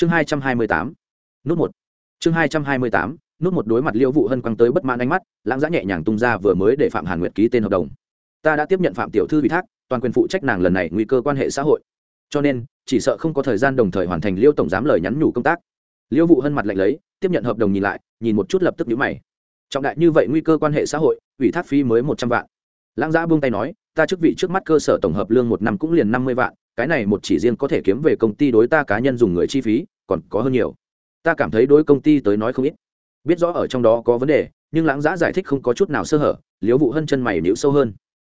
chương hai trăm hai mươi tám, nút một. Chương hai trăm hai mươi tám, nút một đối mặt liễu vụ hân quăng tới bất mãn ánh mắt, lãng giã nhẹ nhàng tung ra vừa mới để phạm hàn nguyệt ký tên hợp đồng. Ta đã tiếp nhận phạm tiểu thư ủy thác, toàn quyền phụ trách nàng lần này nguy cơ quan hệ xã hội. Cho nên, chỉ sợ không có thời gian đồng thời hoàn thành liêu tổng giám lời nhắn nhủ công tác. Liêu vụ hân mặt lạnh lấy, tiếp nhận hợp đồng nhìn lại, nhìn một chút lập tức nhíu mày. Trọng đại như vậy nguy cơ quan hệ xã hội, ủy thác phí mới một trăm vạn. Lãng giã buông tay nói, ta chức vị trước mắt cơ sở tổng hợp lương một năm cũng liền năm mươi vạn cái này một chỉ riêng có thể kiếm về công ty đối ta cá nhân dùng người chi phí, còn có hơn nhiều. Ta cảm thấy đối công ty tới nói không ít. Biết rõ ở trong đó có vấn đề, nhưng lãng giã giải thích không có chút nào sơ hở liếu vụ hân chân mày níu sâu hơn.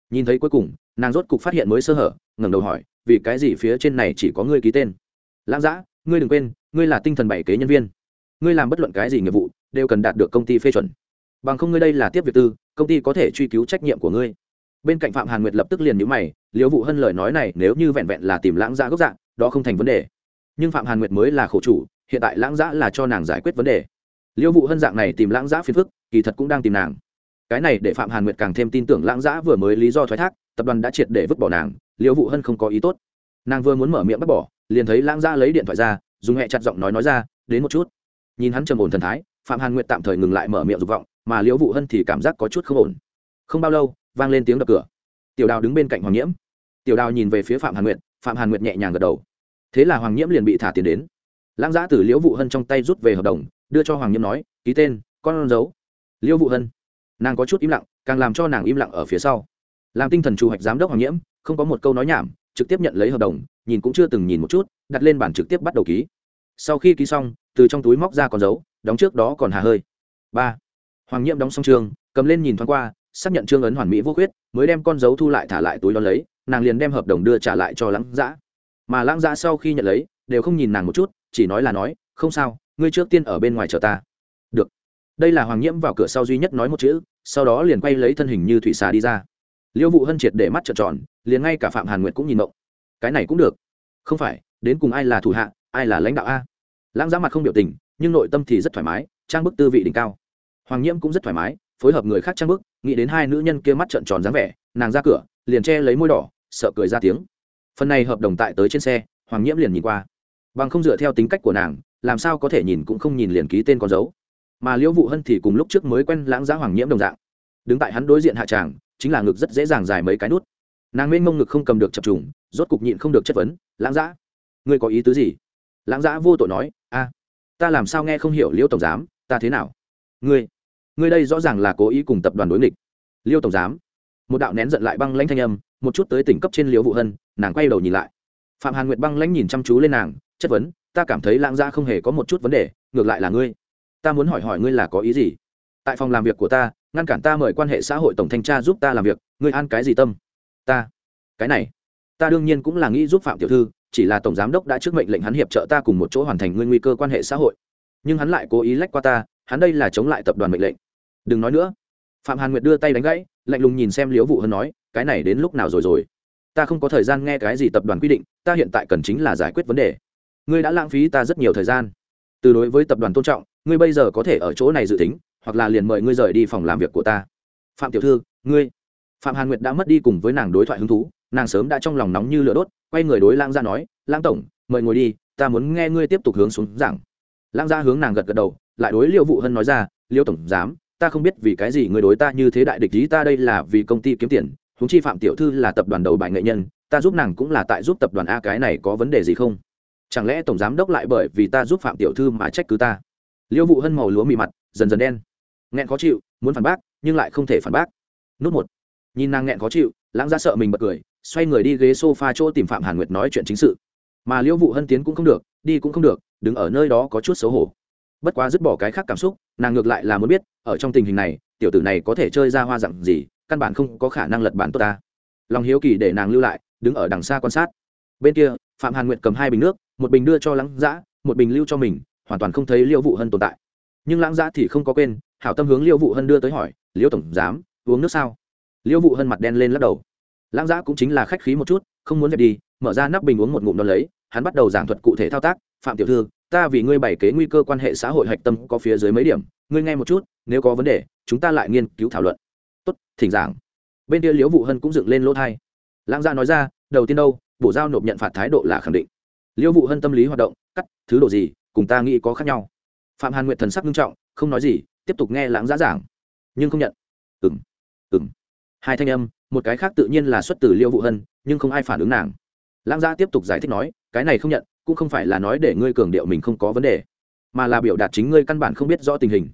Nhìn thấy cuối cùng, nàng rốt cục phát hiện mới sơ hở, ngẩng đầu hỏi, vì cái gì phía trên này chỉ có ngươi ký tên? Lãng giã, ngươi đừng quên, ngươi là tinh thần bảy kế nhân viên. Ngươi làm bất luận cái gì nghiệp vụ, đều cần đạt được công ty phê chuẩn. Bằng không ngươi đây là tiếp việc tư, công ty có thể truy cứu trách nhiệm của ngươi. Bên cạnh phạm hàn nguyệt lập tức liền nhữ mày liễu vụ hân lời nói này nếu như vẹn vẹn là tìm lãng giã gốc dạng, đó không thành vấn đề. Nhưng phạm hàn nguyệt mới là khổ chủ, hiện tại lãng giã là cho nàng giải quyết vấn đề. Liễu vụ hân dạng này tìm lãng giã phiền phức, kỳ thật cũng đang tìm nàng. Cái này để phạm hàn nguyệt càng thêm tin tưởng lãng giã vừa mới lý do thoái thác, tập đoàn đã triệt để vứt bỏ nàng liễu vụ hân không có ý tốt. Nàng vừa muốn mở miệng bắt bỏ, liền thấy lãng giã lấy điện thoại ra, dùng hẹ chặt giọng nói nói ra, đến một chút. Nhìn hắn trầm ổn thần thái, phạm hàn nguyệt tạm thời ngừng lại mở miệng dục vọng, mà liễu vụ hân thì cảm giác có chút không ổn. Không bao lâu, vang lên tiếng đập cửa tiểu đào đứng bên cạnh hoàng nhiễm. Tiểu đào nhìn về phía phạm hàn nguyệt, phạm hàn nguyệt nhẹ nhàng gật đầu. Thế là hoàng nhiễm liền bị thả tiền đến. Lãng giã từ liễu vụ hân trong tay rút về hợp đồng, đưa cho hoàng nhiễm nói, ký tên, con dấu. Liễu vụ hân. Nàng có chút im lặng, càng làm cho nàng im lặng ở phía sau. Làm tinh thần chủ hoạch giám đốc hoàng nhiễm, không có một câu nói nhảm, trực tiếp nhận lấy hợp đồng, nhìn cũng chưa từng nhìn một chút, đặt lên bản trực tiếp bắt đầu ký. Sau khi ký xong, từ trong túi móc ra con dấu, đóng trước đó còn hà hơi. Ba. Hoàng nhiễm đóng xong trường cầm lên nhìn thoáng qua xác nhận trương ấn hoàn mỹ vô khuyết, mới đem con dấu thu lại thả lại túi đón lấy, nàng liền đem hợp đồng đưa trả lại cho lãng giã mà lãng giã sau khi nhận lấy, đều không nhìn nàng một chút, chỉ nói là nói, không sao, ngươi trước tiên ở bên ngoài chờ ta. Được. Đây là hoàng nhiễm vào cửa sau duy nhất nói một chữ, sau đó liền quay lấy thân hình như thủy xà đi ra. Liêu vụ hân triệt để mắt trợn tròn, liền ngay cả phạm hàn nguyệt cũng nhìn động cái này cũng được. Không phải, đến cùng ai là thủ hạ, ai là lãnh đạo a? Lãng giá mặt không biểu tình, nhưng nội tâm thì rất thoải mái, trang bức tư vị đỉnh cao. Hoàng nhiễm cũng rất thoải mái phối hợp người khác trang bức, nghĩ đến hai nữ nhân kia mắt trợn tròn dáng vẻ, nàng ra cửa, liền che lấy môi đỏ, sợ cười ra tiếng. Phần này hợp đồng tại tới trên xe, hoàng nhiễm liền nhìn qua. Bằng không dựa theo tính cách của nàng, làm sao có thể nhìn cũng không nhìn liền ký tên con dấu. Mà liễu vụ hân thì cùng lúc trước mới quen lãng giá hoàng nhiễm đồng dạng. Đứng tại hắn đối diện hạ tràng, chính là ngực rất dễ dàng dài mấy cái nút. Nàng mênh mông ngực không cầm được chập trùng, rốt cục nhịn không được chất vấn, lãng giã, ngươi có ý tứ gì? Lãng giã vô tội nói, a, ta làm sao nghe không hiểu Liễu tổng giám, ta thế nào? Ngươi ngươi đây rõ ràng là cố ý cùng tập đoàn đối nghịch. Liêu tổng giám. Một đạo nén giận lại băng lãnh thanh âm, một chút tới tỉnh cấp trên liễu vụ hân, nàng quay đầu nhìn lại. Phạm hàn nguyệt băng lãnh nhìn chăm chú lên nàng, chất vấn, ta cảm thấy lãng Gia không hề có một chút vấn đề, ngược lại là ngươi. Ta muốn hỏi hỏi ngươi là có ý gì? Tại phòng làm việc của ta, ngăn cản ta mời quan hệ xã hội tổng thanh tra giúp ta làm việc, ngươi an cái gì tâm? Ta. Cái này. Ta đương nhiên cũng là nghĩ giúp phạm tiểu thư, chỉ là tổng giám đốc đã trước mệnh lệnh hắn hiệp trợ ta cùng một chỗ hoàn thành ngươi nguy cơ quan hệ xã hội. Nhưng hắn lại cố ý lách qua ta hắn đây là chống lại tập đoàn mệnh lệnh. Đừng nói nữa. Phạm hàn nguyệt đưa tay đánh gãy, lạnh lùng nhìn xem liễu vụ hơn nói, cái này đến lúc nào rồi rồi? Ta không có thời gian nghe cái gì tập đoàn quy định, ta hiện tại cần chính là giải quyết vấn đề. Ngươi đã lãng phí ta rất nhiều thời gian. Từ đối với tập đoàn tôn trọng, ngươi bây giờ có thể ở chỗ này dự tính, hoặc là liền mời ngươi rời đi phòng làm việc của ta. Phạm tiểu thư, ngươi. Phạm hàn nguyệt đã mất đi cùng với nàng đối thoại hứng thú, nàng sớm đã trong lòng nóng như lửa đốt, quay người đối lang gia nói lang tổng, mời ngồi đi, ta muốn nghe ngươi tiếp tục hướng xuống giảng. Lang gia hướng nàng gật gật đầu lại đối liêu vụ hân nói ra, liêu tổng giám, ta không biết vì cái gì người đối ta như thế đại địch ý ta đây là vì công ty kiếm tiền húng chi phạm tiểu thư là tập đoàn đầu bài nghệ nhân, ta giúp nàng cũng là tại giúp tập đoàn a cái này có vấn đề gì không? Chẳng lẽ tổng giám đốc lại bởi vì ta giúp phạm tiểu thư mà trách cứ ta? Liêu vụ hân màu lúa mì mặt, dần dần đen. Nghẹn khó chịu, muốn phản bác, nhưng lại không thể phản bác. Nút một. Nhìn nàng nghẹn khó chịu, lãng ra sợ mình bật cười, xoay người đi ghế s o f a chỗ tìm phạm hàn nguyệt nói chuyện chính sự. Mà liễu vụ hân tiến cũng không được, đi cũng không được, đứng ở nơi đó có chút xấu hổ bất quá dứt bỏ cái khác cảm xúc, nàng ngược lại là muốn biết, ở trong tình hình này, tiểu tử này có thể chơi ra hoa dặn gì, căn bản không có khả năng lật bản tốt ta. Lòng hiếu kỳ để nàng lưu lại, đứng ở đằng xa quan sát. Bên kia, phạm hàn nguyệt cầm hai bình nước, một bình đưa cho lãng giã một bình lưu cho mình, hoàn toàn không thấy liêu vụ hân tồn tại. Nhưng lãng giã thì không có quên, hảo tâm hướng liêu vụ hân đưa tới hỏi, liêu tổng giám, uống nước sao? Liêu vụ hân mặt đen lên lắc đầu. Lãng giã cũng chính là khách khí một chút, không muốn dẹp đi, mở ra nắp bình uống một ngụm đ lấy, hắn bắt đầu giảng thuật cụ thể thao tác, phạm tiểu thư ta vì ngươi bày kế nguy cơ quan hệ xã hội hạch tâm có phía dưới mấy điểm, ngươi nghe một chút, nếu có vấn đề, chúng ta lại nghiên cứu thảo luận. Tốt, thỉnh giảng. Bên kia liễu vụ hân cũng dựng lên lỗ thai. Lãng gia nói ra, đầu tiên đâu, bổ giao nộp nhận phạt thái độ là khẳng định. Liễu vụ hân tâm lý hoạt động, cắt, thứ đồ gì, cùng ta nghĩ có khác nhau. Phạm hàn nguyện thần sắc nghiêm trọng, không nói gì, tiếp tục nghe lãng gia giảng. Nhưng không nhận. Ừng ừng hai thanh âm, một cái khác tự nhiên là xuất từ liễu vụ hân, nhưng không ai phản ứng nàng. Lãng gia tiếp tục giải thích nói, cái này không nhận cũng không phải là nói để ngươi cường điệu mình không có vấn đề, mà là biểu đạt chính ngươi căn bản không biết rõ tình hình.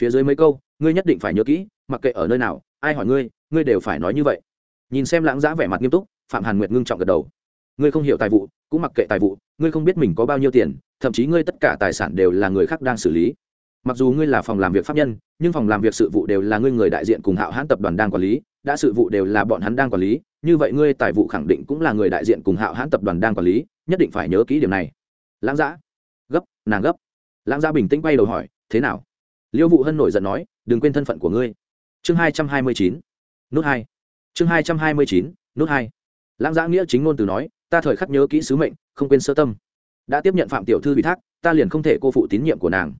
Phía dưới mấy câu, ngươi nhất định phải nhớ kỹ, mặc kệ ở nơi nào, ai hỏi ngươi ngươi đều phải nói như vậy. Nhìn xem lãng giã vẻ mặt nghiêm túc, phạm hàn nguyệt ngưng trọng gật đầu. Ngươi không hiểu tài vụ, cũng mặc kệ tài vụ, ngươi không biết mình có bao nhiêu tiền, thậm chí ngươi tất cả tài sản đều là người khác đang xử lý. Mặc dù ngươi là phòng làm việc pháp nhân, nhưng phòng làm việc sự vụ đều là ngươi người đại diện cùng hạo hãn tập đoàn đang quản lý, đã sự vụ đều là bọn hắn đang quản lý như vậy ngươi tài vụ khẳng định cũng là người đại diện cùng hạo hãn tập đoàn đang quản lý, nhất định phải nhớ kỹ điểm này. Lãng giã gấp, nàng gấp. Lãng giã bình tĩnh bay đầu hỏi, thế nào? Liêu vụ hân nổi giận nói, đừng quên thân phận của ngươi. Chương hai trăm hai mươi chín. Nút hai. Chương hai trăm hai mươi chín. Nút hai. Lãng giã nghĩa chính ngôn từ nói, ta thời khắc nhớ kỹ sứ mệnh, không quên sơ tâm. Đã tiếp nhận phạm tiểu thư ủy thác, ta liền không thể cô phụ tín nhiệm của nàng.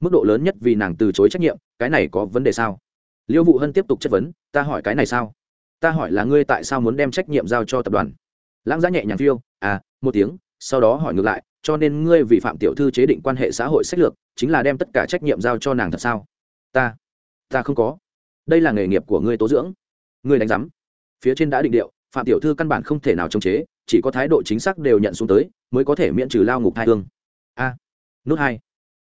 Mức độ lớn nhất vì nàng từ chối trách nhiệm, cái này có vấn đề sao? Liêu vụ hân tiếp tục chất vấn, ta hỏi cái này sao? Ta hỏi là ngươi tại sao muốn đem trách nhiệm giao cho tập đoàn? Lãng giá nhẹ nhàng phiêu à một tiếng, sau đó hỏi ngược lại, cho nên ngươi vì phạm tiểu thư chế định quan hệ xã hội sách lược, chính là đem tất cả trách nhiệm giao cho nàng thật sao? Ta ta không có. Đây là nghề nghiệp của ngươi tố dưỡng. Ngươi đánh giám. Phía trên đã định điệu, phạm tiểu thư căn bản không thể nào chống chế, chỉ có thái độ chính xác đều nhận xuống tới, mới có thể miễn trừ lao ngục hai thương a nút hai.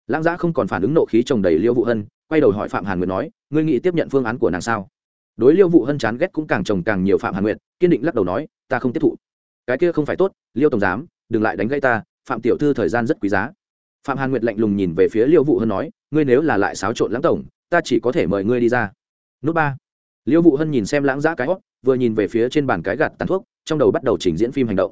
Lãng giã không còn phản ứng nộ khí trồng đầy liêu vụ hân, quay đầu hỏi phạm hàn nguyệt nói, ngươi nghĩ tiếp nhận phương án của nàng sao? Đối liêu vụ hân chán ghét cũng càng trồng càng nhiều phạm hàn nguyệt, kiên định lắc đầu nói, ta không tiếp thụ. Cái kia không phải tốt, liêu tổng giám, đừng lại đánh gây ta, phạm tiểu thư thời gian rất quý giá. Phạm hàn nguyệt lạnh lùng nhìn về phía liêu vụ hân nói, ngươi nếu là lại xáo trộn lãng tổng, ta chỉ có thể mời ngươi đi ra. Nút ba. Liêu vụ hân nhìn xem lãng giã cái hót vừa nhìn về phía trên bàn cái gạt tàn thuốc, trong đầu bắt đầu trình diễn phim hành động.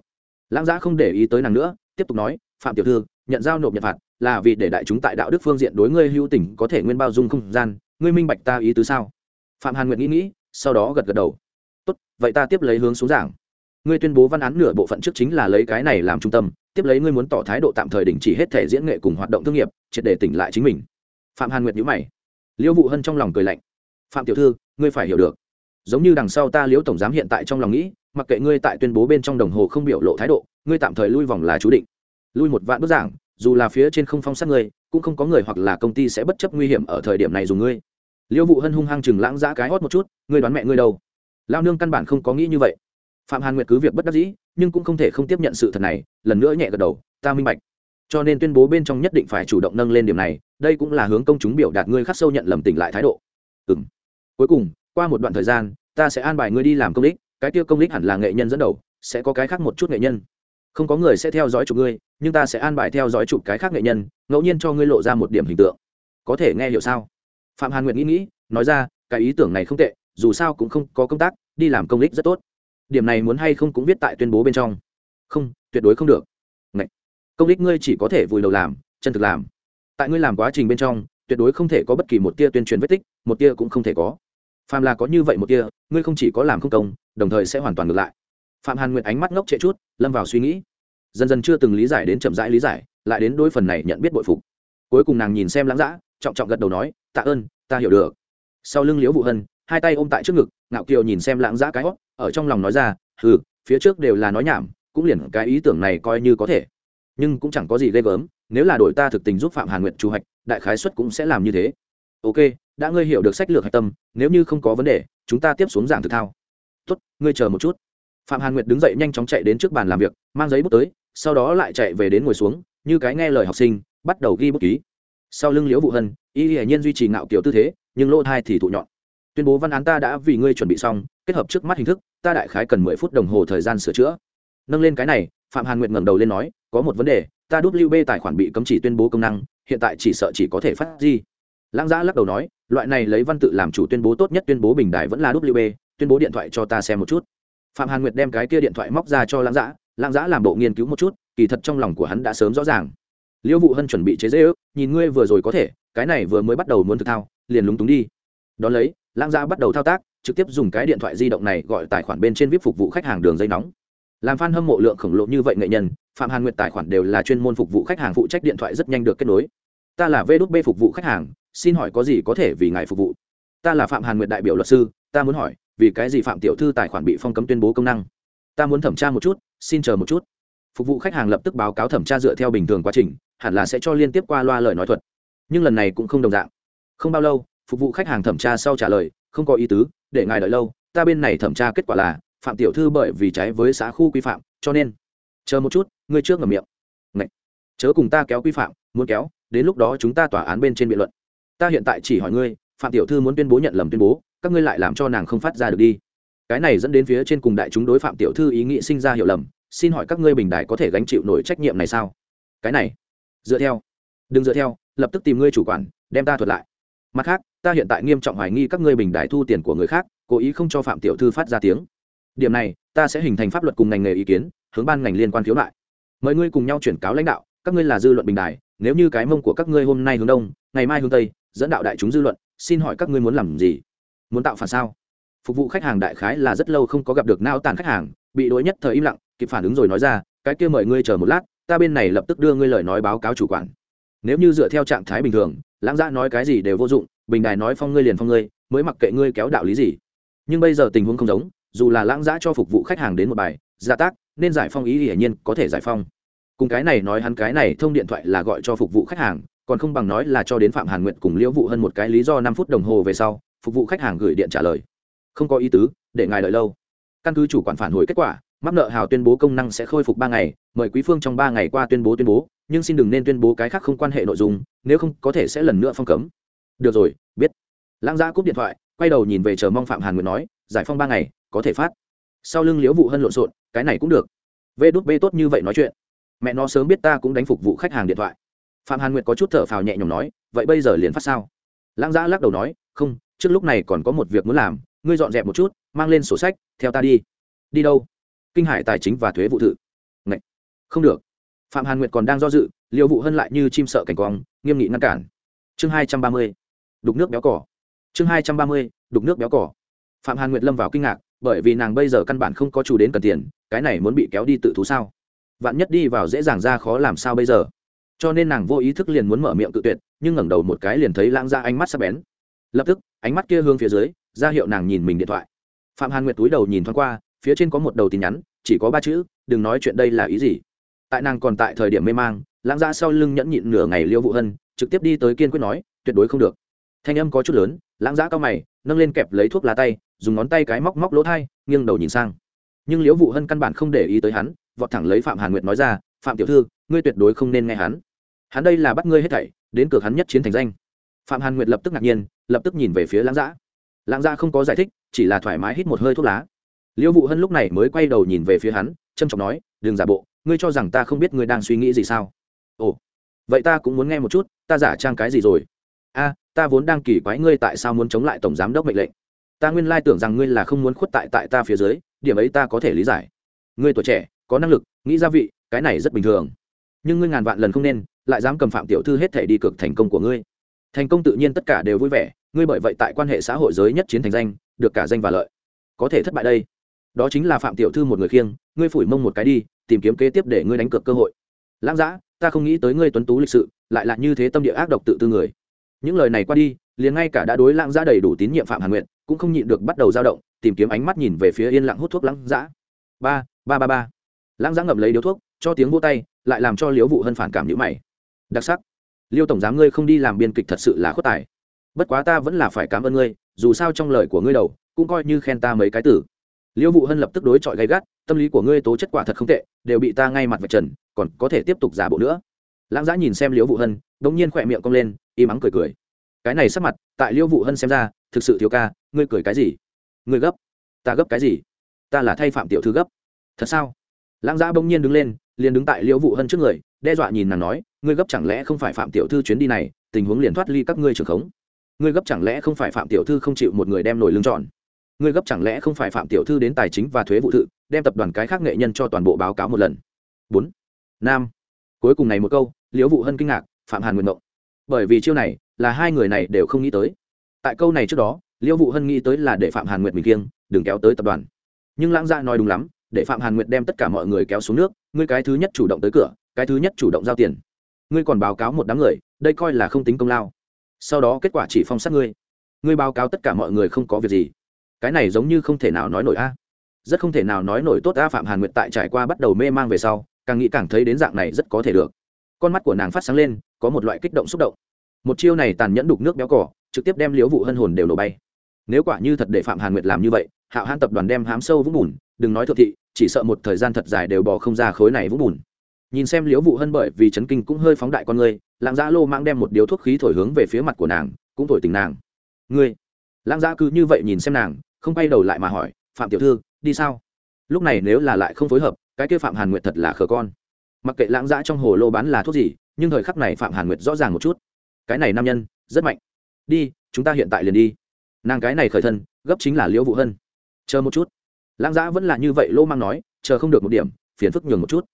Lãng giã không để ý tới nàng nữa, tiếp tục nói, phạm tiểu thư, nhận giao nộp nhận phạt, là vì để đại chúng tại đạo đức phương diện đối ngươi hữu tình có thể nguyên bao dung không gian, ngươi minh bạch ta ý tứ sao? Phạm hàn nguyệt nghĩ nghĩ, sau đó gật gật đầu. Tốt, vậy ta tiếp lấy hướng xuống giảng. Ngươi tuyên bố văn án nửa bộ phận trước chính là lấy cái này làm trung tâm, tiếp lấy ngươi muốn tỏ thái độ tạm thời đình chỉ hết thể diễn nghệ cùng hoạt động thương nghiệp, triệt để tỉnh lại chính mình. Phạm hàn nguyệt nhữ mày. Liễu vụ hân trong lòng cười lạnh. Phạm tiểu thư, ngươi phải hiểu được. Giống như đằng sau ta liễu tổng giám hiện tại trong lòng nghĩ, mặc kệ ngươi tại tuyên bố bên trong đồng hồ không biểu lộ thái độ, ngươi tạm thời lui vòng là chú định. Lui một vạn bức giảng, dù là phía trên không phong sát ngươi, cũng không có người hoặc là công ty sẽ bất chấp nguy hiểm ở thời điểm này dùng ngươi liêu vụ hân hung hăng chừng lãng giã cái hót một chút, ngươi đoán mẹ ngươi đâu? Lao nương căn bản không có nghĩ như vậy. Phạm hàn nguyệt cứ việc bất đắc dĩ, nhưng cũng không thể không tiếp nhận sự thật này, lần nữa nhẹ gật đầu, ta minh bạch. Cho nên tuyên bố bên trong nhất định phải chủ động nâng lên điểm này, đây cũng là hướng công chúng biểu đạt ngươi khắc sâu nhận lầm tỉnh lại thái độ. Ừ m cuối cùng, qua một đoạn thời gian, ta sẽ an bài ngươi đi làm công đích, cái tiêu công đích hẳn là nghệ nhân dẫn đầu, sẽ có cái khác một chút nghệ nhân. Không có người sẽ theo dõi chụp ngươi, nhưng ta sẽ an bài theo dõi chụp cái khác nghệ nhân, ngẫu nhiên cho ngươi lộ ra một điểm hình tượng. Có thể nghe hiểu sao? Phạm hàn nguyệt nghĩ nghĩ, nói ra, cái ý tưởng này không tệ, dù sao cũng không có công tác, đi làm công đích rất tốt. Điểm này muốn hay không cũng viết tại tuyên bố bên trong. Không, tuyệt đối không được. Ngậy. công đích ngươi chỉ có thể vùi đầu làm, chân thực làm. Tại ngươi làm quá trình bên trong, tuyệt đối không thể có bất kỳ một tia tuyên truyền vết tích, một tia cũng không thể có. Phàm là có như vậy một tia, ngươi không chỉ có làm không công, đồng thời sẽ hoàn toàn ngược lại. Phạm hàn nguyệt ánh mắt ngốc trệ chút, lâm vào suy nghĩ. Dần dần chưa từng lý giải đến chậm rãi lý giải, lại đến đôi phần này nhận biết bội phục. Cuối cùng nàng nhìn xem lãng dã trọng trọng gật đầu nói, tạ ơn, ta hiểu được. Sau lưng liễu vụ hân, hai tay ôm tại trước ngực, ngạo kiều nhìn xem lãng giã cái hót, ở trong lòng nói ra ừ phía trước đều là nói nhảm, cũng liền cái ý tưởng này coi như có thể. Nhưng cũng chẳng có gì ghê gớm, nếu là đổi ta thực tình giúp phạm hàn nguyện chủ hạch, đại khái xuất cũng sẽ làm như thế. Ok, đã ngươi hiểu được sách lược hạch tâm, nếu như không có vấn đề, chúng ta tiếp xuống giảng thực thao. Tốt, ngươi chờ một chút. Phạm hàn nguyệt đứng dậy nhanh chóng chạy đến trước bàn làm việc, mang giấy bút tới, sau đó lại chạy về đến ngồi xuống, như cái nghe lời học sinh, bắt đầu ghi bút ký sau lưng liễu vụ hân, y hiển nhiên duy trì ngạo kiểu tư thế, nhưng lỗ thai thì thụ nhọn. Tuyên bố văn án ta đã vì ngươi chuẩn bị xong, kết hợp trước mắt hình thức, ta đại khái cần mười phút đồng hồ thời gian sửa chữa. Nâng lên cái này, phạm hàn nguyệt ngẩng đầu lên nói, có một vấn đề, ta wb tài khoản bị cấm chỉ tuyên bố công năng, hiện tại chỉ sợ chỉ có thể phát gì lãng giã lắc đầu nói, loại này lấy văn tự làm chủ tuyên bố tốt nhất tuyên bố bình đại vẫn là wb tuyên bố điện thoại cho ta xem một chút. Phạm hàn nguyệt đem cái kia điện thoại móc ra cho lãng giã lãng giã làm bộ nghiên cứu một chút, kỳ thật trong lòng của hắn đã sớm rõ ràng liêu vụ hân chuẩn bị chế dễ ước, nhìn ngươi vừa rồi có thể, cái này vừa mới bắt đầu muốn thực thao, liền lúng túng đi. Đón lấy, lãng gia bắt đầu thao tác, trực tiếp dùng cái điện thoại di động này gọi tài khoản bên trên vip phục vụ khách hàng đường dây nóng. Làm f a n hâm mộ lượng khổng lồ như vậy nghệ nhân, phạm hàn nguyệt tài khoản đều là chuyên môn phục vụ khách hàng phụ trách điện thoại rất nhanh được kết nối. Ta là vđb phục vụ khách hàng, xin hỏi có gì có thể vì ngài phục vụ? Ta là phạm hàn nguyệt đại biểu luật sư, ta muốn hỏi, vì cái gì phạm tiểu thư tài khoản bị phong cấm tuyên bố công năng? Ta muốn thẩm tra một chút, xin chờ một chút. Phục vụ khách hàng lập tức báo cáo thẩm tra dựa theo bình thường quá trình hẳn là sẽ cho liên tiếp qua loa lời nói thuật. Nhưng lần này cũng không đồng dạng. Không bao lâu, phục vụ khách hàng thẩm tra sau trả lời, không có ý tứ, để ngài đợi lâu, ta bên này thẩm tra kết quả là, phạm tiểu thư bởi vì trái với xã khu quy phạm, cho nên, chờ một chút, ngươi trước ngậm miệng. Ngậy. chớ cùng ta kéo quy phạm, muốn kéo, đến lúc đó chúng ta tòa án bên trên biện luận. Ta hiện tại chỉ hỏi ngươi, phạm tiểu thư muốn tuyên bố nhận lầm tuyên bố, các ngươi lại làm cho nàng không phát ra được đi. Cái này dẫn đến phía trên cùng đại chúng đối phạm tiểu thư ý nghĩ sinh ra hiểu lầm, xin hỏi các ngươi bình đại có thể gánh chịu nổi trách nhiệm này sao? Cái này dựa theo. Đừng dựa theo lập tức tìm ngươi chủ quản đem ta thuật lại. Mặt khác ta hiện tại nghiêm trọng hoài nghi các ngươi bình đại thu tiền của người khác cố ý không cho phạm tiểu thư phát ra tiếng. Điểm này ta sẽ hình thành pháp luật cùng ngành nghề ý kiến hướng ban ngành liên quan khiếu nại. Mời ngươi cùng nhau chuyển cáo lãnh đạo các ngươi là dư luận bình đại, nếu như cái mông của các ngươi hôm nay hướng đông ngày mai hướng tây dẫn đạo đại chúng dư luận xin hỏi các ngươi muốn làm gì? Muốn tạo phản sao? Phục vụ khách hàng đại khái là rất lâu không có gặp được nao tàn khách hàng bị đối nhất thời im lặng kịp phản ứng rồi nói ra cái kia mời ngươi chờ một lát ta bên này lập tức đưa ngươi lời nói báo cáo chủ quản. Nếu như dựa theo trạng thái bình thường, lãng giã nói cái gì đều vô dụng, bình đài nói phong ngươi liền phong ngươi, mới mặc kệ ngươi kéo đạo lý gì. Nhưng bây giờ tình huống không giống, dù là lãng giã cho phục vụ khách hàng đến một bài gia tác, nên giải phong ý hiển nhiên có thể giải phong. Cùng cái này nói hắn cái này thông điện thoại là gọi cho phục vụ khách hàng, còn không bằng nói là cho đến phạm hàn nguyện cùng liễu vụ hơn một cái lý do năm phút đồng hồ về sau, phục vụ khách hàng gửi điện trả lời. Không có ý tứ, để ngài đợi lâu. Căn cứ chủ quản phản hồi kết quả mắc nợ hào tuyên bố công năng sẽ khôi phục ba ngày, mời quý phương trong ba ngày qua tuyên bố tuyên bố, nhưng xin đừng nên tuyên bố cái khác không quan hệ nội dung, nếu không có thể sẽ lần nữa phong cấm. Được rồi, biết. Lãng giã cúp điện thoại, quay đầu nhìn về chờ mong phạm hàn nguyện nói, giải phong ba ngày, có thể phát. Sau lưng liễu vụ hân lộn xộn, cái này cũng được. Vê đút bê tốt như vậy nói chuyện. Mẹ nó sớm biết ta cũng đánh phục vụ khách hàng điện thoại. Phạm hàn nguyệt có chút thở phào nhẹ nhõm nói, vậy bây giờ liền phát sao? Lãng giã lắc đầu nói, không, trước lúc này còn có một việc muốn làm, ngươi dọn dẹp một chút, mang lên sổ sách, theo ta đi. Đi đâu? Kinh hải tài chính và thuế vụ thự Ngậy. không được. Phạm hàn nguyệt còn đang do dự, liêu vụ hơn lại như chim sợ cảnh quang, nghiêm nghị ngăn cản. Chương hai trăm ba mươi. Đục nước béo cỏ. Chương hai trăm ba mươi, đục nước béo cỏ. Phạm hàn nguyệt lâm vào kinh ngạc, bởi vì nàng bây giờ căn bản không có chủ đến cần tiền, cái này muốn bị kéo đi tự thú sao? Vạn nhất đi vào dễ dàng ra khó làm sao bây giờ? Cho nên nàng vô ý thức liền muốn mở miệng tự tuyệt, nhưng ngẩng đầu một cái liền thấy lãng ra ánh mắt sắp bén. Lập tức, ánh mắt kia hướng phía dưới, ra hiệu nàng nhìn mình điện thoại. Phạm hàn nguyệt túi đầu nhìn thoáng qua phía trên có một đầu tin nhắn, chỉ có ba chữ, đừng nói chuyện đây là ý gì. Tại nàng còn tại thời điểm mê mang, lãng ra sau lưng nhẫn nhịn nửa ngày liêu vụ hân, trực tiếp đi tới kiên quyết nói, tuyệt đối không được. Thanh âm có chút lớn, lãng giã cao mày, nâng lên kẹp lấy thuốc lá tay, dùng ngón tay cái móc móc lỗ thai, nghiêng đầu nhìn sang. Nhưng liễu vụ hân căn bản không để ý tới hắn, vọt thẳng lấy phạm hàn nguyệt nói ra, phạm tiểu thư, ngươi tuyệt đối không nên nghe hắn. Hắn đây là bắt ngươi hết thảy, đến cược hắn nhất chiến thành danh. Phạm hàn nguyệt lập tức ngạc nhiên, lập tức nhìn về phía lãng giã lãng giã không có giải thích, chỉ là thoải mái hít một hơi thuốc lá liễu vụ hân lúc này mới quay đầu nhìn về phía hắn trâm trọng nói, đừng giả bộ, ngươi cho rằng ta không biết ngươi đang suy nghĩ gì sao? Ồ, vậy ta cũng muốn nghe một chút, ta giả trang cái gì rồi? A, ta vốn đang kỳ quái ngươi tại sao muốn chống lại tổng giám đốc mệnh lệnh. Ta nguyên lai tưởng rằng ngươi là không muốn khuất tại tại ta phía dưới, điểm ấy ta có thể lý giải. Ngươi tuổi trẻ, có năng lực, nghĩ gia vị, cái này rất bình thường. Nhưng ngươi ngàn vạn lần không nên, lại dám cầm phạm tiểu thư hết thể đi cực thành công của ngươi. Thành công tự nhiên tất cả đều vui vẻ, ngươi bởi vậy tại quan hệ xã hội giới nhất chiến thành danh, được cả danh và lợi. Có thể thất bại đây đó chính là phạm tiểu thư một người khiêng, ngươi phủi mông một cái đi, tìm kiếm kế tiếp để ngươi đánh cược cơ hội. Lãng dã, ta không nghĩ tới ngươi tuấn tú lịch sự, lại là như thế tâm địa ác độc tự tư người. Những lời này qua đi, liền ngay cả đã đối lãng dã đầy đủ tín nhiệm phạm hàn nguyện cũng không nhịn được bắt đầu dao động, tìm kiếm ánh mắt nhìn về phía yên lặng hút thuốc lãng dã. Ba ba ba ba. Lãng dã ngậm lấy điếu thuốc, cho tiếng vô tay, lại làm cho liễu vụ hân phản cảm nhữ mày. Đặc sắc. Liêu tổng giám ngươi không đi làm biên kịch thật sự là khuất tài. Bất quá ta vẫn là phải cảm ơn ngươi, dù sao trong lời của ngươi đầu, cũng coi như khen ta mấy cái tử liễu vụ hân lập tức đối chọi gay gắt, tâm lý của ngươi tố chất quả thật không tệ, đều bị ta ngay mặt vạch trần, còn có thể tiếp tục giả bộ nữa. Lãng giã nhìn xem liễu vụ hân đ ỗ n g nhiên khỏe miệng cong lên, im ắng cười cười. Cái này sắc mặt, tại liễu vụ hân xem ra, thực sự thiếu ca, ngươi cười cái gì? Ngươi gấp. Ta gấp cái gì? Ta là thay phạm tiểu thư gấp. Thật sao? Lãng giã bỗng nhiên đứng lên, liền đứng tại liễu vụ hân trước người, đe dọa nhìn nàng nói, ngươi gấp chẳng lẽ không phải phạm tiểu thư chuyến đi này, tình huống liền thoát ly các ngươi trường khống. Ngươi gấp chẳng lẽ không phải phạm tiểu thư không chịu một người đem nổi lưng tròn? Ngươi gấp chẳng lẽ không phải phạm tiểu thư đến tài chính và thuế vụ thự đem tập đoàn cái khác nghệ nhân cho toàn bộ báo cáo một lần? Bốn. Nam. Cuối cùng này một câu, liễu vụ hân kinh ngạc, phạm hàn nguyện mộng. Bởi vì chiêu này, là hai người này đều không nghĩ tới. Tại câu này trước đó, liễu vụ hân nghĩ tới là để phạm hàn nguyện mình kiêng, đừng kéo tới tập đoàn. Nhưng lãng gia nói đúng lắm, để phạm hàn nguyện đem tất cả mọi người kéo xuống nước, ngươi cái thứ nhất chủ động tới cửa, cái thứ nhất chủ động giao tiền. Ngươi còn báo cáo một đám người, đây coi là không tính công lao. Sau đó kết quả chỉ phong sát ngươi. Ngươi báo cáo tất cả mọi người không có việc gì cái này giống như không thể nào nói nổi a. Rất không thể nào nói nổi tốt a phạm hàn nguyệt tại trải qua bắt đầu mê mang về sau, càng nghĩ càng thấy đến dạng này rất có thể được. Con mắt của nàng phát sáng lên, có một loại kích động xúc động. Một chiêu này tàn nhẫn đục nước béo cỏ, trực tiếp đem liễu vụ hân hồn đều nổ bay. Nếu quả như thật để phạm hàn nguyệt làm như vậy, hạo hãn tập đoàn đem hám sâu vũng bùn, đừng nói thượng thị, chỉ sợ một thời gian thật dài đều bỏ không ra khối này vũng bùn. Nhìn xem liễu vụ hân bởi vì chấn kinh cũng hơi phóng đại con người lãng giã lô mang đem một điếu thuốc khí thổi hướng về phía mặt của nàng, cũng thổi tình nàng. Ngươi lãng giã cứ như vậy nhìn xem nàng, không bay đầu lại mà hỏi, phạm tiểu thư, đi sao? Lúc này nếu là lại không phối hợp, cái kia phạm hàn nguyệt thật là khờ con. Mặc kệ lãng giã trong hồ lô bán là thuốc gì, nhưng thời khắc này phạm hàn nguyệt rõ ràng một chút. Cái này nam nhân, rất mạnh. Đi, chúng ta hiện tại liền đi. Nàng cái này khởi thân, gấp chính là liễu Vũ hân. Chờ một chút. Lãng giã vẫn là như vậy lô mang nói, chờ không được một điểm, phiền phức nhường một chút.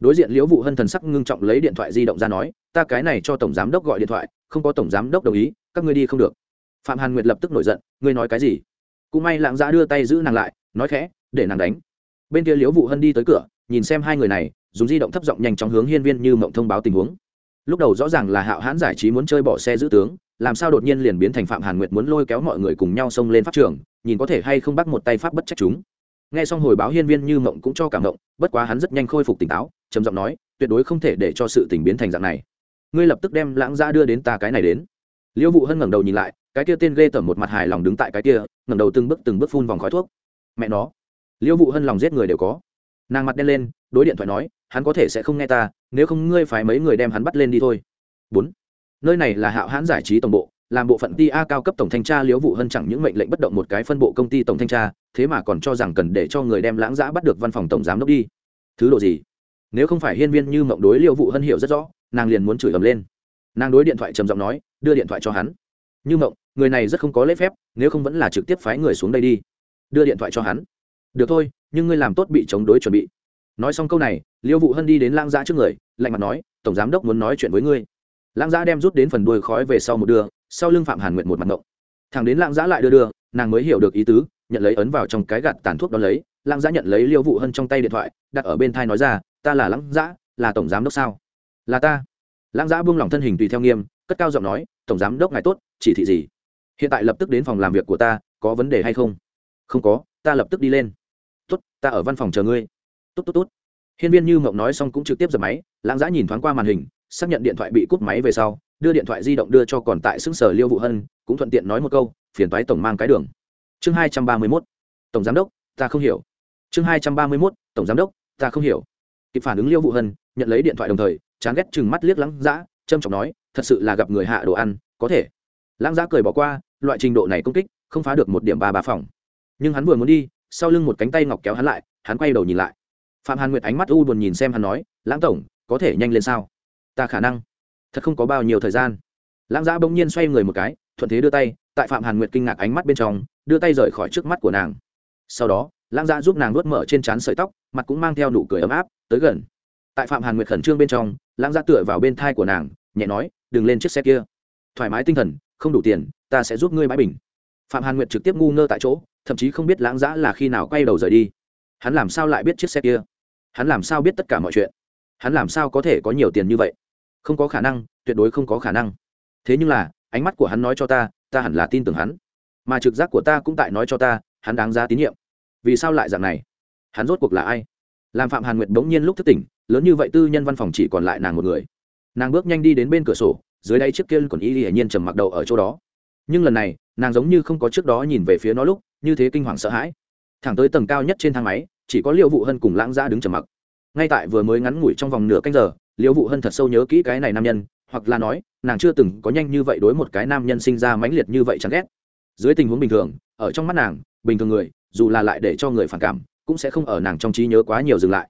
Đối diện liễu Vũ hân thần sắc ngưng trọng lấy điện thoại di động ra nói, ta cái này cho tổng giám đốc gọi điện thoại, không có tổng giám đốc đồng ý, các ngươi đi không được phạm hàn nguyệt lập tức nổi giận, ngươi nói cái gì? Cũng may lãng giã đưa tay giữ nàng lại, nói khẽ, để nàng đánh. Bên kia liễu vụ hân đi tới cửa, nhìn xem hai người này, dùng di động thấp giọng nhanh chóng hướng hiên viên như mộng thông báo tình huống. Lúc đầu rõ ràng là hạo hãn giải trí muốn chơi bỏ xe giữ tướng, làm sao đột nhiên liền biến thành phạm hàn nguyệt muốn lôi kéo mọi người cùng nhau xông lên pháp trường, nhìn có thể hay không bắt một tay pháp bất trách chúng. Nghe xong hồi báo hiên viên như mộng cũng cho cảm động, bất quá hắn rất nhanh khôi phục tỉnh táo, trầm giọng nói, tuyệt đối không thể để cho sự tình biến thành dạng này. Ngươi lập tức đem lãng ra đưa đến ta cái này đến liễu vụ hân ngẩng đầu nhìn lại, cái kia tên ghê tởm một mặt hài lòng đứng tại cái kia, ngẩng đầu từng bước từng bước phun vòng khói thuốc. Mẹ nó. Liễu vụ hân lòng giết người đều có. Nàng mặt đen lên, đối điện thoại nói, hắn có thể sẽ không nghe ta, nếu không ngươi phải mấy người đem hắn bắt lên đi thôi. Bốn. Nơi này là hạo hãn giải trí tổng bộ, làm bộ phận ti a cao cấp tổng thanh tra liễu vụ hân chẳng những mệnh lệnh bất động một cái phân bộ công ty tổng thanh tra, thế mà còn cho rằng cần để cho người đem lãng giã bắt được văn phòng tổng giám đốc đi. Thứ độ gì? Nếu không phải hiên viên như mộng đối liễu vụ hân hiểu rất rõ, nàng liền muốn chửi ầm lên. Nàng đối điện thoại trầm giọng nói đưa điện thoại cho hắn. Như mộng, người này rất không có lễ phép, nếu không vẫn là trực tiếp phái người xuống đây đi. Đưa điện thoại cho hắn. Được thôi, nhưng ngươi làm tốt bị chống đối chuẩn bị. Nói xong câu này, liêu vụ hân đi đến lang giã trước người, lạnh mặt nói, tổng giám đốc muốn nói chuyện với ngươi. Lang giã đem rút đến phần đuôi khói về sau một đưa, sau lưng phạm hàn nguyện một mặt ngộng. Thằng đến lang giã lại đưa đưa, nàng mới hiểu được ý tứ, nhận lấy ấn vào trong cái gạt tàn thuốc đó lấy lang giã nhận lấy liêu vụ hân trong tay điện thoại, đặt ở bên thai nói ra, ta là lang giã, là tổng giám đốc sao? Là ta lang giã buông lỏng thân hình tùy theo nghiêm, cất cao giọng nói, tổng giám đốc ngài tốt, chỉ thị gì? Hiện tại lập tức đến phòng làm việc của ta, có vấn đề hay không? Không có, ta lập tức đi lên. Tốt, ta ở văn phòng chờ ngươi. Tốt tốt tốt. Hiên viên như mộng nói xong cũng trực tiếp dập máy, lãng giã nhìn thoáng qua màn hình, xác nhận điện thoại bị cút máy về sau, đưa điện thoại di động đưa cho còn tại xứng sở liêu vụ hân, cũng thuận tiện nói một câu, phiền toái tổng mang cái đường. Chương hai trăm ba mươi mốt, tổng giám đốc, ta không hiểu. Chương hai trăm ba mươi mốt, tổng giám đốc, ta không hiểu. Kịp phản ứng liêu vụ hân, nhận lấy điện thoại đồng thời chán ghét chừng mắt liếc lãng giã trâm trọng nói, thật sự là gặp người hạ đồ ăn, có thể. Lãng giã cười bỏ qua, loại trình độ này công kích, không phá được một điểm ba bà phòng. Nhưng hắn vừa muốn đi, sau lưng một cánh tay ngọc kéo hắn lại, hắn quay đầu nhìn lại. Phạm hàn nguyệt ánh mắt u buồn nhìn xem hắn nói, lãng tổng, có thể nhanh lên sao? Ta khả năng. Thật không có bao nhiêu thời gian. Lãng giã bỗng nhiên xoay người một cái, thuận thế đưa tay, tại phạm hàn nguyệt kinh ngạc ánh mắt bên trong, đưa tay rời khỏi trước mắt của nàng. Sau đó lãng giã giúp nàng nuốt mở trên trán sợi tóc, mặt cũng mang theo nụ cười ấm áp, tới gần. Tại phạm hàn nguyệt khẩn trương bên trong lãng ra tựa vào bên thai của nàng, nhẹ nói, đừng lên chiếc xe kia. Thoải mái tinh thần, không đủ tiền, ta sẽ giúp ngươi bãi bình. Phạm hàn nguyệt trực tiếp ngu ngơ tại chỗ, thậm chí không biết lãng giã là khi nào quay đầu rời đi. Hắn làm sao lại biết chiếc xe kia? Hắn làm sao biết tất cả mọi chuyện? Hắn làm sao có thể có nhiều tiền như vậy? Không có khả năng, tuyệt đối không có khả năng. Thế nhưng là, ánh mắt của hắn nói cho ta ta hẳn là tin tưởng hắn. Mà trực giác của ta cũng tại nói cho ta, hắn đáng giá tín nhiệm. Vì sao lại dạng này? Hắn rốt cuộc là ai? Làm phạm hàn nguyệt bỗng nhiên lúc thức tỉnh lớn như vậy tư nhân văn phòng chỉ còn lại nàng một người. Nàng bước nhanh đi đến bên cửa sổ, dưới đây chiếc kia còn y hiển nhiên trầm mặc đầu ở chỗ đó. Nhưng lần này, nàng giống như không có trước đó nhìn về phía nó lúc, như thế kinh hoàng sợ hãi. Thẳng tới tầng cao nhất trên thang máy, chỉ có liệu vụ hân cùng lãng ra đứng trầm mặc. Ngay tại vừa mới ngắn ngủi trong vòng nửa canh giờ liệu vụ hân thật sâu nhớ kỹ cái này nam nhân, hoặc là nói, nàng chưa từng có nhanh như vậy đối một cái nam nhân sinh ra mãnh liệt như vậy chẳng ghét. Dưới tình huống bình thường, ở trong mắt nàng, bình thường người, dù là lại để cho người phản cảm, cũng sẽ không ở nàng trong trí nhớ quá nhiều dừng lại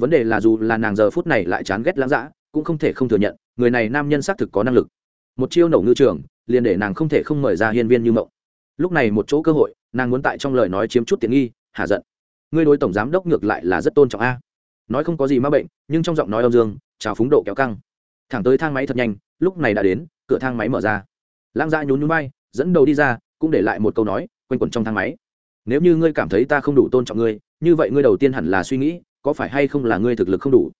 vấn đề là dù là nàng giờ phút này lại chán ghét lãng dã, cũng không thể không thừa nhận, người này nam nhân xác thực có năng lực. Một chiêu nổ ngư trường, liền để nàng không thể không mời ra hiên viên như mộng. Lúc này một chỗ cơ hội, nàng muốn tại trong lời nói chiếm chút tiện nghi, hạ giận. Ngươi đối tổng giám đốc ngược lại là rất tôn trọng a. Nói không có gì m a bệnh, nhưng trong giọng nói âm dương, trào phúng độ kéo căng. Thẳng tới thang máy thật nhanh, lúc này đã đến, cửa thang máy mở ra. Lãng dạ nhún nhún bay dẫn đầu đi ra, cũng để lại một câu nói, quanh quẩn trong thang máy. Nếu như ngươi cảm thấy ta không đủ tôn trọng ngươi, như vậy ngươi đầu tiên hẳn là suy nghĩ có phải hay không là ngươi thực lực không đủ?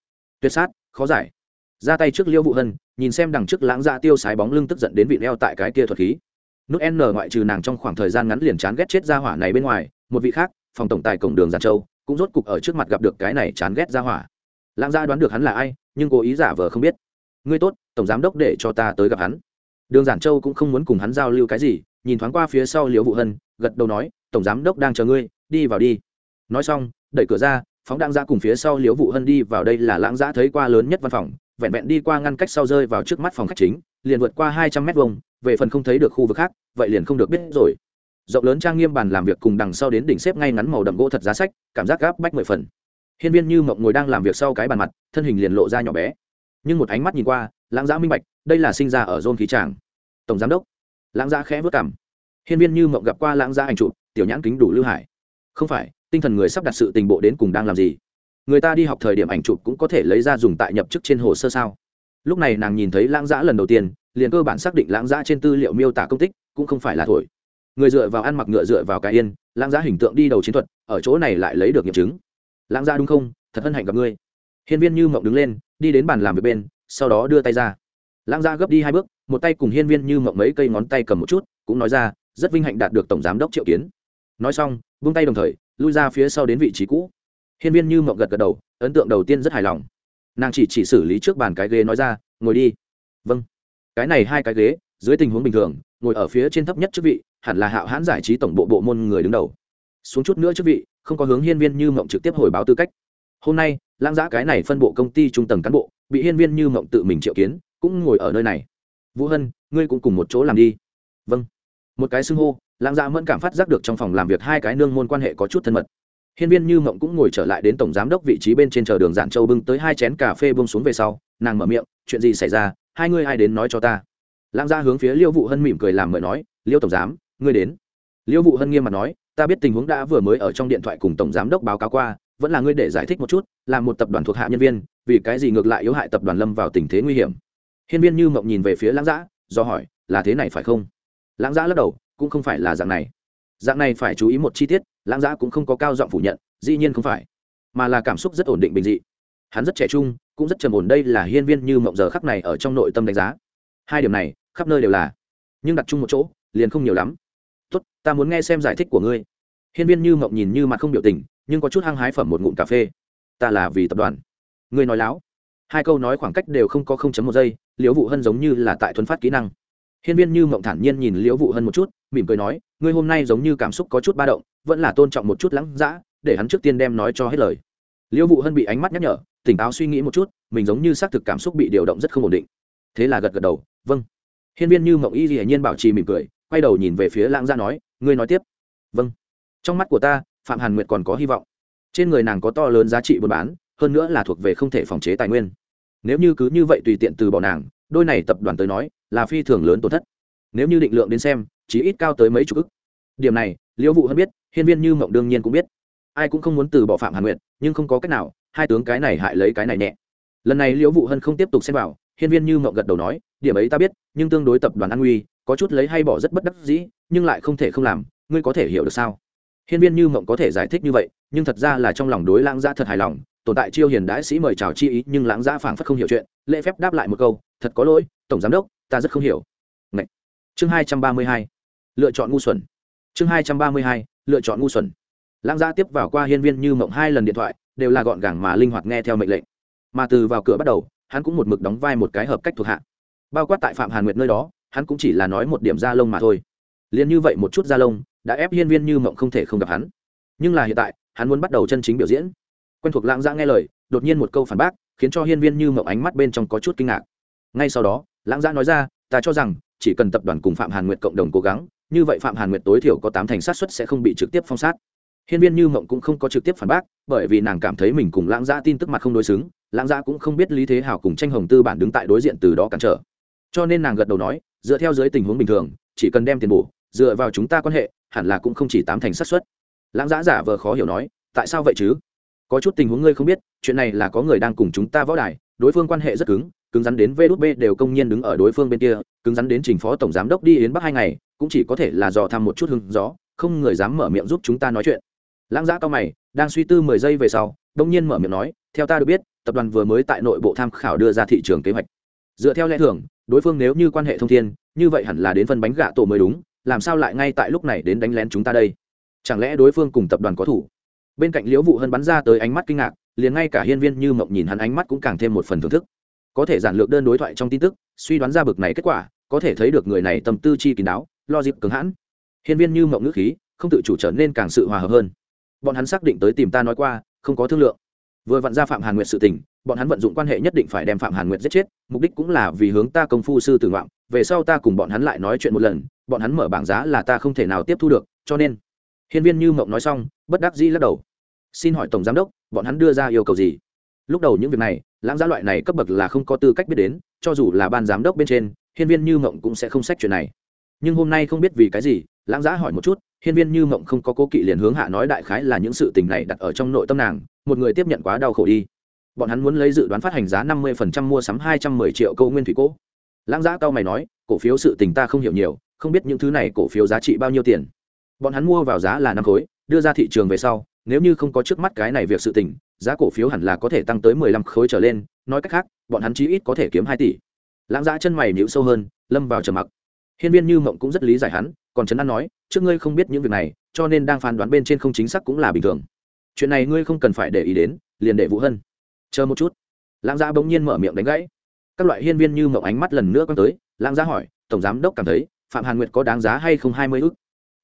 Tuyệt sát, khó giải. Ra tay trước liêu vụ hân, nhìn xem đằng trước lãng dạ tiêu sái bóng lưng tức giận đến vị leo tại cái kia thuật khí. Nút n ngoại trừ nàng trong khoảng thời gian ngắn liền chán ghét chết ra hỏa này bên ngoài, một vị khác, phòng tổng tài cổng đường giàn châu, cũng rốt cục ở trước mặt gặp được cái này chán ghét ra hỏa. Lãng gia đoán được hắn là ai, nhưng cố ý giả vờ không biết. Ngươi tốt, tổng giám đốc để cho ta tới gặp hắn. Đường giản châu cũng không muốn cùng hắn giao lưu cái gì, nhìn thoáng qua phía sau liễu vụ hân, gật đầu nói, tổng giám đốc đang chờ ngươi, đi vào đi. Nói xong, đẩy cửa ra phóng đang ra cùng phía sau liễu vụ hân đi vào đây là lãng giã thấy qua lớn nhất văn phòng, vẹn vẹn đi qua ngăn cách sau rơi vào trước mắt phòng khách chính, liền vượt qua hai trăm mét vuông, về phần không thấy được khu vực khác, vậy liền không được biết rồi. Rộng lớn trang nghiêm bàn làm việc cùng đằng sau đến đỉnh xếp ngay ngắn màu đậm gỗ thật giá sách, cảm giác gáp bách mười phần. Hiên viên như mộng ngồi đang làm việc sau cái bàn mặt, thân hình liền lộ ra nhỏ bé. Nhưng một ánh mắt nhìn qua, lãng giã minh bạch, đây là sinh ra ở dôn khí tràng. Tổng giám đốc. Lãng giã khẽ vất cảm. Hiên viên như mộng gặp qua lãng giã ảnh trụ tiểu nhãn kính đủ lưu hải. Không phải tinh thần người sắp đặt sự tình bộ đến cùng đang làm gì. Người ta đi học thời điểm ảnh chụp cũng có thể lấy ra dùng tại nhập chức trên hồ sơ sao? Lúc này nàng nhìn thấy lãng giã lần đầu tiên, liền cơ bản xác định lãng giã trên tư liệu miêu tả công tích cũng không phải là thổi. Người dựa vào ăn mặc ngựa dựa vào cái yên, lãng giã hình tượng đi đầu chiến thuật, ở chỗ này lại lấy được nghiệm chứng. Lãng giã đúng không? Thật hân hạnh gặp ngươi. Hiên viên như mộng đứng lên, đi đến bàn làm việc bên, sau đó đưa tay ra. Lãng giã gấp đi hai bước, một tay cùng hiên viên như mộng mấy cây ngón tay cầm một chút, cũng nói ra, rất vinh hạnh đạt được tổng giám đốc triệu kiến. Nói xong, vung tay đồng thời lui ra phía sau đến vị trí cũ. Hiên viên như mộng gật gật đầu, ấn tượng đầu tiên rất hài lòng. Nàng chỉ chỉ xử lý trước bàn cái ghế nói ra, ngồi đi. Vâng. Cái này hai cái ghế, dưới tình huống bình thường, ngồi ở phía trên thấp nhất chức vị, hẳn là hạo hãn giải trí tổng bộ bộ môn người đứng đầu. Xuống chút nữa chức vị, không có hướng hiên viên như mộng trực tiếp hồi báo tư cách. Hôm nay, lãng giã cái này phân bộ công ty trung tầng cán bộ, bị hiên viên như mộng tự mình triệu kiến, cũng ngồi ở nơi này. Vũ hân, ngươi cũng cùng một chỗ làm đi. Vâng. Một cái xưng hô lãng Dạ mẫn cảm phát giác được trong phòng làm việc hai cái nương môn quan hệ có chút thân mật. Hiên viên như mộng cũng ngồi trở lại đến tổng giám đốc vị trí bên trên chờ đường giản châu bưng tới hai chén cà phê bông xuống về sau, nàng mở miệng, chuyện gì xảy ra? Hai ngươi ai đến nói cho ta? Lãng gia hướng phía liêu vụ hân mỉm cười làm mời nói, liêu tổng giám, ngươi đến. Liêu vụ hân nghiêm mặt nói, ta biết tình huống đã vừa mới ở trong điện thoại cùng tổng giám đốc báo cáo qua, vẫn là ngươi để giải thích một chút là một tập đoàn thuộc hạ nhân viên, vì cái gì ngược lại yếu hại tập đoàn lâm vào tình thế nguy hiểm? Hiên viên như mộng nhìn về phía lãng giã do hỏi, là thế này phải không? Lãng giã lắc đầu cũng không phải là dạng này. Dạng này phải chú ý một chi tiết, lãng giã cũng không có cao giọng phủ nhận, dĩ nhiên không phải, mà là cảm xúc rất ổn định bình dị. Hắn rất trẻ trung, cũng rất trầm ổn đây là hiên viên như mộng giờ khắc này ở trong nội tâm đánh giá. Hai điểm này, khắp nơi đều là, nhưng đặt chung một chỗ, liền không nhiều lắm. Tốt, ta muốn nghe xem giải thích của ngươi. Hiên viên như mộng nhìn như mặt không biểu tình, nhưng có chút hăng hái phẩm một ngụm cà phê. Ta là vì tập đoàn. Ngươi nói láo. Hai câu nói khoảng cách đều không có không chấm một giây, liễu vụ hân giống như là tại thuấn phát kỹ năng hiên viên như mộng thản nhiên nhìn liễu vụ hân một chút, mỉm cười nói, ngươi hôm nay giống như cảm xúc có chút ba động, vẫn là tôn trọng một chút lắng dã, để hắn trước tiên đem nói cho hết lời. Liễu vụ hân bị ánh mắt nhắc nhở, tỉnh táo suy nghĩ một chút, mình giống như xác thực cảm xúc bị điều động rất không ổn định. Thế là gật gật đầu vâng. Hiên viên như mộng y hiển nhiên bảo trì mỉm cười, quay đầu nhìn về phía lãng gia nói, ngươi nói tiếp. Vâng. Trong mắt của ta, phạm hàn nguyệt còn có hy vọng. Trên người nàng có to lớn giá trị buôn bán, hơn nữa là thuộc về không thể phòng chế tài nguyên. Nếu như cứ như vậy tùy tiện từ bỏ nàng, đôi này tập đoàn tới nói là phi thường lớn tổn thất. Nếu như định lượng đến xem chỉ ít cao tới mấy chục ức. Điểm này, liễu vụ hơn biết, hiên viên như mộng đương nhiên cũng biết. Ai cũng không muốn từ bỏ phạm hàn nguyệt, nhưng không có cách nào, hai tướng cái này hại lấy cái này nhẹ. Lần này liễu vụ hân không tiếp tục xem vào, hiên viên như mộng gật đầu nói, điểm ấy ta biết, nhưng tương đối tập đoàn an nguy có chút lấy hay bỏ rất bất đắc dĩ, nhưng lại không thể không làm, ngươi có thể hiểu được sao? Hiên viên như mộng có thể giải thích như vậy, nhưng thật ra là trong lòng đối lãng gia thật hài lòng, tồn tại chiêu hiền đãi sĩ mời chào chi ý, nhưng lãng gia phảng phất không hiểu chuyện, lễ phép đáp lại một câu, thật có lỗi, tổng giám đốc ta rất không hiểu. Ngậy. chương hai trăm ba mươi hai. Lựa chọn ngu xuẩn. Chương hai trăm ba mươi hai. Lựa chọn ngu xuẩn. Lãng gia tiếp vào qua hiên viên như mộng hai lần điện thoại, đều là gọn gàng mà linh hoạt nghe theo mệnh lệnh. Mà từ vào cửa bắt đầu, hắn cũng một mực đóng vai một cái hợp cách thuộc hạ. Bao quát tại phạm hàn nguyệt nơi đó, hắn cũng chỉ là nói một điểm da lông mà thôi. Liền như vậy một chút da lông, đã ép hiên viên như mộng không thể không gặp hắn. Nhưng là hiện tại, hắn muốn bắt đầu chân chính biểu diễn. Quen thuộc lãng giã nghe lời, đột nhiên một câu phản bác, khiến cho hiên viên như mộng ánh mắt bên trong có chút kinh ngạc. Ngay sau đó lãng giã nói ra, ta cho rằng, chỉ cần tập đoàn cùng phạm hàn nguyệt cộng đồng cố gắng, như vậy phạm hàn nguyệt tối thiểu có tám thành sát xuất sẽ không bị trực tiếp phong sát. Hiên viên như mộng cũng không có trực tiếp phản bác, bởi vì nàng cảm thấy mình cùng lãng giã tin tức mặt không đối xứng, lãng giã cũng không biết lý thế hào cùng tranh hồng tư bản đứng tại đối diện từ đó cản trở. Cho nên nàng gật đầu nói, dựa theo dưới tình huống bình thường, chỉ cần đem tiền bổ, dựa vào chúng ta quan hệ, hẳn là cũng không chỉ tám thành sát xuất lãng giã giả vờ khó hiểu nói, tại sao vậy chứ? Có chút tình huống ngươi không biết, chuyện này là có người đang cùng chúng ta võ đài, đối phương quan hệ rất cứng cứng rắn đến vđb đều công nhiên đứng ở đối phương bên kia, cứng rắn đến trình phó tổng giám đốc đi yến bắc hai ngày, cũng chỉ có thể là dò thăm một chút hứng. gió, không người dám mở miệng giúp chúng ta nói chuyện. Lãng giã cao mày, đang suy tư mười giây về sau, đông nhiên mở miệng nói, theo ta được biết, tập đoàn vừa mới tại nội bộ tham khảo đưa ra thị trường kế hoạch. Dựa theo lẽ thường, đối phương nếu như quan hệ thông thiên, như vậy hẳn là đến phân bánh gạ tổ mới đúng, làm sao lại ngay tại lúc này đến đánh lén chúng ta đây? Chẳng lẽ đối phương cùng tập đoàn có thủ? Bên cạnh liễu vụ hân bắn ra tới ánh mắt kinh ngạc, liền ngay cả hiên viên như mộng nhìn hắn ánh mắt cũng càng thêm một phần thưởng thức có thể giản lược đơn đối thoại trong tin tức, suy đoán ra bực này kết quả, có thể thấy được người này tâm tư chi kín đáo lo dịp cứng hãn. Hiên viên như mộng ngữ khí, không tự chủ trở nên càng sự hòa hợp hơn. Bọn hắn xác định tới tìm ta nói qua, không có thương lượng. Vừa vặn ra phạm hàn nguyệt sự tình, bọn hắn vận dụng quan hệ nhất định phải đem phạm hàn nguyệt giết chết, mục đích cũng là vì hướng ta công phu sư tử ngoạm về sau ta cùng bọn hắn lại nói chuyện một lần, bọn hắn mở bảng giá là ta không thể nào tiếp thu được, cho nên. Hiên viên như mộng nói xong, bất đắc dĩ lắc đầu. Xin hỏi tổng giám đốc, bọn hắn đưa ra yêu cầu gì? Lúc đầu những việc này lãng giá loại này cấp bậc là không có tư cách biết đến, cho dù là ban giám đốc bên trên, hiên viên như mộng cũng sẽ không xét chuyện này. Nhưng hôm nay không biết vì cái gì, lãng giá hỏi một chút, hiên viên như mộng không có cố kỵ liền hướng hạ nói đại khái là những sự tình này đặt ở trong nội tâm nàng, một người tiếp nhận quá đau khổ đi. Bọn hắn muốn lấy dự đoán phát hành giá năm mươi phần trăm mua sắm hai trăm mười triệu câu nguyên thủy cố lãng giá cao mày nói, cổ phiếu sự tình ta không hiểu nhiều, không biết những thứ này cổ phiếu giá trị bao nhiêu tiền. Bọn hắn mua vào giá là năm khối, đưa ra thị trường về sau, nếu như không có trước mắt cái này việc sự tình giá cổ phiếu hẳn là có thể tăng tới mười lăm khối trở lên, nói cách khác, bọn hắn chí ít có thể kiếm hai tỷ. Lãng Dã chân mày nhíu sâu hơn, lâm vào trầm mặc. Hiên viên như mộng cũng rất lý giải hắn, còn trấn an nói, trước ngươi không biết những việc này, cho nên đang phán đoán bên trên không chính xác cũng là bình thường. Chuyện này ngươi không cần phải để ý đến, liền để vũ hân. Chờ một chút. Lãng Dã bỗng nhiên mở miệng đánh gãy. Các loại hiên viên như mộng ánh mắt lần nữa quan tới, lãng Dã hỏi, tổng giám đốc cảm thấy, phạm hàn nguyệt có đáng giá hay không hai mươi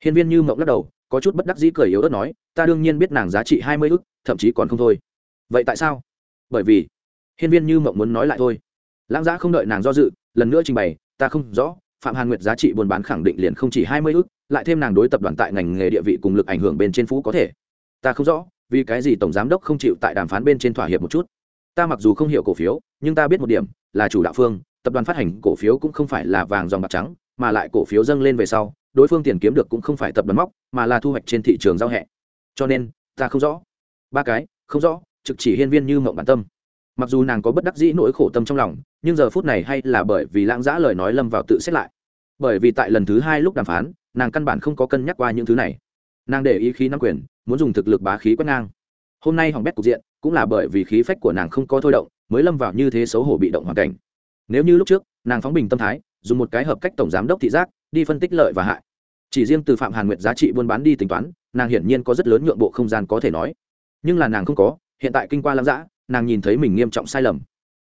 hiên viên như mộng lắc đầu, có chút bất đắc dĩ cười yếu ớt nói, ta đương nhiên biết nàng giá trị hai mươi thậm chí còn không thôi vậy tại sao? Bởi vì, hiên viên như mộng muốn nói lại thôi. Lãng giã không đợi nàng do dự, lần nữa trình bày, ta không rõ, phạm hàn nguyệt giá trị buôn bán khẳng định liền không chỉ hai mươi ước lại thêm nàng đối tập đoàn tại ngành nghề địa vị cùng lực ảnh hưởng bên trên phú có thể. Ta không rõ, vì cái gì tổng giám đốc không chịu tại đàm phán bên trên thỏa hiệp một chút? Ta mặc dù không hiểu cổ phiếu, nhưng ta biết một điểm, là chủ đạo phương, tập đoàn phát hành cổ phiếu cũng không phải là vàng dòng bạc trắng, mà lại cổ phiếu dâng lên về sau, đối phương tiền kiếm được cũng không phải tập đoàn móc, mà là thu hoạch trên thị trường giao hẹ. Cho nên, ta không rõ. Ba cái, không rõ trực chỉ hiên viên như mộng bản tâm. Mặc dù nàng có bất đắc dĩ nỗi khổ tâm trong lòng, nhưng giờ phút này hay là bởi vì lãng giã lời nói lâm vào tự xét lại. Bởi vì tại lần thứ hai lúc đàm phán, nàng căn bản không có cân nhắc qua những thứ này. Nàng để ý khí nắm quyền, muốn dùng thực lực bá khí quét ngang. Hôm nay hỏng bét cục diện, cũng là bởi vì khí phách của nàng không có thôi động, mới lâm vào như thế xấu hổ bị động hoàn cảnh. Nếu như lúc trước, nàng phóng bình tâm thái, dùng một cái hợp cách tổng giám đốc thị giác, đi phân tích lợi và hại. Chỉ riêng từ phạm hàn nguyệt giá trị buôn bán đi tính toán, nàng hiển nhiên có rất lớn nhượng bộ không gian có thể nói. Nhưng là nàng không có hiện tại kinh qua lãng dã nàng nhìn thấy mình nghiêm trọng sai lầm.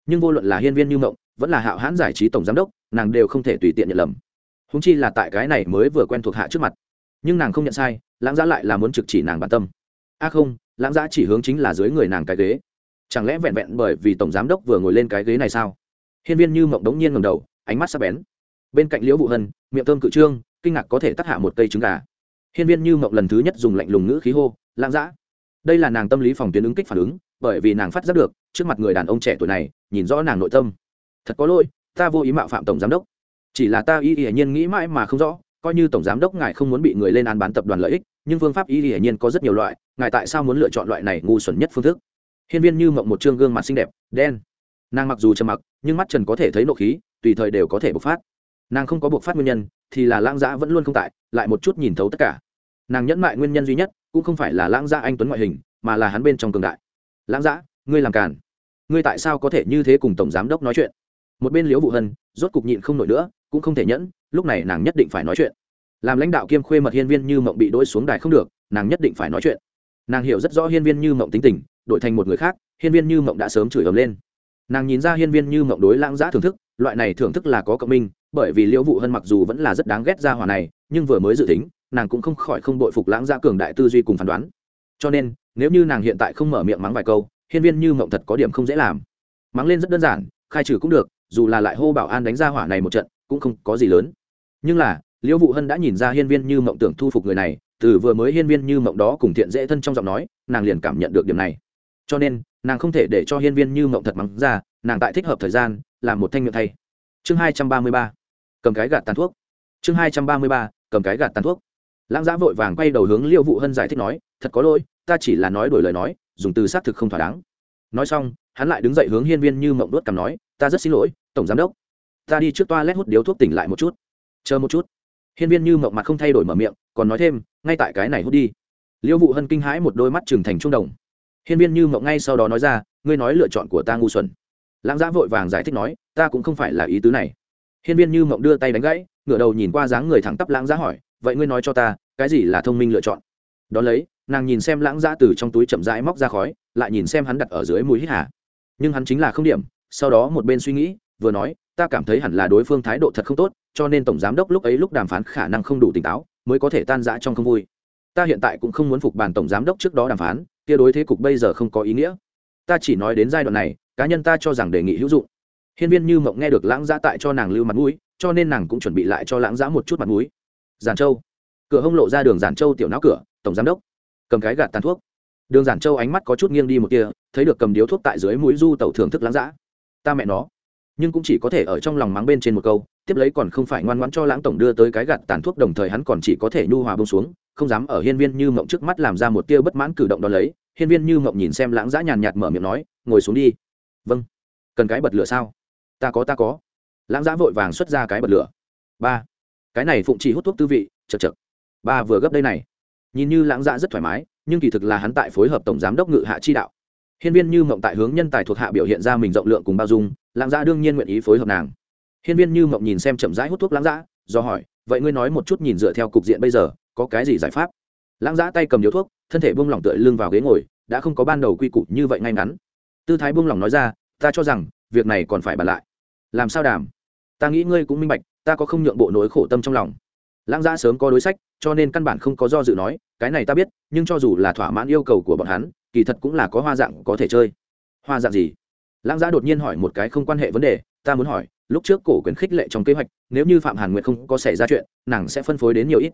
Nhưng vô luận là hiên viên như mộng, vẫn là hạo hãn giải trí tổng giám đốc, nàng đều không thể tùy tiện nhận lầm. Húng chi là tại cái này mới vừa quen thuộc hạ trước mặt. Nhưng nàng không nhận sai lãng giã lại là muốn trực chỉ nàng bản tâm. A à không lãng giã chỉ hướng chính là dưới người nàng cái ghế. Chẳng lẽ vẹn vẹn bởi vì tổng giám đốc vừa ngồi lên cái ghế này sao? Hiên viên như mộng đống nhiên ngầm đầu, ánh mắt sắc bén. Bên cạnh liễu vụ hân, miệng thơm cự trương, kinh ngạc có thể tắt hạ một cây trứng gà. Hiên viên như mộng lần thứ nhất dùng lạnh lùng ngữ khí hô lãng giã đây là nàng tâm lý phòng tuyến ứng kích phản ứng, bởi vì nàng phát giác được, trước mặt người đàn ông trẻ tuổi này, nhìn rõ nàng nội tâm. Thật có lỗi, ta vô ý mạo phạm tổng giám đốc. Chỉ là ta y hiển nhiên nghĩ mãi mà không rõ, coi như tổng giám đốc ngài không muốn bị người lên án bán tập đoàn lợi ích, nhưng phương pháp y hiển nhiên có rất nhiều loại, ngài tại sao muốn lựa chọn loại này ngu xuẩn nhất phương thức? Hiên viên như mộng một trương gương mặt xinh đẹp, đen. Nàng mặc dù trầm mặc, nhưng mắt trần có thể thấy nộ khí, tùy thời đều có thể bộc phát. Nàng không có bộc phát nguyên nhân, thì là lãng giã vẫn luôn không tại, lại một chút nhìn thấu tất cả. Nàng nhẫn mại nguyên nhân duy nhất cũng không phải là lãng gia anh tuấn ngoại hình, mà là hắn bên trong cường đại. Lãng giã ngươi làm càn. Ngươi tại sao có thể như thế cùng tổng giám đốc nói chuyện? Một bên liễu vụ hân, rốt cục nhịn không nổi nữa, cũng không thể nhẫn, lúc này nàng nhất định phải nói chuyện. Làm lãnh đạo kiêm khuê mật hiên viên như mộng bị đỗi xuống đài không được, nàng nhất định phải nói chuyện. Nàng hiểu rất rõ hiên viên như mộng tính tình, đổi thành một người khác, hiên viên như mộng đã sớm chửi ấm lên. Nàng nhìn ra hiên viên như mộng đối lãng giã thưởng thức, loại này thưởng thức là có cộng minh, bởi vì liễu vụ hân mặc dù vẫn là rất đáng ghét ra hỏa này, nhưng vừa mới dự tính nàng cũng không khỏi không bội phục lãng gia cường đại tư duy cùng phán đoán. Cho nên, nếu như nàng hiện tại không mở miệng mắng vài câu, hiên viên như mộng thật có điểm không dễ làm. Mắng lên rất đơn giản, khai trừ cũng được, dù là lại hô bảo an đánh ra hỏa này một trận, cũng không có gì lớn. Nhưng là, liễu vụ hân đã nhìn ra hiên viên như mộng tưởng thu phục người này, từ vừa mới hiên viên như mộng đó cùng thiện dễ thân trong giọng nói, nàng liền cảm nhận được điểm này. Cho nên, nàng không thể để cho hiên viên như mộng thật mắng ra, nàng tại thích hợp thời gian làm một thanh miệng thay. Chương hai trăm ba mươi ba, cầm cái gạt tàn thuốc. Chương hai trăm ba mươi ba, cầm cái gạt tàn thuốc lãng giã vội vàng quay đầu hướng liêu vụ hân giải thích nói, thật có lỗi, ta chỉ là nói đổi lời nói, dùng từ xác thực không thỏa đáng. Nói xong, hắn lại đứng dậy hướng hiên viên như mộng đốt cằm nói, ta rất xin lỗi, tổng giám đốc. Ta đi trước toa lét hút điếu thuốc tỉnh lại một chút. Chờ một chút. Hiên viên như mộng mặt không thay đổi mở miệng, còn nói thêm, ngay tại cái này hút đi. Liêu vụ hân kinh hãi một đôi mắt trừng thành trung đồng. Hiên viên như mộng ngay sau đó nói ra, ngươi nói lựa chọn của ta ngu xuẩn. Lãng giã vội vàng giải thích nói, ta cũng không phải là ý tứ này. Hiên viên như mộng đưa tay đánh gãy, ngửa đầu nhìn qua dáng người thẳng tắp lãng giã hỏi vậy ngươi nói cho ta, cái gì là thông minh lựa chọn? Đón lấy, nàng nhìn xem lãng giã từ trong túi chậm rãi móc ra khói, lại nhìn xem hắn đặt ở dưới mũi hít hà. Nhưng hắn chính là không điểm, sau đó một bên suy nghĩ, vừa nói, ta cảm thấy hẳn là đối phương thái độ thật không tốt, cho nên tổng giám đốc lúc ấy lúc đàm phán khả năng không đủ tỉnh táo, mới có thể tan rã trong không vui. Ta hiện tại cũng không muốn phục bàn tổng giám đốc trước đó đàm phán, kia đối thế cục bây giờ không có ý nghĩa. Ta chỉ nói đến giai đoạn này, cá nhân ta cho rằng đề nghị hữu dụng. Hiên viên như mộng nghe được lãng giã tại cho nàng lưu mặt mũi, cho nên nàng cũng chuẩn bị lại cho lãng giã một chút mặt mũi giản châu. Cửa hông lộ ra đường giản châu tiểu não cửa, tổng giám đốc. Cầm cái gạt tàn thuốc. Đường giản châu ánh mắt có chút nghiêng đi một kia thấy được cầm điếu thuốc tại dưới mũi du tẩu thưởng thức lãng giã ta mẹ nó. Nhưng cũng chỉ có thể ở trong lòng mắng bên trên một câu, tiếp lấy còn không phải ngoan ngoãn cho lãng tổng đưa tới cái gạt tàn thuốc, đồng thời hắn còn chỉ có thể nhu hòa bông xuống, không dám ở hiên viên như mộng trước mắt làm ra một tia bất mãn cử động đó lấy. Hiên viên như mộng nhìn xem lãng giã nhàn nhạt mở miệng nói, ngồi xuống đi. Vâng. Cần cái bật lửa sao? Ta có ta có. Lãng giã vội vàng xuất ra cái bật lửa. Ba cái này phụng chỉ hút thuốc tư vị, chật chật. Ba vừa gấp đây này. Nhìn như lãng dạ rất thoải mái, nhưng kỳ thực là hắn tại phối hợp tổng giám đốc ngự hạ chi đạo. Hiên viên như mộng tại hướng nhân tài thuộc hạ biểu hiện ra mình rộng lượng cùng bao dung, lãng dạ đương nhiên nguyện ý phối hợp nàng. Hiên viên như mộng nhìn xem chậm rãi hút thuốc lãng dạ do hỏi, vậy ngươi nói một chút nhìn dựa theo cục diện bây giờ, có cái gì giải pháp? Lãng dạ tay cầm điếu thuốc, thân thể buông lỏng tựa lưng vào ghế ngồi, đã không có ban đầu quy củ như vậy ngay ngắn. Tư thái buông lỏng nói ra, ta cho rằng, việc này còn phải bàn lại. Làm sao đàm? Ta nghĩ ngươi cũng minh bạch ta có không nhượng bộ nỗi khổ tâm trong lòng. Lãng gia sớm có đối sách, cho nên căn bản không có do dự nói, cái này ta biết, nhưng cho dù là thỏa mãn yêu cầu của bọn hắn, kỳ thật cũng là có hoa dạng có thể chơi. Hoa dạng gì? Lãng gia đột nhiên hỏi một cái không quan hệ vấn đề, ta muốn hỏi, lúc trước cổ quyền khích lệ trong kế hoạch, nếu như phạm hàn nguyệt không có xảy ra chuyện, nàng sẽ phân phối đến nhiều ít.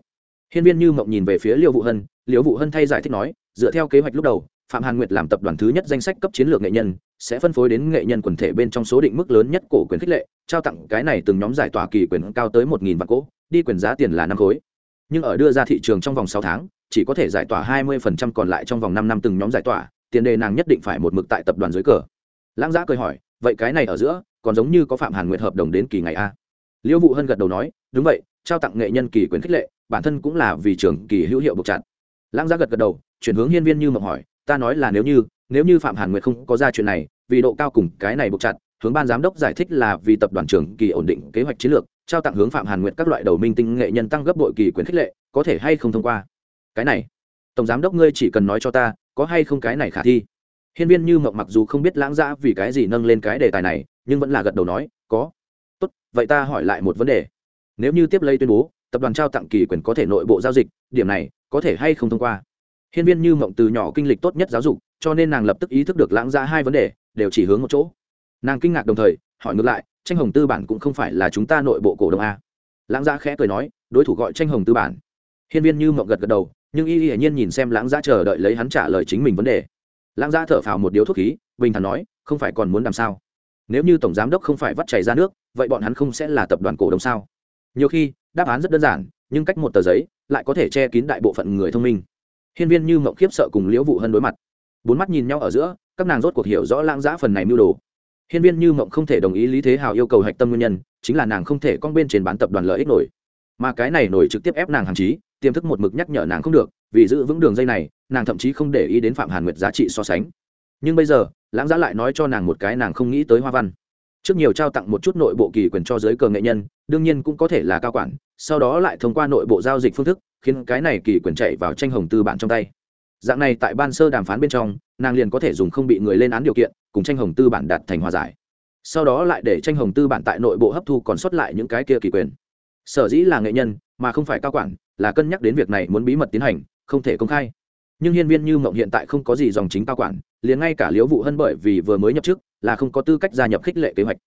Hiên viên như mộng nhìn về phía liêu vụ hân, liêu vụ hân thay giải thích nói, dựa theo kế hoạch lúc đầu, phạm hàn nguyệt làm tập đoàn thứ nhất danh sách cấp chiến lược nghệ nhân sẽ phân phối đến nghệ nhân quần thể bên trong số định mức lớn nhất cổ quyền khích lệ, trao tặng cái này từng nhóm giải tỏa kỳ quyền cao tới một nghìn vạn cỗ, đi quyền giá tiền là năm khối. Nhưng ở đưa ra thị trường trong vòng sáu tháng, chỉ có thể giải tỏa hai mươi phần trăm còn lại trong vòng năm năm từng nhóm giải tỏa, tiền đề nàng nhất định phải một mực tại tập đoàn dưới cờ. Lãng giã cười hỏi, vậy cái này ở giữa, còn giống như có phạm hàn nguyện hợp đồng đến kỳ ngày a. Liễu vụ hân gật đầu nói, đúng vậy, trao tặng nghệ nhân kỳ quyền khích lệ, bản thân cũng là vì trường kỳ hữu hiệu buộc chặt. Lãng giã gật gật đầu, chuyển hướng hiên viên như mộng hỏi, ta nói là nếu như nếu như phạm hàn nguyệt không có ra chuyện này, vì độ cao cùng cái này buộc chặt, hướng ban giám đốc giải thích là vì tập đoàn trưởng kỳ ổn định kế hoạch chiến lược, trao tặng hướng phạm hàn nguyệt các loại đầu minh tinh nghệ nhân tăng gấp bội kỳ quyền khích lệ, có thể hay không thông qua. Cái này, tổng giám đốc ngươi chỉ cần nói cho ta, có hay không cái này khả thi? Hiên viên như mộng mặc dù không biết lãng giã vì cái gì nâng lên cái đề tài này, nhưng vẫn là gật đầu nói, có. Tốt, vậy ta hỏi lại một vấn đề. Nếu như tiếp lấy tuyên bố, tập đoàn trao tặng kỳ quyền có thể nội bộ giao dịch, điểm này có thể hay không thông qua? Hiên viên như mộng từ nhỏ kinh lịch tốt nhất giáo dục cho nên nàng lập tức ý thức được lãng ra hai vấn đề, đều chỉ hướng một chỗ. Nàng kinh ngạc đồng thời, hỏi ngược lại, tranh hồng tư bản cũng không phải là chúng ta nội bộ cổ đông a? Lãng giã khẽ cười nói, đối thủ gọi tranh hồng tư bản. Hiên viên như mộng gật gật đầu, nhưng y hiển nhiên nhìn xem lãng giã chờ đợi lấy hắn trả lời chính mình vấn đề. Lãng giã thở phào một điếu thuốc khí, bình thản nói, không phải còn muốn làm sao? Nếu như tổng giám đốc không phải vắt chảy ra nước, vậy bọn hắn không sẽ là tập đoàn cổ đông sao? Nhiều khi, đáp án rất đơn giản, nhưng cách một tờ giấy lại có thể che kín đại bộ phận người thông minh. Hiên viên như mộng khiếp sợ cùng liễu vụ hân đối mặt bốn mắt nhìn nhau ở giữa các nàng rốt cuộc hiểu rõ lãng giã phần này mưu đồ. Hiên viên như mộng không thể đồng ý lý thế hào yêu cầu hạch tâm nguyên nhân chính là nàng không thể con bên trên bán tập đoàn lợi ích nổi. Mà cái này nổi trực tiếp ép nàng hàn trí, tiềm thức một mực nhắc nhở nàng không được vì giữ vững đường dây này nàng thậm chí không để ý đến phạm hàn nguyệt giá trị so sánh. Nhưng bây giờ lãng giã lại nói cho nàng một cái nàng không nghĩ tới hoa văn. Trước nhiều trao tặng một chút nội bộ kỳ quyền cho giới cờ nghệ nhân đương nhiên cũng có thể là cao quản sau đó lại thông qua nội bộ giao dịch phương thức khiến cái này kỳ quyền chạy vào tranh hồng tư bản trong tay dạng này tại ban sơ đàm phán bên trong, nàng liền có thể dùng không bị người lên án điều kiện, cùng tranh hồng tư bản đạt thành hòa giải. Sau đó lại để tranh hồng tư bản tại nội bộ hấp thu còn sót lại những cái kia kỳ quyền. Sở dĩ là nghệ nhân, mà không phải cao quản, là cân nhắc đến việc này muốn bí mật tiến hành, không thể công khai. Nhưng hiên viên như mộng hiện tại không có gì dòng chính cao quản, liền ngay cả liễu vụ hân bởi vì vừa mới nhập chức, là không có tư cách gia nhập khích lệ kế hoạch.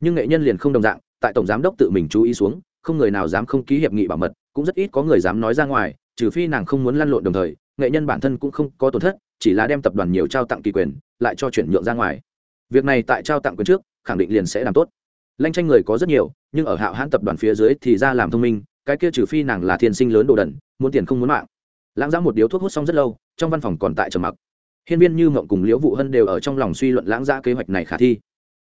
Nhưng nghệ nhân liền không đồng dạng, tại tổng giám đốc tự mình chú ý xuống, không người nào dám không ký hiệp nghị bảo mật, cũng rất ít có người dám nói ra ngoài, trừ phi nàng không muốn lăn lộn đồng thời nghệ nhân bản thân cũng không có tổn thất, chỉ là đem tập đoàn nhiều trao tặng kỳ quyền, lại cho chuyển nhượng ra ngoài. Việc này tại trao tặng quyền trước, khẳng định liền sẽ làm tốt. Lanh tranh người có rất nhiều, nhưng ở hạo hãn tập đoàn phía dưới thì ra làm thông minh, cái kia trừ phi nàng là thiên sinh lớn đồ đần, muốn tiền không muốn mạng. Lãng giã một điếu thuốc hút xong rất lâu, trong văn phòng còn tại trầm mặc. Hiên viên như mộng cùng liễu vụ hân đều ở trong lòng suy luận lãng giã kế hoạch này khả thi.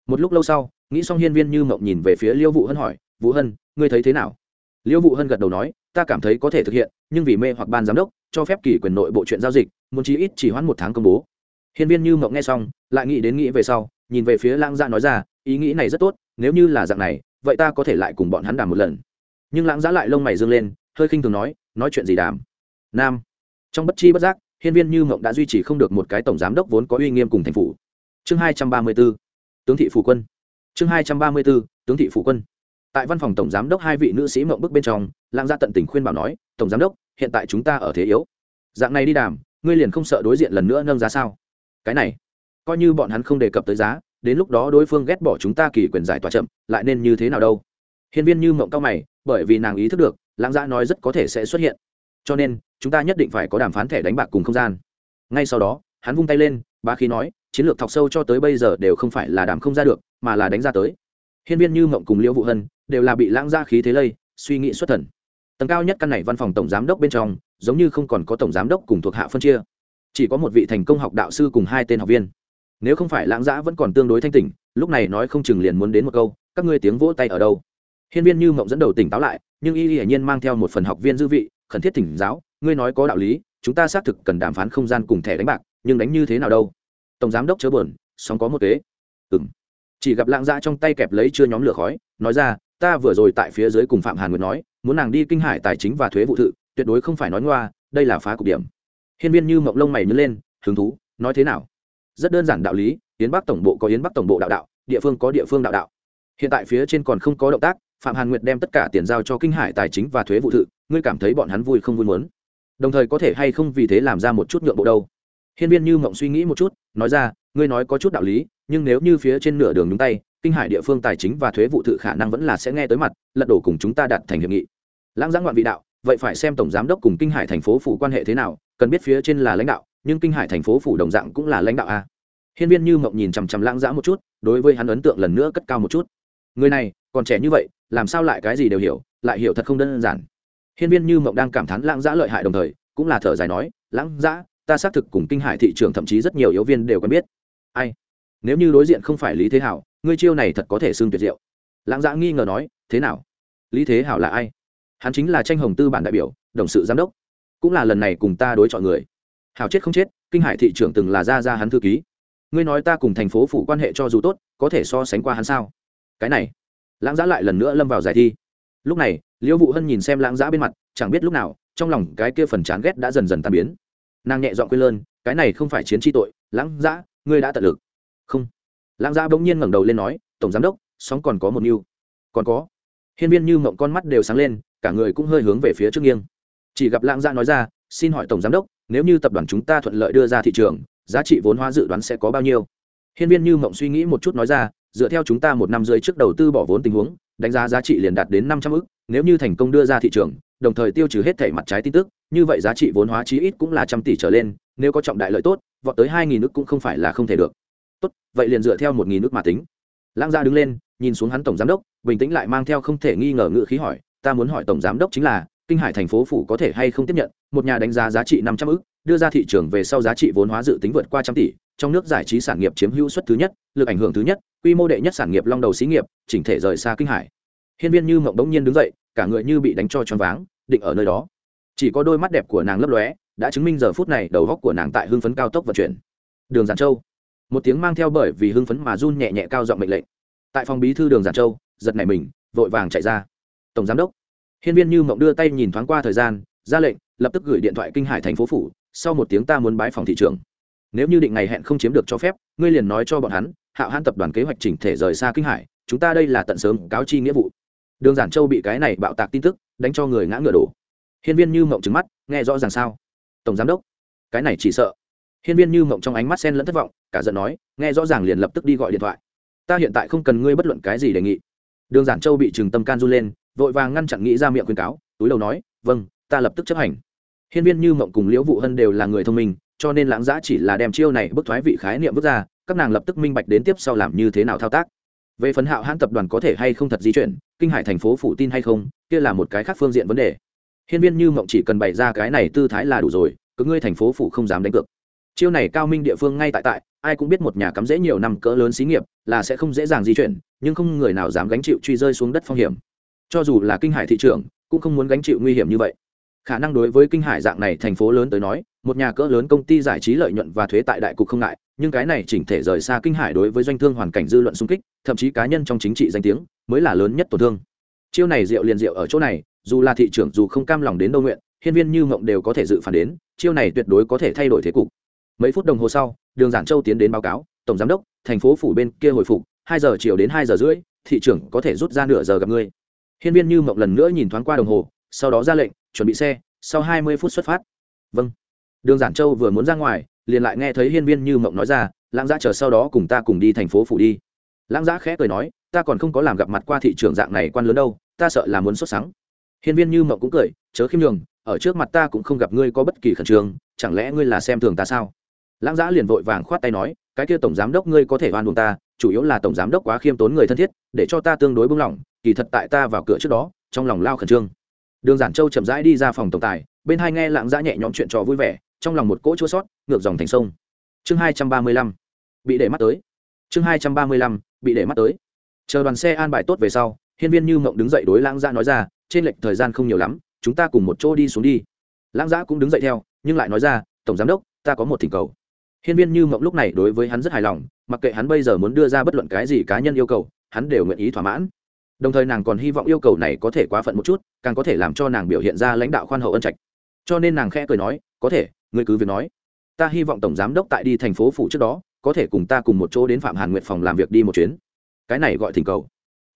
Một lúc lâu sau, nghĩ xong hiên viên như mộng nhìn về phía liễu vụ hân hỏi, vũ hân, ngươi thấy thế nào? Liễu vụ hân gật đầu nói, ta cảm thấy có thể thực hiện, nhưng vì mê hoặc ban giám đốc cho phép kỳ quyền nội bộ chuyện giao dịch, muốn chí ít chỉ hoãn một tháng công bố. Hiên viên như mộng nghe xong, lại nghĩ đến nghĩ về sau, nhìn về phía lãng giã nói ra, ý nghĩ này rất tốt, nếu như là dạng này, vậy ta có thể lại cùng bọn hắn đàm một lần. Nhưng lãng giã lại lông mày dương lên, hơi khinh thường nói nói chuyện gì đàm? Nam. Trong bất chi bất giác, hiên viên như mộng đã duy trì không được một cái tổng giám đốc vốn có uy nghiêm cùng thành phủ. Chương hai trăm ba mươi b ố tướng thị phủ quân. Chương hai trăm ba mươi b ố tướng thị phủ quân. Tại văn phòng tổng giám đốc hai vị nữ sĩ mộng bức bên trong, lãng gia tận tình khuyên bảo nói, tổng giám đốc hiện tại chúng ta ở thế yếu. Dạng này đi đàm, ngươi liền không sợ đối diện lần nữa nâng giá sao? Cái này, coi như bọn hắn không đề cập tới giá, đến lúc đó đối phương ghét bỏ chúng ta kỳ quyền giải tỏa chậm, lại nên như thế nào đâu? Hiên viên như mộng cao mày, bởi vì nàng ý thức được, lãng gia nói rất có thể sẽ xuất hiện. Cho nên, chúng ta nhất định phải có đàm phán thẻ đánh bạc cùng không gian. Ngay sau đó, hắn vung tay lên ba khí nói, chiến lược thọc sâu cho tới bây giờ đều không phải là đàm không ra được, mà là đánh ra tới. Hiên viên như mộng cùng liễu vụ hân đều là bị lãng gia khí thế lây, suy nghĩ xuất thần tầng cao nhất căn này văn phòng tổng giám đốc bên trong, giống như không còn có tổng giám đốc cùng thuộc hạ phân chia, chỉ có một vị thành công học đạo sư cùng hai tên học viên. Nếu không phải lãng giã vẫn còn tương đối thanh tỉnh, lúc này nói không chừng liền muốn đến một câu, các ngươi tiếng vỗ tay ở đâu? Hiên viên như mộng dẫn đầu tỉnh táo lại, nhưng y hiển nhiên mang theo một phần học viên dư vị, khẩn thiết tỉnh giáo, ngươi nói có đạo lý, chúng ta xác thực cần đàm phán không gian cùng thẻ đánh bạc, nhưng đánh như thế nào đâu? Tổng giám đốc chớ buồn song có một kế. Ừ m chỉ gặp lãng giã trong tay kẹp lấy chưa nhóm lửa khói, nói ra, ta vừa rồi tại phía dưới cùng phạm hàn nguyệt nói muốn nàng đi kinh hải tài chính và thuế vụ thự tuyệt đối không phải nói ngoa, đây là phá cục điểm. Hiên viên như mộng lông mày nhớ lên, hứng thú, nói thế nào? Rất đơn giản đạo lý, yến bắc tổng bộ có yến bắc tổng bộ đạo đạo, địa phương có địa phương đạo đạo. Hiện tại phía trên còn không có động tác, phạm hàn nguyệt đem tất cả tiền giao cho kinh hải tài chính và thuế vụ thự ngươi cảm thấy bọn hắn vui không vui muốn? Đồng thời có thể hay không vì thế làm ra một chút nhượng bộ đâu? Hiên viên như mộng suy nghĩ một chút, nói ra, ngươi nói có chút đạo lý, nhưng nếu như phía trên nửa đường nhúng tay, kinh hải địa phương tài chính và thuế vụ thự khả năng vẫn là sẽ nghe tới mặt, lật đổ cùng chúng ta đặt thành hiệp nghị lãng giã ngoạn vị đạo, vậy phải xem tổng giám đốc cùng kinh hải thành phố phủ quan hệ thế nào, cần biết phía trên là lãnh đạo, nhưng kinh hải thành phố phủ đồng dạng cũng là lãnh đạo a. Hiên viên như mộng nhìn chằm chằm lãng giã một chút, đối với hắn ấn tượng lần nữa cất cao một chút. Người này, còn trẻ như vậy, làm sao lại cái gì đều hiểu, lại hiểu thật không đơn giản. Hiên viên như mộng đang cảm thán lãng giã lợi hại đồng thời, cũng là thở dài nói, lãng giã, ta xác thực cùng kinh hải thị trường thậm chí rất nhiều yếu viên đều quen biết. Ai? Nếu như đối diện không phải lý thế hảo, ngươi chiêu này thật có thể xưng tuyệt diệu. Lãng giã nghi ngờ nói, thế nào? Lý thế hảo là ai? Hắn chính là tranh hồng tư bản đại biểu, đồng sự giám đốc. Cũng là lần này cùng ta đối chọn người. Hảo chết không chết, kinh hải thị trưởng từng là ra ra hắn thư ký. Ngươi nói ta cùng thành phố phủ quan hệ cho dù tốt, có thể so sánh qua hắn sao? Cái này, lãng giã lại lần nữa lâm vào giải thi. Lúc này, liễu vụ hân nhìn xem lãng giã bên mặt, chẳng biết lúc nào, trong lòng cái kia phần chán ghét đã dần dần tan biến. Nàng nhẹ dọn quên lơn, cái này không phải chiến tri tội, lãng giã, ngươi đã tận lực. Không. Lãng giã bỗng nhiên ngẩng đầu lên nói, tổng giám đốc, sóng còn có một mưu còn có. Hiên viên như mộng con mắt đều sáng lên cả người cũng hơi hướng về phía trước nghiêng. Chỉ gặp lãng Gia nói ra, xin hỏi tổng giám đốc, nếu như tập đoàn chúng ta thuận lợi đưa ra thị trường, giá trị vốn hóa dự đoán sẽ có bao nhiêu? Hiên viên như mộng suy nghĩ một chút nói ra, dựa theo chúng ta một năm rưỡi trước đầu tư bỏ vốn tình huống, đánh giá giá trị liền đạt đến năm trăm ư nếu như thành công đưa ra thị trường, đồng thời tiêu trừ hết thẻ mặt trái tin tức, như vậy giá trị vốn hóa chí ít cũng là trăm tỷ trở lên, nếu có trọng đại lợi tốt, vọt tới hai nghìn ức cũng không phải là không thể được. Tốt, vậy liền dựa theo một nghìn ức mà tính. Lãng gia đứng lên, nhìn xuống hắn tổng giám đốc, bình tĩnh lại mang theo không thể nghi ngờ ngự khí hỏi ta muốn hỏi tổng giám đốc chính là, kinh hải thành phố phủ có thể hay không tiếp nhận, một nhà đánh giá giá trị năm trăm ức, đưa ra thị trường về sau giá trị vốn hóa dự tính vượt qua trăm tỷ, trong nước giải trí sản nghiệp chiếm hữu suất thứ nhất, lực ảnh hưởng thứ nhất, quy mô đệ nhất sản nghiệp long đầu xí nghiệp, chỉnh thể rời xa kinh hải. Hiên viên như mộng đống nhiên đứng dậy, cả người như bị đánh cho choáng váng, định ở nơi đó. Chỉ có đôi mắt đẹp của nàng lấp lóe, đã chứng minh giờ phút này đầu góc của nàng tại hưng phấn cao tốc vận chuyển. Đường giản châu. Một tiếng mang theo bởi vì hưng phấn mà run nhẹ nhẹ cao giọng mệnh lệnh. Tại phòng bí thư đường giản châu, giật nảy mình, vội vàng chạy ra tổng giám đốc. Hiên viên như mộng đưa tay nhìn thoáng qua thời gian, ra lệnh, lập tức gửi điện thoại kinh hải thành phố phủ, sau một tiếng ta muốn bái phòng thị trường nếu như định ngày hẹn không chiếm được cho phép, ngươi liền nói cho bọn hắn hạo hãn tập đoàn kế hoạch chỉnh thể rời xa kinh hải, chúng ta đây là tận sớm cáo chi nghĩa vụ. Đường giản châu bị cái này bạo tạc tin tức, đánh cho người ngã ngựa đổ. Hiên viên như mộng trứng mắt, nghe rõ ràng sao? Tổng giám đốc, cái này chỉ sợ. Hiên viên như mộng trong ánh mắt sen lẫn thất vọng, cả giận nói, nghe rõ ràng liền lập tức đi gọi điện thoại. Ta hiện tại không cần ngươi bất luận cái gì đề nghị. Đường giản châu bị trừng tâm can run lên vội vàng ngăn chặn nghĩ ra miệng khuyên cáo, túi đầu nói vâng ta lập tức chấp hành. Hiên viên như mộng cùng liễu vụ hân đều là người thông minh, cho nên lãng giã chỉ là đem chiêu này bức thoái vị khái niệm bước ra, các nàng lập tức minh bạch đến tiếp sau làm như thế nào thao tác. Về phần hạo hãn tập đoàn có thể hay không thật di chuyển, kinh hải thành phố phủ tin hay không, kia là một cái khác phương diện vấn đề. Hiên viên như mộng chỉ cần bày ra cái này tư thái là đủ rồi, cứ ngươi thành phố phủ không dám đánh cược. Chiêu này cao minh địa phương ngay tại tại, ai cũng biết một nhà cắm dễ nhiều năm cỡ lớn xí nghiệp là sẽ không dễ dàng di chuyển, nhưng không người nào dám gánh chịu truy rơi xuống đất phong hiểm cho dù là kinh hải thị trường cũng không muốn gánh chịu nguy hiểm như vậy. Khả năng đối với kinh hải dạng này thành phố lớn tới nói, một nhà cỡ lớn công ty giải trí lợi nhuận và thuế tại đại cục không ngại, nhưng cái này chỉnh thể rời xa kinh hải đối với doanh thương hoàn cảnh dư luận xung kích, thậm chí cá nhân trong chính trị danh tiếng, mới là lớn nhất tổn thương. Chiêu này rượu liền rượu ở chỗ này, dù là thị trưởng dù không cam lòng đến đâu nguyện, hiên viên như mộng đều có thể dự phản đến, chiêu này tuyệt đối có thể thay đổi thế cục. Mấy phút đồng hồ sau, đường giản châu tiến đến báo cáo, tổng giám đốc, thành phố phủ bên kia hồi phục, hai giờ chiều đến hai giờ rưỡi, thị trưởng có thể rút ra nửa giờ gặp ngươi hiên viên như mộng lần nữa nhìn thoáng qua đồng hồ, sau đó ra lệnh, chuẩn bị xe, sau hai mươi phút xuất phát. Vâng. Đường giản châu vừa muốn ra ngoài, liền lại nghe thấy hiên viên như mộng nói ra, lãng giã chờ sau đó cùng ta cùng đi thành phố phủ đi. Lãng giã khẽ cười nói, ta còn không có làm gặp mặt qua thị trường dạng này quan lớn đâu, ta sợ là muốn xuất sáng hiên viên như mộng cũng cười, chớ khiêm nhường, ở trước mặt ta cũng không gặp ngươi có bất kỳ khẩn trương, chẳng lẽ ngươi là xem thường ta sao? Lãng giã liền vội vàng khoát tay nói, cái kia tổng giám đốc ngươi có thể oan buồn ta, chủ yếu là tổng giám đốc quá khiêm tốn người thân thiết, để cho ta tương đối buông lỏng kỳ thật tại ta vào cửa trước đó, trong lòng lao khẩn trương. Đường giản châu chậm rãi đi ra phòng tổng tài, bên hai nghe lãng giã nhẹ nhõm chuyện trò vui vẻ, trong lòng một cỗ chua sót, ngược dòng thành sông. Chương hai trăm ba mươi lăm, bị để mắt tới. Chương hai trăm ba mươi lăm, bị để mắt tới. Chờ đoàn xe an bài tốt về sau, hiên viên như mộng đứng dậy đối lãng giã nói ra, trên lệch thời gian không nhiều lắm, chúng ta cùng một chỗ đi xuống đi. Lãng giã cũng đứng dậy theo, nhưng lại nói ra, tổng giám đốc, ta có một thỉnh cầu. Hiên viên như mộng lúc này đối với hắn rất hài lòng, mặc kệ hắn bây giờ muốn đưa ra bất luận cái gì cá nhân yêu cầu, hắn đều nguyện ý thỏa mãn đồng thời nàng còn hy vọng yêu cầu này có thể quá phận một chút, càng có thể làm cho nàng biểu hiện ra lãnh đạo khoan hậu ân trạch. Cho nên nàng khẽ cười nói, có thể, ngươi cứ việc nói. Ta hy vọng tổng giám đốc tại đi thành phố phủ trước đó, có thể cùng ta cùng một chỗ đến phạm hàn nguyện phòng làm việc đi một chuyến. Cái này gọi thỉnh cầu.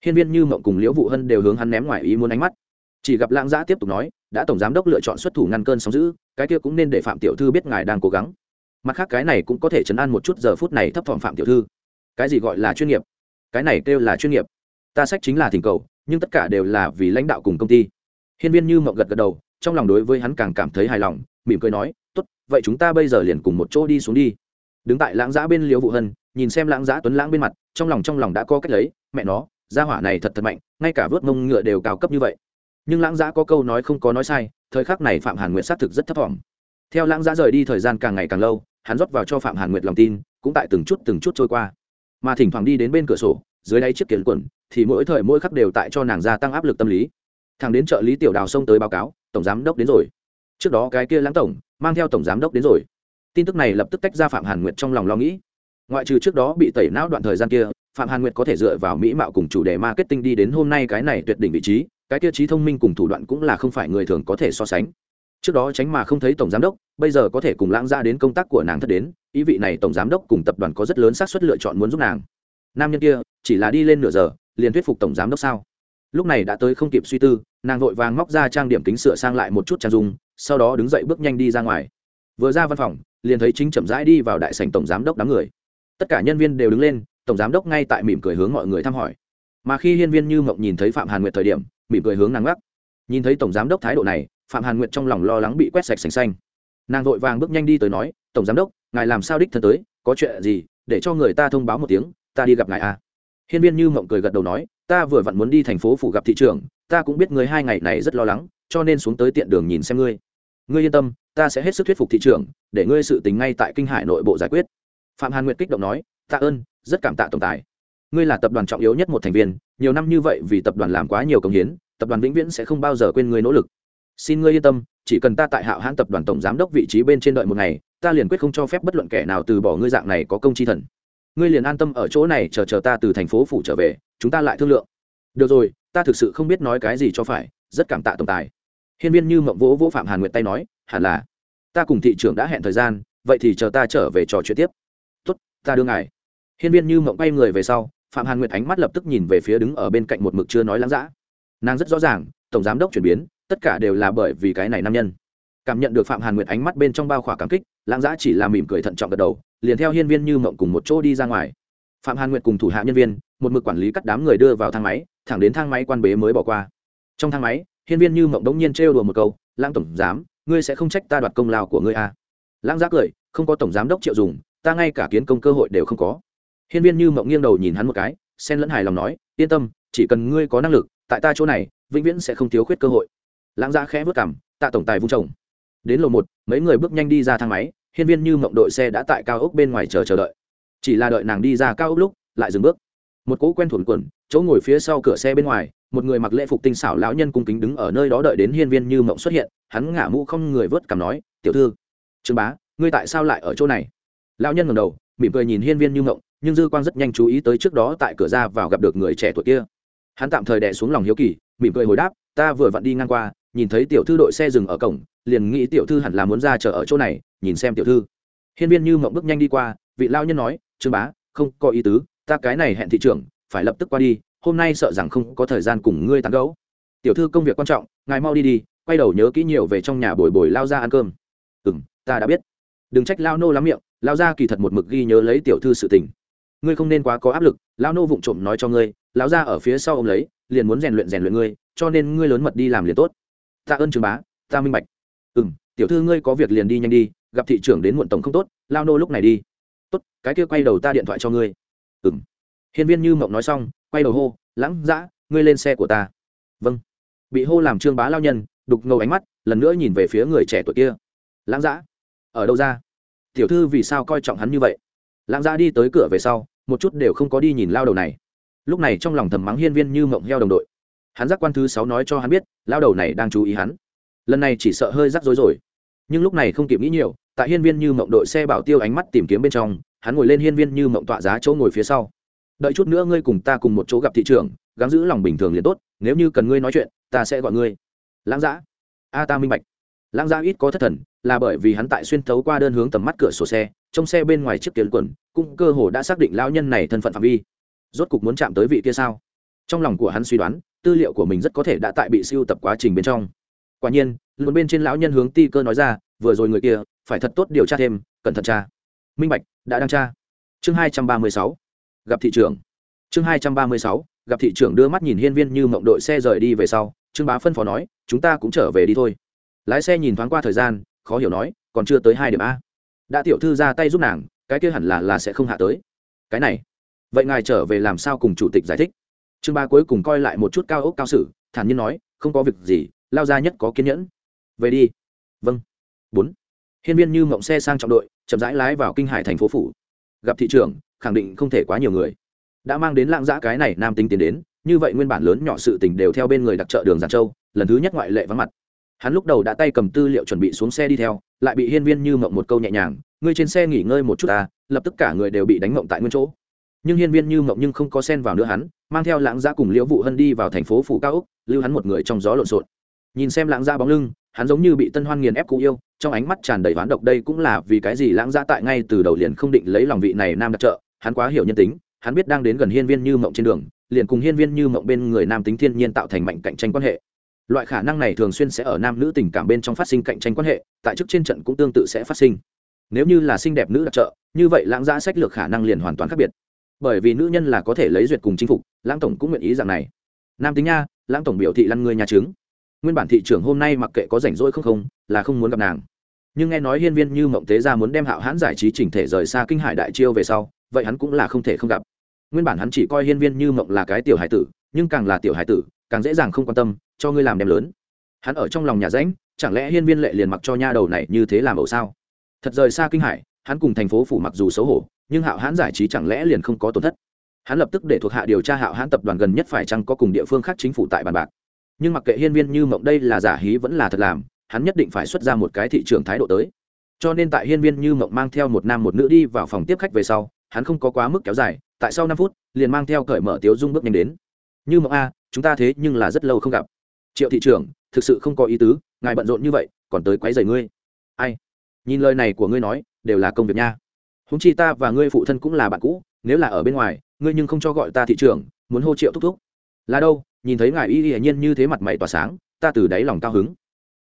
Hiên viên như mộng cùng liễu vụ hân đều hướng hắn ném ngoài ý muốn ánh mắt. Chỉ gặp lãng giã tiếp tục nói, đã tổng giám đốc lựa chọn xuất thủ ngăn cơn sóng giữ cái kia cũng nên để phạm tiểu thư biết ngài đang cố gắng. Mặt khác cái này cũng có thể chấn an một chút giờ phút này thấp thỏm phạm tiểu thư. Cái gì gọi là chuyên nghiệp? Cái này kêu là chuyên nghiệp ta sách chính là thỉnh cầu, nhưng tất cả đều là vì lãnh đạo cùng công ty. Hiên viên như mậu gật gật đầu, trong lòng đối với hắn càng cảm thấy hài lòng, mỉm cười nói, tốt, vậy chúng ta bây giờ liền cùng một chỗ đi xuống đi. Đứng tại lãng giã bên liễu vụ hân, nhìn xem lãng giã tuấn lãng bên mặt, trong lòng trong lòng đã có cách lấy, mẹ nó, gia hỏa này thật thật mạnh, ngay cả vớt mông ngựa đều cao cấp như vậy. Nhưng lãng giã có câu nói không có nói sai, thời khắc này phạm hàn nguyệt xác thực rất thấp t theo lãng giã rời đi thời gian càng ngày càng lâu, hắn rót vào cho phạm hàn nguyệt lòng tin, cũng tại từng chút từng chút trôi qua. Mà thỉnh thoảng đi đến bên cửa sổ, dưới đáy chiếc kiển quần thì mỗi thời mỗi khắc đều tại cho nàng gia tăng áp lực tâm lý. Thằng đến trợ lý tiểu đào xông tới báo cáo, tổng giám đốc đến rồi. Trước đó cái kia lãng tổng, mang theo tổng giám đốc đến rồi. Tin tức này lập tức tách ra phạm hàn nguyệt trong lòng lo nghĩ. Ngoại trừ trước đó bị tẩy não đoạn thời gian kia, phạm hàn nguyệt có thể dựa vào mỹ mạo cùng chủ đề marketing đi đến hôm nay cái này tuyệt đỉnh vị trí, cái tiêu chí thông minh cùng thủ đoạn cũng là không phải người thường có thể so sánh. Trước đó tránh mà không thấy tổng giám đốc, bây giờ có thể cùng lãng ra đến công tác của nàng thất đến, ý vị này tổng giám đốc cùng tập đoàn có rất lớn xác suất lựa chọn muốn giúp nàng. Nam nhân kia, chỉ là đi lên nửa giờ liền thuyết phục tổng giám đốc sao? Lúc này đã tới không kịp suy tư, nàng vội vàng móc ra trang điểm kính sửa sang lại một chút trang dung, sau đó đứng dậy bước nhanh đi ra ngoài. Vừa ra văn phòng, liền thấy chính chậm rãi đi vào đại sảnh tổng giám đốc đám người. Tất cả nhân viên đều đứng lên, tổng giám đốc ngay tại mỉm cười hướng mọi người thăm hỏi. Mà khi hiên viên như mộng nhìn thấy phạm hàn nguyệt thời điểm, mỉm cười hướng nàng gác nhìn thấy tổng giám đốc thái độ này, phạm hàn nguyệt trong lòng lo lắng bị quét sạch sành xanh. Nàng vội vàng bước nhanh đi tới nói, tổng giám đốc, ngài làm sao đích thân tới? Có chuyện gì? Để cho người ta thông báo một tiếng, ta đi gặp ngài a à hiên viên như mộng cười gật đầu nói, ta vừa vặn muốn đi thành phố phủ gặp thị trường ta cũng biết người hai ngày này rất lo lắng, cho nên xuống tới tiện đường nhìn xem ngươi. Ngươi yên tâm, ta sẽ hết sức thuyết phục thị trường để ngươi sự tình ngay tại kinh hải nội bộ giải quyết. Phạm hàn nguyệt kích động nói, tạ ơn, rất cảm tạ tổng tài. Ngươi là tập đoàn trọng yếu nhất một thành viên, nhiều năm như vậy vì tập đoàn làm quá nhiều công hiến, tập đoàn vĩnh viễn sẽ không bao giờ quên ngươi nỗ lực. Xin ngươi yên tâm, chỉ cần ta tại hạo hãn tập đoàn tổng giám đốc vị trí bên trên đợi một ngày, ta liền quyết không cho phép bất luận kẻ nào từ bỏ ngươi dạng này có công chi thần ngươi liền an tâm ở chỗ này chờ chờ ta từ thành phố phủ trở về, chúng ta lại thương lượng. Được rồi, ta thực sự không biết nói cái gì cho phải, rất cảm tạ tổng tài. Hiên viên như mộng vỗ vỗ phạm hàn nguyệt tay nói, hẳn là. Ta cùng thị trưởng đã hẹn thời gian, vậy thì chờ ta trở về trò chuyện tiếp. Tốt, ta đưa ngài. Hiên viên như mộng bay người về sau, phạm hàn nguyệt ánh mắt lập tức nhìn về phía đứng ở bên cạnh một mực chưa nói lắng dã. Nàng rất rõ ràng, tổng giám đốc chuyển biến, tất cả đều là bởi vì cái này nam nhân. Cảm nhận được phạm hàn nguyệt ánh mắt bên trong bao khỏa cảm kích lãng giã chỉ là mỉm cười thận trọng gật đầu liền theo hiên viên như mộng cùng một chỗ đi ra ngoài. Phạm hàn nguyệt cùng thủ hạ nhân viên, một mực quản lý cắt đám người đưa vào thang máy, thẳng đến thang máy quan bế mới bỏ qua. Trong thang máy, hiên viên như mộng đống nhiên trêu đùa một câu, lãng tổng giám, ngươi sẽ không trách ta đoạt công lao của ngươi à. lãng giác cười, không có tổng giám đốc triệu dùng, ta ngay cả kiến công cơ hội đều không có. Hiên viên như mộng nghiêng đầu nhìn hắn một cái, xen lẫn hài lòng nói, yên tâm, chỉ cần ngươi có năng lực, tại ta chỗ này, vĩnh viễn sẽ không thiếu khuyết cơ hội. Lãng giá khẽ vất cảm tạ tổng tài vung chồng. Đến lầu một, mấy người bước nhanh đi ra thang máy hiên viên như mộng đội xe đã tại cao ốc bên ngoài chờ chờ đợi. Chỉ là đợi nàng đi ra cao ốc lúc, lại dừng bước. Một cỗ quen thuần quần, chỗ ngồi phía sau cửa xe bên ngoài, một người mặc lễ phục tinh xảo lão nhân cung kính đứng ở nơi đó đợi đến hiên viên như mộng xuất hiện, hắn ngả mũ không người vớt cảm nói, tiểu thư, trương bá, ngươi tại sao lại ở chỗ này? Lão nhân ngầm đầu, mỉm cười nhìn hiên viên như mộng, nhưng dư quang rất nhanh chú ý tới trước đó tại cửa ra vào gặp được người trẻ tuổi kia. Hắn tạm thời đè xuống lòng hiếu kỳ, mỉm cười hồi đáp, ta vừa vặn đi ngang qua nhìn thấy tiểu thư đội xe dừng ở cổng, liền nghĩ tiểu thư hẳn là muốn ra chờ ở chỗ này, nhìn xem tiểu thư. Hiên viên như mộng bước nhanh đi qua, vị lao nhân nói, trương bá, không có ý tứ, ta cái này hẹn thị trưởng, phải lập tức qua đi, hôm nay sợ rằng không có thời gian cùng ngươi tán gấu tiểu thư công việc quan trọng, ngài mau đi đi, quay đầu nhớ kỹ nhiều về trong nhà bồi bồi lao ra ăn cơm. Ừ m ta đã biết. Đừng trách lao nô lắm miệng, lao ra kỳ thật một mực ghi nhớ lấy tiểu thư sự tình. Ngươi không nên quá có áp lực, lao nô vụng trộm nói cho ngươi, lao ra ở phía sau ô m lấy, liền muốn rèn luyện rèn luyện ngươi, cho nên ngươi lớn mật đi làm liền tốt ta ơn trường bá, ta minh bạch. Ừ m tiểu thư ngươi có việc liền đi nhanh đi, gặp thị trưởng đến muộn tổng không tốt, lao nô lúc này đi. Tốt, cái kia quay đầu ta điện thoại cho ngươi. Ừ m hiên viên như mộng nói xong, quay đầu hô, lãng dã, ngươi lên xe của ta. Vâng. Bị hô làm trương bá lao nhân, đục ngầu ánh mắt, lần nữa nhìn về phía người trẻ tuổi kia. Lãng dã, ở đâu ra? Tiểu thư vì sao coi trọng hắn như vậy? Lãng dã đi tới cửa về sau, một chút đều không có đi nhìn lao đầu này. Lúc này trong lòng thầm mắng hiên viên như mộng heo đồng đội hắn giác quan thứ sáu nói cho hắn biết, lao đầu này đang chú ý hắn. Lần này chỉ sợ hơi rắc rối rồi. Nhưng lúc này không kịp nghĩ nhiều, tại hiên viên như mộng đội xe bảo tiêu ánh mắt tìm kiếm bên trong, hắn ngồi lên hiên viên như mộng tọa giá chỗ ngồi phía sau. Đợi chút nữa ngươi cùng ta cùng một chỗ gặp thị trường gắng giữ lòng bình thường liền tốt, nếu như cần ngươi nói chuyện, ta sẽ gọi ngươi. Lãng giã a, ta minh bạch. Lãng giã ít có thất thần, là bởi vì hắn tại xuyên thấu qua đơn hướng tầm mắt cửa sổ xe trong xe bên ngoài chiếc kiến quần, cũng cơ hồ đã xác định lão nhân này thân phận phạm vi. Rốt cục muốn chạm tới vị kia sao? Trong lòng của hắn suy đoán tư liệu của mình rất có thể đã tại bị siêu tập quá trình bên trong. Quả nhiên, luôn bên trên lão nhân hướng ti cơ nói ra, vừa rồi người kia, phải thật tốt điều tra thêm, cẩn thận tra. Minh bạch, đã đang tra. Chương hai trăm ba mươi sáu, gặp thị trưởng. Chương hai trăm ba mươi sáu, gặp thị trưởng đưa mắt nhìn hiên viên như mộng đội xe rời đi về sau, trương bá phân phó nói, chúng ta cũng trở về đi thôi. Lái xe nhìn thoáng qua thời gian, khó hiểu nói, còn chưa tới hai điểm a. Đã tiểu thư ra tay giúp nàng, cái kia hẳn là là sẽ không hạ tới. Cái này. Vậy ngài trở về làm sao cùng chủ tịch giải thích? Trương ba cuối cùng coi lại một chút cao ốc cao sử, thản nhiên nói, không có việc gì, lao ra nhất có kiên nhẫn. Về đi. Vâng. Bốn. Hiên viên như mộng xe sang trọng đội, chậm rãi lái vào kinh hải thành phố phủ. Gặp thị trường khẳng định không thể quá nhiều người. Đã mang đến lãng giã cái này nam tính tiến đến, như vậy nguyên bản lớn nhỏ sự tình đều theo bên người đặc trợ đường giản châu, lần thứ nhất ngoại lệ vắng mặt. Hắn lúc đầu đã tay cầm tư liệu chuẩn bị xuống xe đi theo, lại bị hiên viên như mộng một câu nhẹ nhàng, ngươi trên xe nghỉ ngơi một chút ta, lập tức cả người đều bị đánh mộng tại nguyên chỗ nhưng hiên viên như mộng nhưng không có sen vào nữa hắn, mang theo lãng gia cùng liễu vụ hân đi vào thành phố phủ cao úc lưu hắn một người trong gió lộn xộn. Nhìn xem lãng gia bóng lưng, hắn giống như bị tân hoan nghiền ép cụ yêu, trong ánh mắt tràn đầy ván độc đây cũng là vì cái gì lãng gia tại ngay từ đầu liền không định lấy lòng vị này nam đặc trợ, hắn quá hiểu nhân tính, hắn biết đang đến gần hiên viên như mộng trên đường, liền cùng hiên viên như mộng bên người nam tính thiên nhiên tạo thành mạnh cạnh tranh quan hệ. Loại khả năng này thường xuyên sẽ ở nam nữ tình cảm bên trong phát sinh cạnh tranh quan hệ, tại chức trên trận cũng tương tự sẽ phát sinh. Nếu như là xinh đẹp nữ đặc trợ, như vậy lãng gia sách lược khả năng liền hoàn toàn khác biệt bởi vì nữ nhân là có thể lấy duyệt cùng chinh phục, lãng tổng cũng nguyện ý dạng này. Nam tính nha, lãng tổng biểu thị lăn người nhà trứng. Nguyên bản thị trưởng hôm nay mặc kệ có rảnh rỗi không không, là không muốn gặp nàng. Nhưng nghe nói hiên viên như mộng tế ra muốn đem hạo hãn giải trí chỉnh thể rời xa kinh hải đại chiêu về sau, vậy hắn cũng là không thể không gặp. Nguyên bản hắn chỉ coi hiên viên như mộng là cái tiểu hải tử, nhưng càng là tiểu hải tử, càng dễ dàng không quan tâm, cho ngươi làm đem lớn. Hắn ở trong lòng nhà rãnh chẳng lẽ hiên viên lệ liền mặc cho nha đầu này như thế làm ẩu sao? Thật rời xa kinh hải hắn cùng thành phố phủ mặc dù xấu hổ, nhưng hạo hãn giải trí chẳng lẽ liền không có tổn thất? Hắn lập tức để thuộc hạ điều tra hạo hãn tập đoàn gần nhất phải chăng có cùng địa phương khác chính phủ tại bàn bạc. Nhưng mặc kệ hiên viên như mộng đây là giả hí vẫn là thật làm, hắn nhất định phải xuất ra một cái thị trường thái độ tới. Cho nên tại hiên viên như mộng mang theo một nam một nữ đi vào phòng tiếp khách về sau, hắn không có quá mức kéo dài, tại sau năm phút, liền mang theo cởi mở tiếu dung bước nhanh đến. Như mộng a, chúng ta thế nhưng là rất lâu không gặp. Triệu thị trưởng, thực sự không có ý tứ, ngài bận rộn như vậy, còn tới quấy rầy ngươi. Ai? Nhìn lời này của ngươi nói đều là công việc nha. Húng chi ta và ngươi phụ thân cũng là bạn cũ, nếu là ở bên ngoài, ngươi nhưng không cho gọi ta thị trưởng, muốn hô triệu thúc thúc. Là đâu, nhìn thấy ngài y y nhiên như thế mặt mày tỏa sáng, ta từ đáy lòng cao hứng.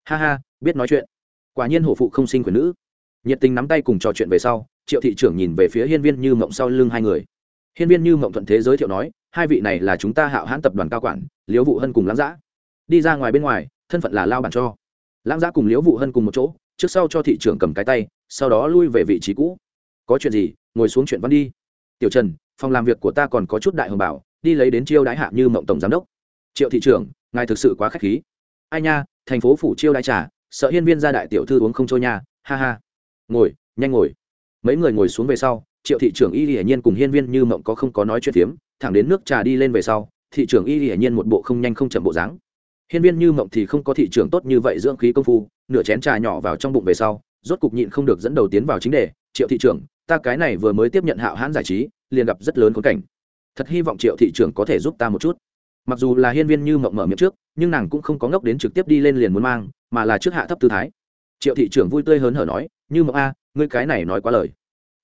Ha ha, biết nói chuyện. Quả nhiên hổ phụ không sinh quyền nữ. Nhiệt tình nắm tay cùng trò chuyện về sau, triệu thị trưởng nhìn về phía hiên viên như mộng sau lưng hai người. Hiên viên như mộng thuận thế giới thiệu nói, hai vị này là chúng ta hạo hãn tập đoàn cao quản, liễu vụ hân cùng lãng giã. Đi ra ngoài bên ngoài, thân phận là lao bản cho. Lãng giã cùng liễu vụ hân cùng một chỗ trước sau cho thị trưởng cầm cái tay, sau đó lui về vị trí cũ. Có chuyện gì, ngồi xuống chuyện văn đi. Tiểu trần, phòng làm việc của ta còn có chút đại hồng bảo, đi lấy đến chiêu đái hạ như mộng tổng giám đốc. Triệu thị trưởng, ngài thực sự quá k h á c h khí. Ai nha, thành phố phủ chiêu đái trà, sợ hiên viên gia đại tiểu thư uống không trôi nha, ha ha. Ngồi, nhanh ngồi. Mấy người ngồi xuống về sau, triệu thị trưởng y hiển nhiên cùng hiên viên như mộng có không có nói chuyện phiếm, thẳng đến nước trà đi lên về sau, thị trưởng y hiển nhiên một bộ không nhanh không chậm bộ dáng. Hiên viên như mộng thì không có thị trưởng tốt như vậy dưỡng khí công phu nửa chén trà nhỏ vào trong bụng về sau, rốt cục nhịn không được dẫn đầu tiến vào chính đề, triệu thị trưởng, ta cái này vừa mới tiếp nhận hạo hãn giải trí, liền gặp rất lớn khốn cảnh. Thật hy vọng triệu thị trưởng có thể giúp ta một chút. Mặc dù là hiên viên như mộng mở miệng trước, nhưng nàng cũng không có ngốc đến trực tiếp đi lên liền muốn mang, mà là trước hạ thấp tư thái. Triệu thị trưởng vui tươi hớn hở nói, như mộng a, ngươi cái này nói quá lời.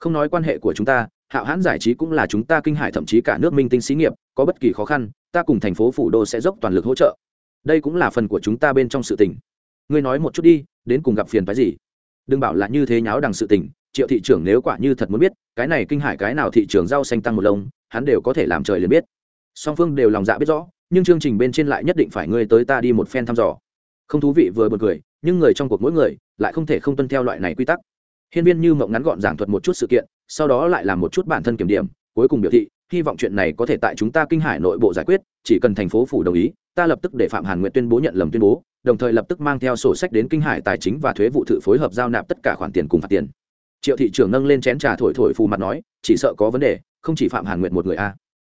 Không nói quan hệ của chúng ta, hạo hãn giải trí cũng là chúng ta kinh hải thậm chí cả nước minh tinh xí nghiệp, có bất kỳ khó khăn, ta cùng thành phố phủ đô sẽ dốc toàn lực hỗ trợ. Đây cũng là phần của chúng ta bên trong sự tình ngươi nói một chút đi, đến cùng gặp phiền phái gì? Đừng bảo là như thế nháo đằng sự tình, triệu thị trưởng nếu quả như thật muốn biết, cái này kinh hải cái nào thị trường rau xanh tăng một lông, hắn đều có thể làm trời liền biết. Song phương đều lòng dạ biết rõ, nhưng chương trình bên trên lại nhất định phải ngươi tới ta đi một phen thăm dò. Không thú vị vừa b u ồ n cười, nhưng người trong cuộc mỗi người lại không thể không tuân theo loại này quy tắc. Hiên viên như mộng ngắn gọn giảng thuật một chút sự kiện, sau đó lại làm một chút bản thân kiểm điểm, cuối cùng biểu thị, hy vọng chuyện này có thể tại chúng ta kinh hải nội bộ giải quyết, chỉ cần thành phố phủ đồng ý ta lập tức để phạm hàn nguyện tuyên bố nhận lầm tuyên bố, đồng thời lập tức mang theo sổ sách đến kinh hải tài chính và thuế vụ thự phối hợp giao nạp tất cả khoản tiền cùng phạt tiền. Triệu thị trưởng nâng lên chén trà thổi thổi phù mặt nói, chỉ sợ có vấn đề, không chỉ phạm hàn nguyện một người a.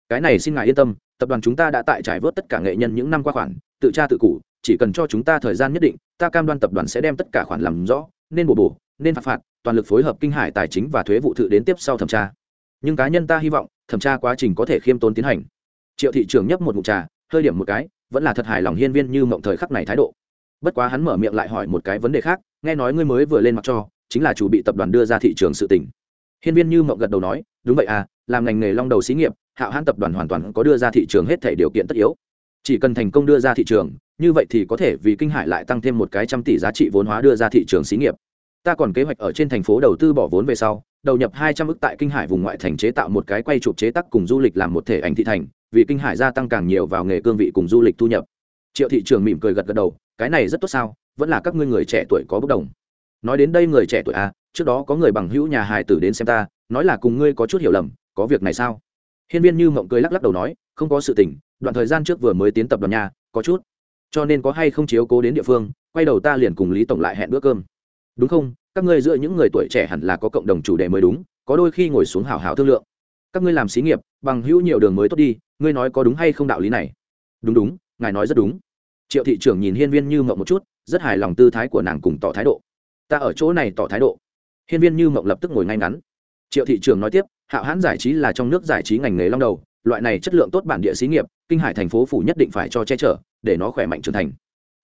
Cái này xin ngài yên tâm, tập đoàn chúng ta đã tại trải vớt tất cả nghệ nhân những năm qua khoản, tự tra tự cụ chỉ cần cho chúng ta thời gian nhất định, ta cam đoan tập đoàn sẽ đem tất cả khoản làm rõ, nên bổ bổ, nên phạt phạt, toàn lực phối hợp kinh hải tài chính và thuế vụ thự đến tiếp sau thẩm tra. Nhưng cá nhân ta hy vọng, thẩm tra quá trình có thể khiêm tốn tiến hành. Triệu thị trưởng nhấp một mục trà, hơi điểm một cái vẫn là thật hài lòng hiên viên như mộng thời khắc này thái độ. Bất quá hắn mở miệng lại hỏi một cái vấn đề khác, nghe nói ngươi mới vừa lên mặt cho, chính là chủ bị tập đoàn đưa ra thị trường sự tỉnh hiên viên như mộng gật đầu nói, đúng vậy à làm ngành nghề long đầu xí nghiệp, hạo hãn tập đoàn hoàn toàn có đưa ra thị trường hết thể điều kiện tất yếu. Chỉ cần thành công đưa ra thị trường, như vậy thì có thể vì kinh hải lại tăng thêm một cái trăm tỷ giá trị vốn hóa đưa ra thị trường xí nghiệp. Ta còn kế hoạch ở trên thành phố đầu tư bỏ vốn về sau, đầu nhập hai trăm ức tại kinh hải vùng ngoại thành chế tạo một cái quay chụp chế tác cùng du lịch làm một thể ảnh thị thành vì kinh hải gia tăng càng nhiều vào nghề cương vị cùng du lịch thu nhập. Triệu thị trường mỉm cười gật gật đầu, cái này rất tốt sao, vẫn là các ngươi người trẻ tuổi có bất đồng. Nói đến đây người trẻ tuổi à trước đó có người bằng hữu nhà Hải tử đến xem ta, nói là cùng ngươi có chút hiểu lầm, có việc này sao? Hiên viên như mộng cười lắc lắc đầu nói, không có sự tình, đoạn thời gian trước vừa mới tiến tập đoàn nhà, có chút. Cho nên có hay không chiếu cố đến địa phương, quay đầu ta liền cùng lý tổng lại hẹn bữa cơm. Đúng không? Các ngươi giữa những người tuổi trẻ hẳn là có cộng đồng chủ đề mới đúng, có đôi khi ngồi xuống hào hào thương lượng. Các ngươi làm xí nghiệp, bằng hữu nhiều đường mới tốt đi ngươi nói có đúng hay không đạo lý này? Đúng đúng, ngài nói rất đúng. Triệu thị trưởng nhìn hiên viên như mộng một chút, rất hài lòng tư thái của nàng cùng tỏ thái độ. Ta ở chỗ này tỏ thái độ. Hiên viên như mộng lập tức ngồi ngay ngắn. Triệu thị trưởng nói tiếp, hạo hãn giải trí là trong nước giải trí ngành nghề long đầu, loại này chất lượng tốt bản địa xí nghiệp, kinh hải thành phố phủ nhất định phải cho che chở, để nó khỏe mạnh trưởng thành.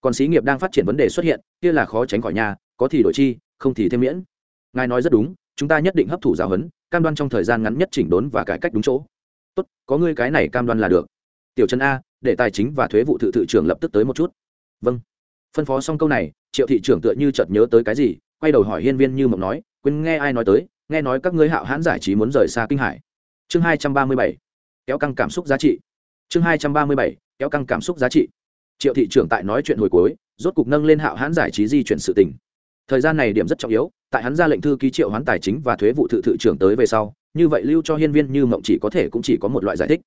Còn xí nghiệp đang phát triển vấn đề xuất hiện, kia là khó tránh khỏi nhà có thì đổi chi, không thì thêm miễn. Ngài nói rất đúng, chúng ta nhất định hấp thụ giáo huấn, cam đoan trong thời gian ngắn nhất chỉnh đốn và cải cách đúng chỗ tốt, có ngươi cái này cam đoan là được. Tiểu trần a, để tài chính và thuế vụ thự thự trưởng lập tức tới một chút. Vâng. Phân phó xong câu này, triệu thị trưởng tựa như chợt nhớ tới cái gì, quay đầu hỏi hiên viên như mộng nói, quên nghe ai nói tới, nghe nói các ngươi hạo hãn giải trí muốn rời xa kinh hải. Chương hai trăm ba mươi bảy, kéo căng cảm xúc giá trị. Chương hai trăm ba mươi bảy, kéo căng cảm xúc giá trị. Triệu thị trưởng tại nói chuyện hồi cuối, rốt cục nâng lên hạo hãn giải trí di chuyển sự tình. Thời gian này điểm rất trọng yếu, tại hắn ra lệnh thư ký triệu hoán tài chính và thuế vụ thự thự trưởng tới về sau như vậy lưu cho hiên viên như mộng chỉ có thể cũng chỉ có một loại giải thích.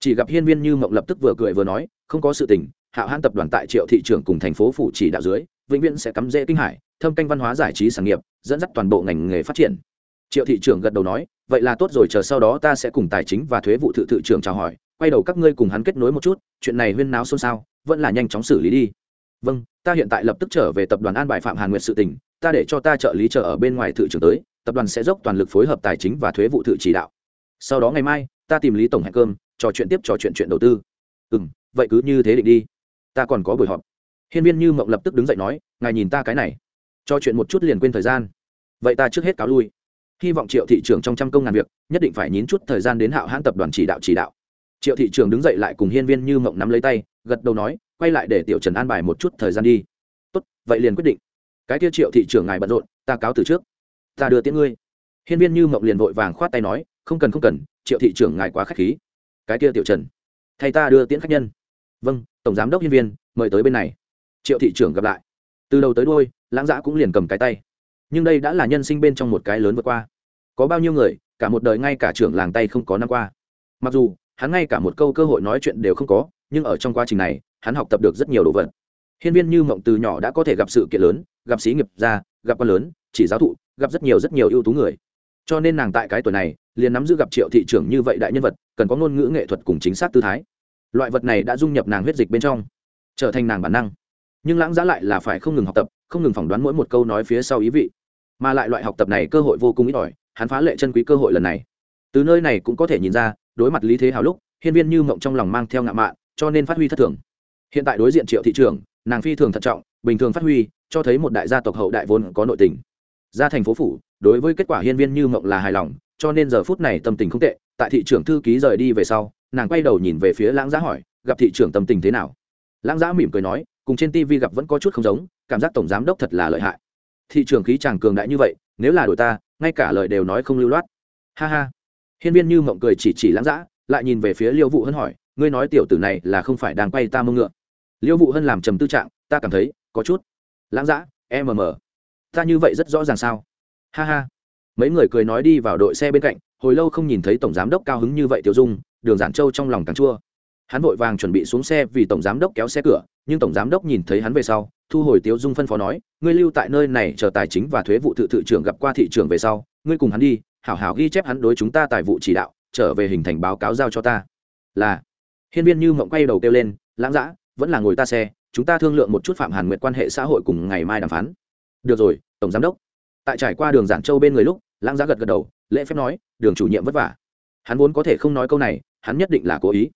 Chỉ gặp hiên viên như mộng lập tức vừa cười vừa nói, không có sự tình hạo hãn tập đoàn tại triệu thị trưởng cùng thành phố phủ chỉ đạo dưới, vĩnh viễn sẽ cắm rễ kinh hải, thâm canh văn hóa giải trí sản nghiệp, dẫn dắt toàn bộ ngành nghề phát triển. Triệu thị trưởng gật đầu nói, vậy là tốt rồi, chờ sau đó ta sẽ cùng tài chính và thuế vụ thự thự trưởng chào hỏi, quay đầu các ngươi cùng hắn kết nối một chút, chuyện này huyên náo xôn xao, vẫn là nhanh chóng xử lý đi. Vâng ta hiện tại lập tức trở về tập đoàn an bài phạm hàn nguyệt sự tình, ta để cho ta trợ lý chờ ở bên ngoài thự trưởng tới tập đoàn sẽ dốc toàn lực phối hợp tài chính và thuế vụ thự chỉ đạo. Sau đó ngày mai, ta tìm lý tổng hẹn cơm, trò chuyện tiếp trò chuyện chuyện đầu tư. Ừ m vậy cứ như thế định đi. Ta còn có buổi họp. Hiên viên như mộng lập tức đứng dậy nói, ngài nhìn ta cái này. Cho chuyện một chút liền quên thời gian. Vậy ta trước hết cáo lui. Hy vọng triệu thị trưởng trong trăm công ngàn việc, nhất định phải nhín chút thời gian đến hạo hãn tập đoàn chỉ đạo chỉ đạo. Triệu thị trưởng đứng dậy lại cùng hiên viên như mộng nắm lấy tay, gật đầu nói, quay lại để tiểu trần an bài một chút thời gian đi. Tốt, vậy liền quyết định. Cái kia triệu thị trưởng ngài bận rộn, ta cáo từ trước ta đưa tiễn ngươi. Hiên viên như mộng liền vội vàng khoát tay nói, không cần không cần, triệu thị trưởng ngài quá k h á c h khí. Cái kia tiểu trần, thay ta đưa tiễn khách nhân. Vâng tổng giám đốc hiên viên, mời tới bên này. Triệu thị trưởng gặp lại. Từ đầu tới đôi lãng giã cũng liền cầm cái tay. Nhưng đây đã là nhân sinh bên trong một cái lớn vượt qua. Có bao nhiêu người, cả một đời ngay cả trưởng làng tay không có năm qua. Mặc dù, hắn ngay cả một câu cơ hội nói chuyện đều không có, nhưng ở trong quá trình này, hắn học tập được rất nhiều đồ vật. Hiên viên như mộng từ nhỏ đã có thể gặp sự kiện lớn, gặp sĩ nghiệp gia gặp con lớn, chỉ giáo thụ, gặp rất nhiều rất nhiều ưu tú người. Cho nên nàng tại cái tuổi này, liền nắm giữ gặp triệu thị trưởng như vậy đại nhân vật, cần có ngôn ngữ nghệ thuật cùng chính xác tư thái. Loại vật này đã dung nhập nàng huyết dịch bên trong, trở thành nàng bản năng. Nhưng lãng giá lại là phải không ngừng học tập, không ngừng phỏng đoán mỗi một câu nói phía sau ý vị. Mà lại loại học tập này cơ hội vô cùng ít ỏi, hắn phá lệ chân quý cơ hội lần này. Từ nơi này cũng có thể nhìn ra, đối mặt lý thế hào lúc, hiên viên như mộng trong lòng mang theo ngạo mạn, cho nên phát huy thất thường. Hiện tại đối diện triệu thị trường nàng phi thường thận trọng, bình thường phát huy cho thấy một đại gia tộc hậu đại vốn có nội tình. Ra thành phố phủ, đối với kết quả hiên viên như mộng là hài lòng, cho nên giờ phút này tâm tình không tệ, tại thị trưởng thư ký rời đi về sau, nàng quay đầu nhìn về phía lãng giá hỏi, gặp thị trưởng tâm tình thế nào? Lãng giá mỉm cười nói, cùng trên tv gặp vẫn có chút không giống, cảm giác tổng giám đốc thật là lợi hại. Thị trưởng khí chàng cường đại như vậy, nếu là đội ta, ngay cả lời đều nói không lưu loát. Ha ha. Hiên viên như mộng cười chỉ chỉ lãng giã, lại nhìn về phía liêu vụ hân hỏi, ngươi nói tiểu tử này là không phải đang quay ta mông ngựa. Liêu vụ hân làm trầm tư trạng, ta cảm thấy, có chút lãng giã mm ta như vậy rất rõ ràng sao? Ha ha. Mấy người cười nói đi vào đội xe bên cạnh, hồi lâu không nhìn thấy tổng giám đốc cao hứng như vậy tiêu dung, đường giản châu trong lòng càng chua. Hắn vội vàng chuẩn bị xuống xe vì tổng giám đốc kéo xe cửa, nhưng tổng giám đốc nhìn thấy hắn về sau, thu hồi Tiểu dung phân phó nói, ngươi lưu tại nơi này chờ tài chính và thuế vụ tự thự trưởng gặp qua thị trường về sau, ngươi cùng hắn đi, hảo hảo ghi chép hắn đối chúng ta tài vụ chỉ đạo, trở về hình thành báo cáo giao cho ta. Là. Hiên viên như mộng quay đầu kêu lên, lãng dã, vẫn là ngồi ta xe chúng ta thương lượng một chút phạm hàn nguyệt quan hệ xã hội cùng ngày mai đàm phán. Được rồi, tổng giám đốc. Tại trải qua đường giản châu bên người lúc, lãng giá gật gật đầu, lễ phép nói, đường chủ nhiệm vất vả. Hắn vốn có thể không nói câu này, hắn nhất định là cố ý.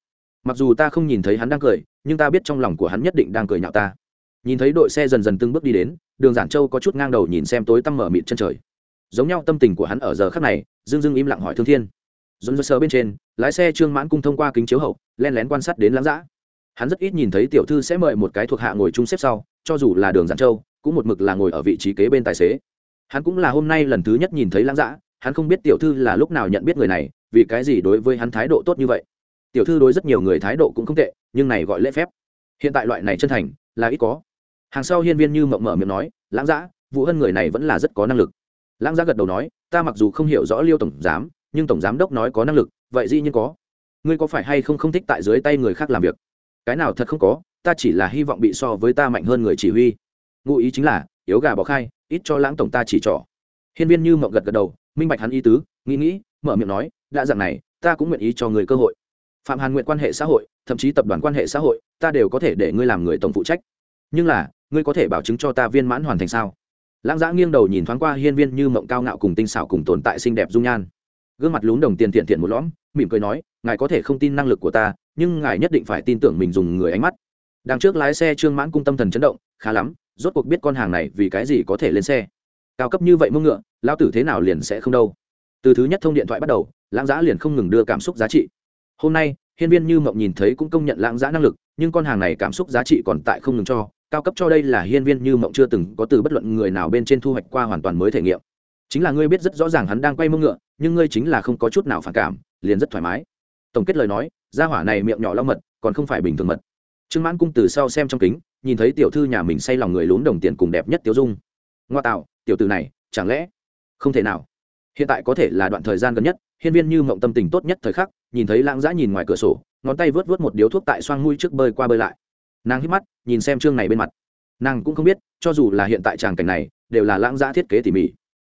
Mặc dù ta không nhìn thấy hắn đang cười, nhưng ta biết trong lòng của hắn nhất định đang cười nhạo ta. Nhìn thấy đội xe dần dần từng bước đi đến, đường giản châu có chút ngang đầu nhìn xem tối tăm mở mịt chân trời. Giống nhau tâm tình của hắn ở giờ khắc này dưng dưng im lặng hỏi thương thiên. Dồn dơ sơ bên trên, lái xe trương mãn cung thông qua kính chiếu hậu, len lén quan sát đến lãng giã hắn rất ít nhìn thấy tiểu thư sẽ mời một cái thuộc hạ ngồi chung xếp sau, cho dù là đường giản châu, cũng một mực là ngồi ở vị trí kế bên tài xế. Hắn cũng là hôm nay lần thứ nhất nhìn thấy lãng giã hắn không biết tiểu thư là lúc nào nhận biết người này, vì cái gì đối với hắn thái độ tốt như vậy. Tiểu thư đối rất nhiều người thái độ cũng không tệ, nhưng này gọi lễ phép. Hiện tại loại này chân thành, là ít có. Hàng sau hiên viên như mộng mở miệng nói, lãng giã vũ hân người này vẫn là rất có năng lực. Lãng giã gật đầu nói, ta mặc dù không hiểu rõ liêu tổng giám, nhưng tổng giám đốc nói có năng lực, vậy dĩ nhiên có. Ngươi có phải hay không không thích tại dưới tay người khác làm việc? Cái nào thật không có, ta chỉ là hy vọng bị so với ta mạnh hơn người chỉ huy. Ngụ ý chính là, yếu gà bỏ khai, ít cho lãng tổng ta chỉ trỏ. Hiên viên như mộng gật gật đầu, minh bạch hắn ý tứ, nghĩ nghĩ, mở miệng nói, đã dạng này, ta cũng nguyện ý cho người cơ hội. Phạm hàn nguyện quan hệ xã hội, thậm chí tập đoàn quan hệ xã hội, ta đều có thể để ngươi làm người tổng phụ trách. Nhưng là, ngươi có thể bảo chứng cho ta viên mãn hoàn thành sao? Lãng giã nghiêng đầu nhìn thoáng qua hiên viên như mộng cao ngạo cùng tinh xảo cùng tồn tại xinh đẹp dung nhan. Gương mặt lún đồng tiền thiện thiện một lõm, mỉm cười nói, ngài có thể không tin năng lực của ta nhưng ngài nhất định phải tin tưởng mình dùng người ánh mắt. Đằng trước lái xe trương mãn cung tâm thần chấn động, khá lắm, rốt cuộc biết con hàng này vì cái gì có thể lên xe. Cao cấp như vậy mông ngựa lao tử thế nào liền sẽ không đâu. Từ thứ nhất thông điện thoại bắt đầu, lãng giã liền không ngừng đưa cảm xúc giá trị. Hôm nay, hiên viên như mộng nhìn thấy cũng công nhận lãng giã năng lực, nhưng con hàng này cảm xúc giá trị còn tại không ngừng cho, cao cấp cho đây là hiên viên như mộng chưa từng có từ bất luận người nào bên trên thu hoạch qua hoàn toàn mới thể nghiệm. Chính là ngươi biết rất rõ ràng hắn đang quay mông ngựa, nhưng ngươi chính là không có chút nào phản cảm, liền rất thoải mái tổng kết lời nói, gia hỏa này miệng nhỏ lau mật, còn không phải bình thường mật. Trương mãn cung từ sau xem trong kính, nhìn thấy tiểu thư nhà mình say lòng người lún đồng tiền cùng đẹp nhất tiểu dung. Ngoa tạo, tiểu từ này, chẳng lẽ không thể nào? Hiện tại có thể là đoạn thời gian gần nhất, hiên viên như mộng tâm tình tốt nhất thời khắc, nhìn thấy lãng giã nhìn ngoài cửa sổ, ngón tay vớt vớt một điếu thuốc tại xoang mũi trước bơi qua bơi lại. Nàng hít mắt, nhìn xem chương này bên mặt. Nàng cũng không biết, cho dù là hiện tại tràng cảnh này, đều là lãng giã thiết kế tỉ mỉ.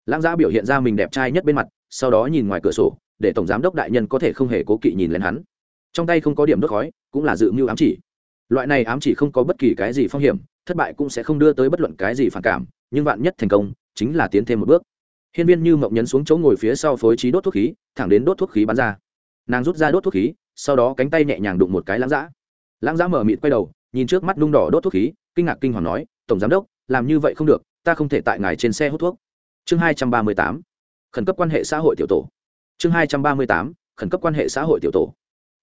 Lãng giã biểu hiện ra mình đẹp trai nhất bên mặt, sau đó nhìn ngoài cửa sổ để tổng giám đốc đại nhân có thể không hề cố kỵ nhìn lên hắn. Trong tay không có điểm đốt khói, cũng là dự mưu ám chỉ. Loại này ám chỉ không có bất kỳ cái gì phong hiểm, thất bại cũng sẽ không đưa tới bất luận cái gì phản cảm, nhưng vạn nhất thành công, chính là tiến thêm một bước. Hiên viên như mộng nhấn xuống chỗ ngồi phía sau phối trí đốt thuốc khí, thẳng đến đốt thuốc khí bắn ra. Nàng rút ra đốt thuốc khí, sau đó cánh tay nhẹ nhàng đụng một cái lãng giã lãng giã mở mịt quay đầu, nhìn trước mắt nung đỏ đốt thuốc khí, kinh ngạc kinh hoàng nói, tổng giám đốc, làm như vậy không được, ta không thể tại ngài trên xe hút thuốc. Chương hai trăm ba mươi tám. Khẩn cấp quan hệ xã hội tiểu tổ chương hai trăm ba mươi tám, khẩn cấp quan hệ xã hội tiểu tổ.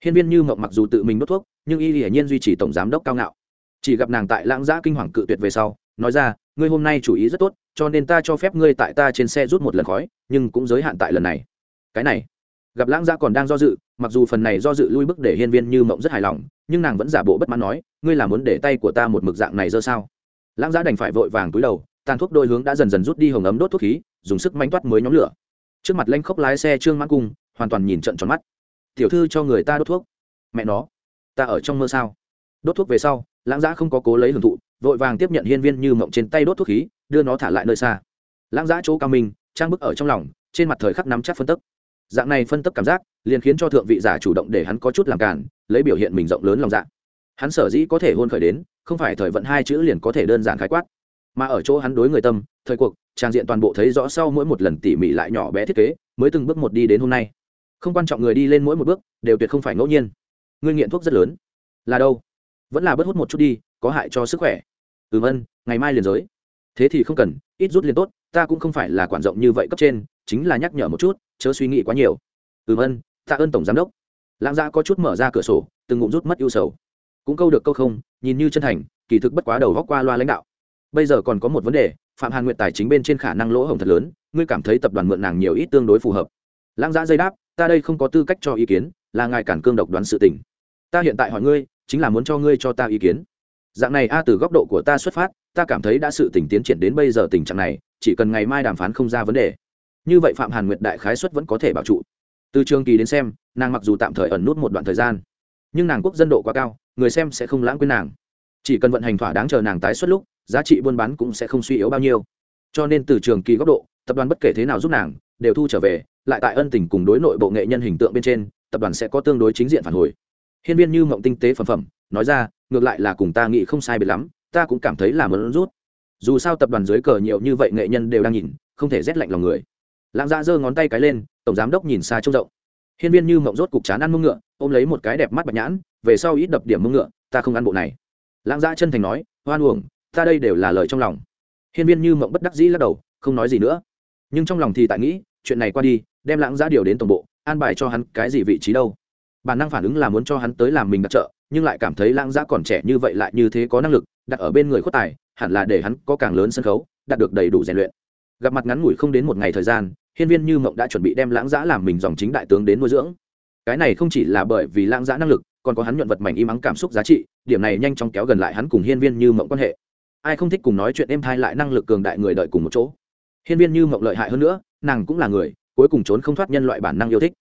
Hiên viên như mộng mặc dù tự mình đốt thuốc, nhưng y hiển nhiên duy trì tổng giám đốc cao ngạo. Chỉ gặp nàng tại lãng giã kinh hoàng cự tuyệt về sau, nói ra, ngươi hôm nay chủ ý rất tốt, cho nên ta cho phép ngươi tại ta trên xe rút một lần khói, nhưng cũng giới hạn tại lần này. Cái này, gặp lãng giã còn đang do dự, mặc dù phần này do dự lui bước để hiên viên như mộng rất hài lòng, nhưng nàng vẫn giả bộ bất mãn nói, ngươi là muốn để tay của ta một mực dạng này dơ sao? Lãng giã đành phải vội vàng túi đầu, tàn thuốc đôi hướng đã dần dần rút đi hồng ấm đốt thuốc khí, dùng sức manh toát mới nhóm lửa trước mặt lanh khốc lái xe trương mãn cung, hoàn toàn nhìn trận tròn mắt. Tiểu thư cho người ta đốt thuốc. Mẹ nó, ta ở trong mơ sao? Đốt thuốc về sau, lãng giã không có cố lấy hưởng thụ, vội vàng tiếp nhận hiên viên như mộng trên tay đốt thuốc khí, đưa nó thả lại nơi xa. Lãng giã chỗ cao minh, trang bức ở trong lòng, trên mặt thời khắc nắm chắc phân tức. Dạng này phân tức cảm giác, liền khiến cho thượng vị giả chủ động để hắn có chút làm cản lấy biểu hiện mình rộng lớn lòng dạ. Hắn sở dĩ có thể hôn khởi đến, không phải thời vận hai chữ liền có thể đơn giản khái quát mà ở chỗ hắn đối người tâm, thời cuộc, trang diện toàn bộ thấy rõ sau mỗi một lần tỉ mỉ lại nhỏ bé thiết kế, mới từng bước một đi đến hôm nay. Không quan trọng người đi lên mỗi một bước, đều tuyệt không phải ngẫu nhiên. Ngươi nghiện thuốc rất lớn. Là đâu? Vẫn là bớt hút một chút đi, có hại cho sức khỏe. Ừm ân ngày mai liền giới. Thế thì không cần, ít rút liền tốt, ta cũng không phải là quản rộng như vậy cấp trên, chính là nhắc nhở một chút, chớ suy nghĩ quá nhiều. Ừm ân tạ ơn tổng giám đốc. Lãng giã có chút mở ra cửa sổ, từng ngụm rút mất ưu sầu. Cũng câu được câu không, nhìn như chân thành, kỳ thực bất quá đầu góc qua loa lãnh đạo bây giờ còn có một vấn đề, phạm hàn nguyện tài chính bên trên khả năng lỗ hổng thật lớn, ngươi cảm thấy tập đoàn mượn nàng nhiều ít tương đối phù hợp. Lãng giã dây đáp, ta đây không có tư cách cho ý kiến, là ngài cản cương độc đoán sự tình. Ta hiện tại hỏi ngươi, chính là muốn cho ngươi cho ta ý kiến. Dạng này a, từ góc độ của ta xuất phát, ta cảm thấy đã sự tình tiến triển đến bây giờ tình trạng này, chỉ cần ngày mai đàm phán không ra vấn đề. Như vậy phạm hàn nguyệt đại khái xuất vẫn có thể bảo trụ. Từ trường kỳ đến xem, nàng mặc dù tạm thời ẩn nút một đoạn thời gian, nhưng nàng quốc dân độ quá cao, người xem sẽ không lãng quên nàng. Chỉ cần vận hành thỏa đáng chờ nàng tái xuất lúc giá trị buôn bán cũng sẽ không suy yếu bao nhiêu. Cho nên từ trường kỳ góc độ, tập đoàn bất kể thế nào giúp nàng, đều thu trở về, lại tại ân tình cùng đối nội bộ nghệ nhân hình tượng bên trên, tập đoàn sẽ có tương đối chính diện phản hồi. Hiên viên như mộng tinh tế phẩm phẩm, nói ra, ngược lại là cùng ta nghĩ không sai biệt lắm, ta cũng cảm thấy là mớn rút. Dù sao tập đoàn dưới cờ nhiều như vậy nghệ nhân đều đang nhìn, không thể rét lạnh lòng người. Lãng dạ giơ ngón tay cái lên, tổng giám đốc nhìn xa trông rộng. Hiên viên như mộng rốt cục chán ăn mông ngựa, ôm lấy một cái đẹp mắt bạch nhãn, về sau ít đập điểm mông ngựa, ta không ăn bộ này. Lãng dạ chân thành nói, hoan uổng ta đây đều là lời trong lòng. Hiên viên như mộng bất đắc dĩ lắc đầu, không nói gì nữa. Nhưng trong lòng thì tại nghĩ, chuyện này qua đi, đem lãng giá điều đến tổng bộ, an bài cho hắn cái gì vị trí đâu. Bản năng phản ứng là muốn cho hắn tới làm mình đặt trợ, nhưng lại cảm thấy lãng giá còn trẻ như vậy lại như thế có năng lực, đặt ở bên người khuất tài, hẳn là để hắn có càng lớn sân khấu, đạt được đầy đủ rèn luyện. Gặp mặt ngắn ngủi không đến một ngày thời gian, hiên viên như mộng đã chuẩn bị đem lãng giã làm mình dòng chính đại tướng đến nuôi dưỡng. Cái này không chỉ là bởi vì lãng giã năng lực, còn có hắn nhuận vật mảnh im ắng cảm xúc giá trị, điểm này nhanh chóng kéo gần lại hắn cùng hiên viên như mộng quan hệ ai không thích cùng nói chuyện êm thai lại năng lực cường đại người đợi cùng một chỗ. Hiên viên như mộng lợi hại hơn nữa, nàng cũng là người, cuối cùng trốn không thoát nhân loại bản năng yêu thích.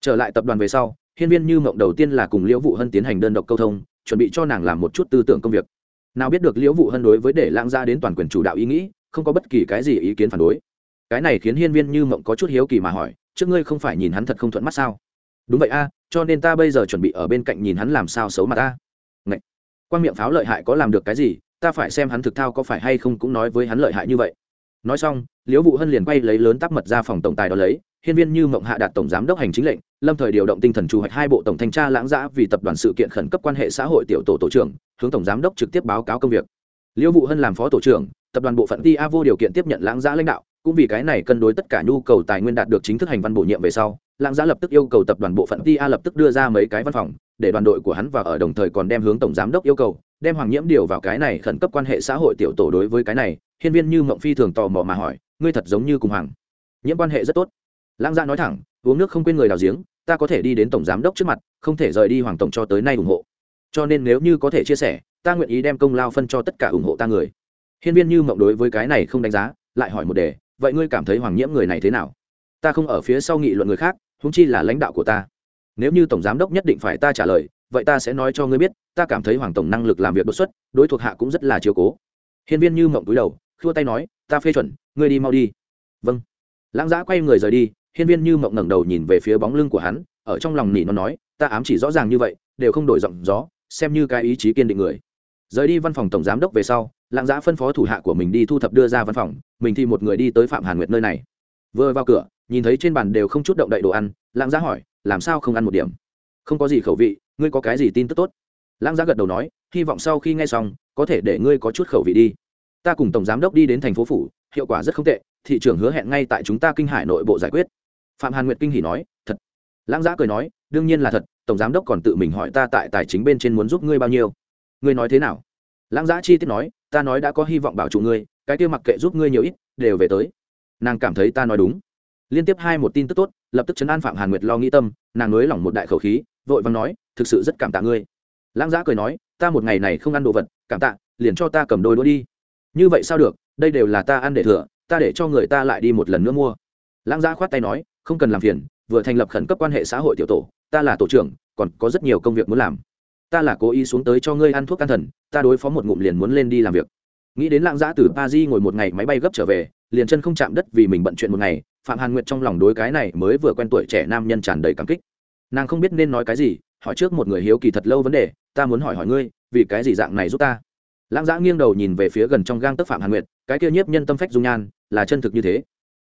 Trở lại tập đoàn về sau, hiên viên như mộng đầu tiên là cùng liễu vụ hân tiến hành đơn độc câu thông, chuẩn bị cho nàng làm một chút tư tưởng công việc. Nào biết được liễu vụ hân đối với để lãng ra đến toàn quyền chủ đạo ý nghĩ, không có bất kỳ cái gì ý kiến phản đối. Cái này khiến hiên viên như mộng có chút hiếu kỳ mà hỏi, trước ngươi không phải nhìn hắn thật không thuận mắt sao? Đúng vậy a, cho nên ta bây giờ chuẩn bị ở bên cạnh nhìn hắn làm sao xấu mặt ta. Ngậy! quan miệng pháo lợi hại có làm được cái gì ta phải xem hắn thực thao có phải hay không cũng nói với hắn lợi hại như vậy. Nói xong, liễu vụ hân liền quay lấy lớn tắp mật ra phòng tổng tài đó lấy, hiên viên như mộng hạ đạt tổng giám đốc hành chính lệnh, lâm thời điều động tinh thần chủ hoạch hai bộ tổng thanh tra lãng giã vì tập đoàn sự kiện khẩn cấp quan hệ xã hội tiểu tổ tổ trưởng, hướng tổng giám đốc trực tiếp báo cáo công việc. Liễu vụ hân làm phó tổ trưởng, tập đoàn bộ phận ti a vô điều kiện tiếp nhận lãng giã lãnh đạo, cũng vì cái này cân đối tất cả nhu cầu tài nguyên đạt được chính thức hành văn bổ nhiệm về sau, lãng giã lập tức yêu cầu tập đoàn bộ phận ti a lập tức đưa ra mấy cái văn phòng, để đoàn đội của hắn vào ở đồng thời còn đem hướng tổng giám đốc yêu cầu đem hoàng nhiễm điều vào cái này khẩn cấp quan hệ xã hội tiểu tổ đối với cái này, hiên viên như mộng phi thường tò mò mà hỏi, ngươi thật giống như cùng hoàng nhiễm quan hệ rất tốt. Lãng gia nói thẳng, uống nước không quên người đào giếng, ta có thể đi đến tổng giám đốc trước mặt, không thể rời đi hoàng tổng cho tới nay ủng hộ. Cho nên nếu như có thể chia sẻ, ta nguyện ý đem công lao phân cho tất cả ủng hộ ta người. Hiên viên như mộng đối với cái này không đánh giá, lại hỏi một đề, vậy ngươi cảm thấy hoàng nhiễm người này thế nào? Ta không ở phía sau nghị luận người khác húng chi là lãnh đạo của ta. Nếu như tổng giám đốc nhất định phải ta trả lời vậy ta sẽ nói cho ngươi biết, ta cảm thấy hoàng tổng năng lực làm việc đột xuất, đối thuộc hạ cũng rất là chiều cố. Hiên viên như mộng túi đầu, khua tay nói, ta phê chuẩn, ngươi đi mau đi. Vâng. Lãng giã quay người rời đi, hiên viên như mộng ngẩng đầu nhìn về phía bóng lưng của hắn, ở trong lòng nỉ nó nói, ta ám chỉ rõ ràng như vậy, đều không đổi giọng gió, xem như cái ý chí kiên định người. Rời đi văn phòng tổng giám đốc về sau, lãng giã phân phó thủ hạ của mình đi thu thập đưa ra văn phòng, mình thì một người đi tới phạm hàn nguyệt nơi này. Vừa vào cửa, nhìn thấy trên bàn đều không chút động đậy đồ ăn, lãng giã hỏi, làm sao không ăn một điểm? Không có gì khẩu vị, ngươi có cái gì tin tức tốt? Lãng Giá gật đầu nói, hy vọng sau khi nghe xong, có thể để ngươi có chút khẩu vị đi. Ta cùng tổng giám đốc đi đến thành phố phủ, hiệu quả rất không tệ, thị trường hứa hẹn ngay tại chúng ta kinh hải nội bộ giải quyết. Phạm hàn nguyệt kinh hỉ nói, thật. Lãng Giá cười nói, đương nhiên là thật, tổng giám đốc còn tự mình hỏi ta tại tài chính bên trên muốn giúp ngươi bao nhiêu. Ngươi nói thế nào? Lãng Giá chi tiết nói, ta nói đã có hy vọng bảo trụ ngươi, cái kia mặc kệ giúp ngươi nhiều ít, đều về tới. Nàng cảm thấy ta nói đúng. Liên tiếp hai một tin tức tốt, lập tức chấn an phạm hàn nguyệt lo nghĩ tâm, nàng nới lỏng một đại khẩu khí vội vàng nói, thực sự rất cảm tạ ngươi. Lãng giã cười nói, ta một ngày này không ăn đồ vật, cảm tạ, liền cho ta cầm đôi đũa đi. Như vậy sao được, đây đều là ta ăn để thừa, ta để cho người ta lại đi một lần nữa mua. Lãng giã khoát tay nói, không cần làm phiền, vừa thành lập khẩn cấp quan hệ xã hội tiểu tổ, ta là tổ trưởng, còn có rất nhiều công việc muốn làm. Ta là cố ý xuống tới cho ngươi ăn thuốc can thần, ta đối phó một ngụm liền muốn lên đi làm việc. Nghĩ đến lãng giã từ pa di ngồi một ngày máy bay gấp trở về, liền chân không chạm đất vì mình bận chuyện một ngày, phạm hàn nguyệt trong lòng đối cái này mới vừa quen tuổi trẻ nam nhân tràn đầy cảm kích nàng không biết nên nói cái gì, hỏi trước một người hiếu kỳ thật lâu vấn đề, ta muốn hỏi hỏi ngươi, vì cái gì dạng này giúp ta? Lãng giã nghiêng đầu nhìn về phía gần trong gang tức phạm hàn nguyệt, cái kia nhiếp nhân tâm phách dung nhan, là chân thực như thế.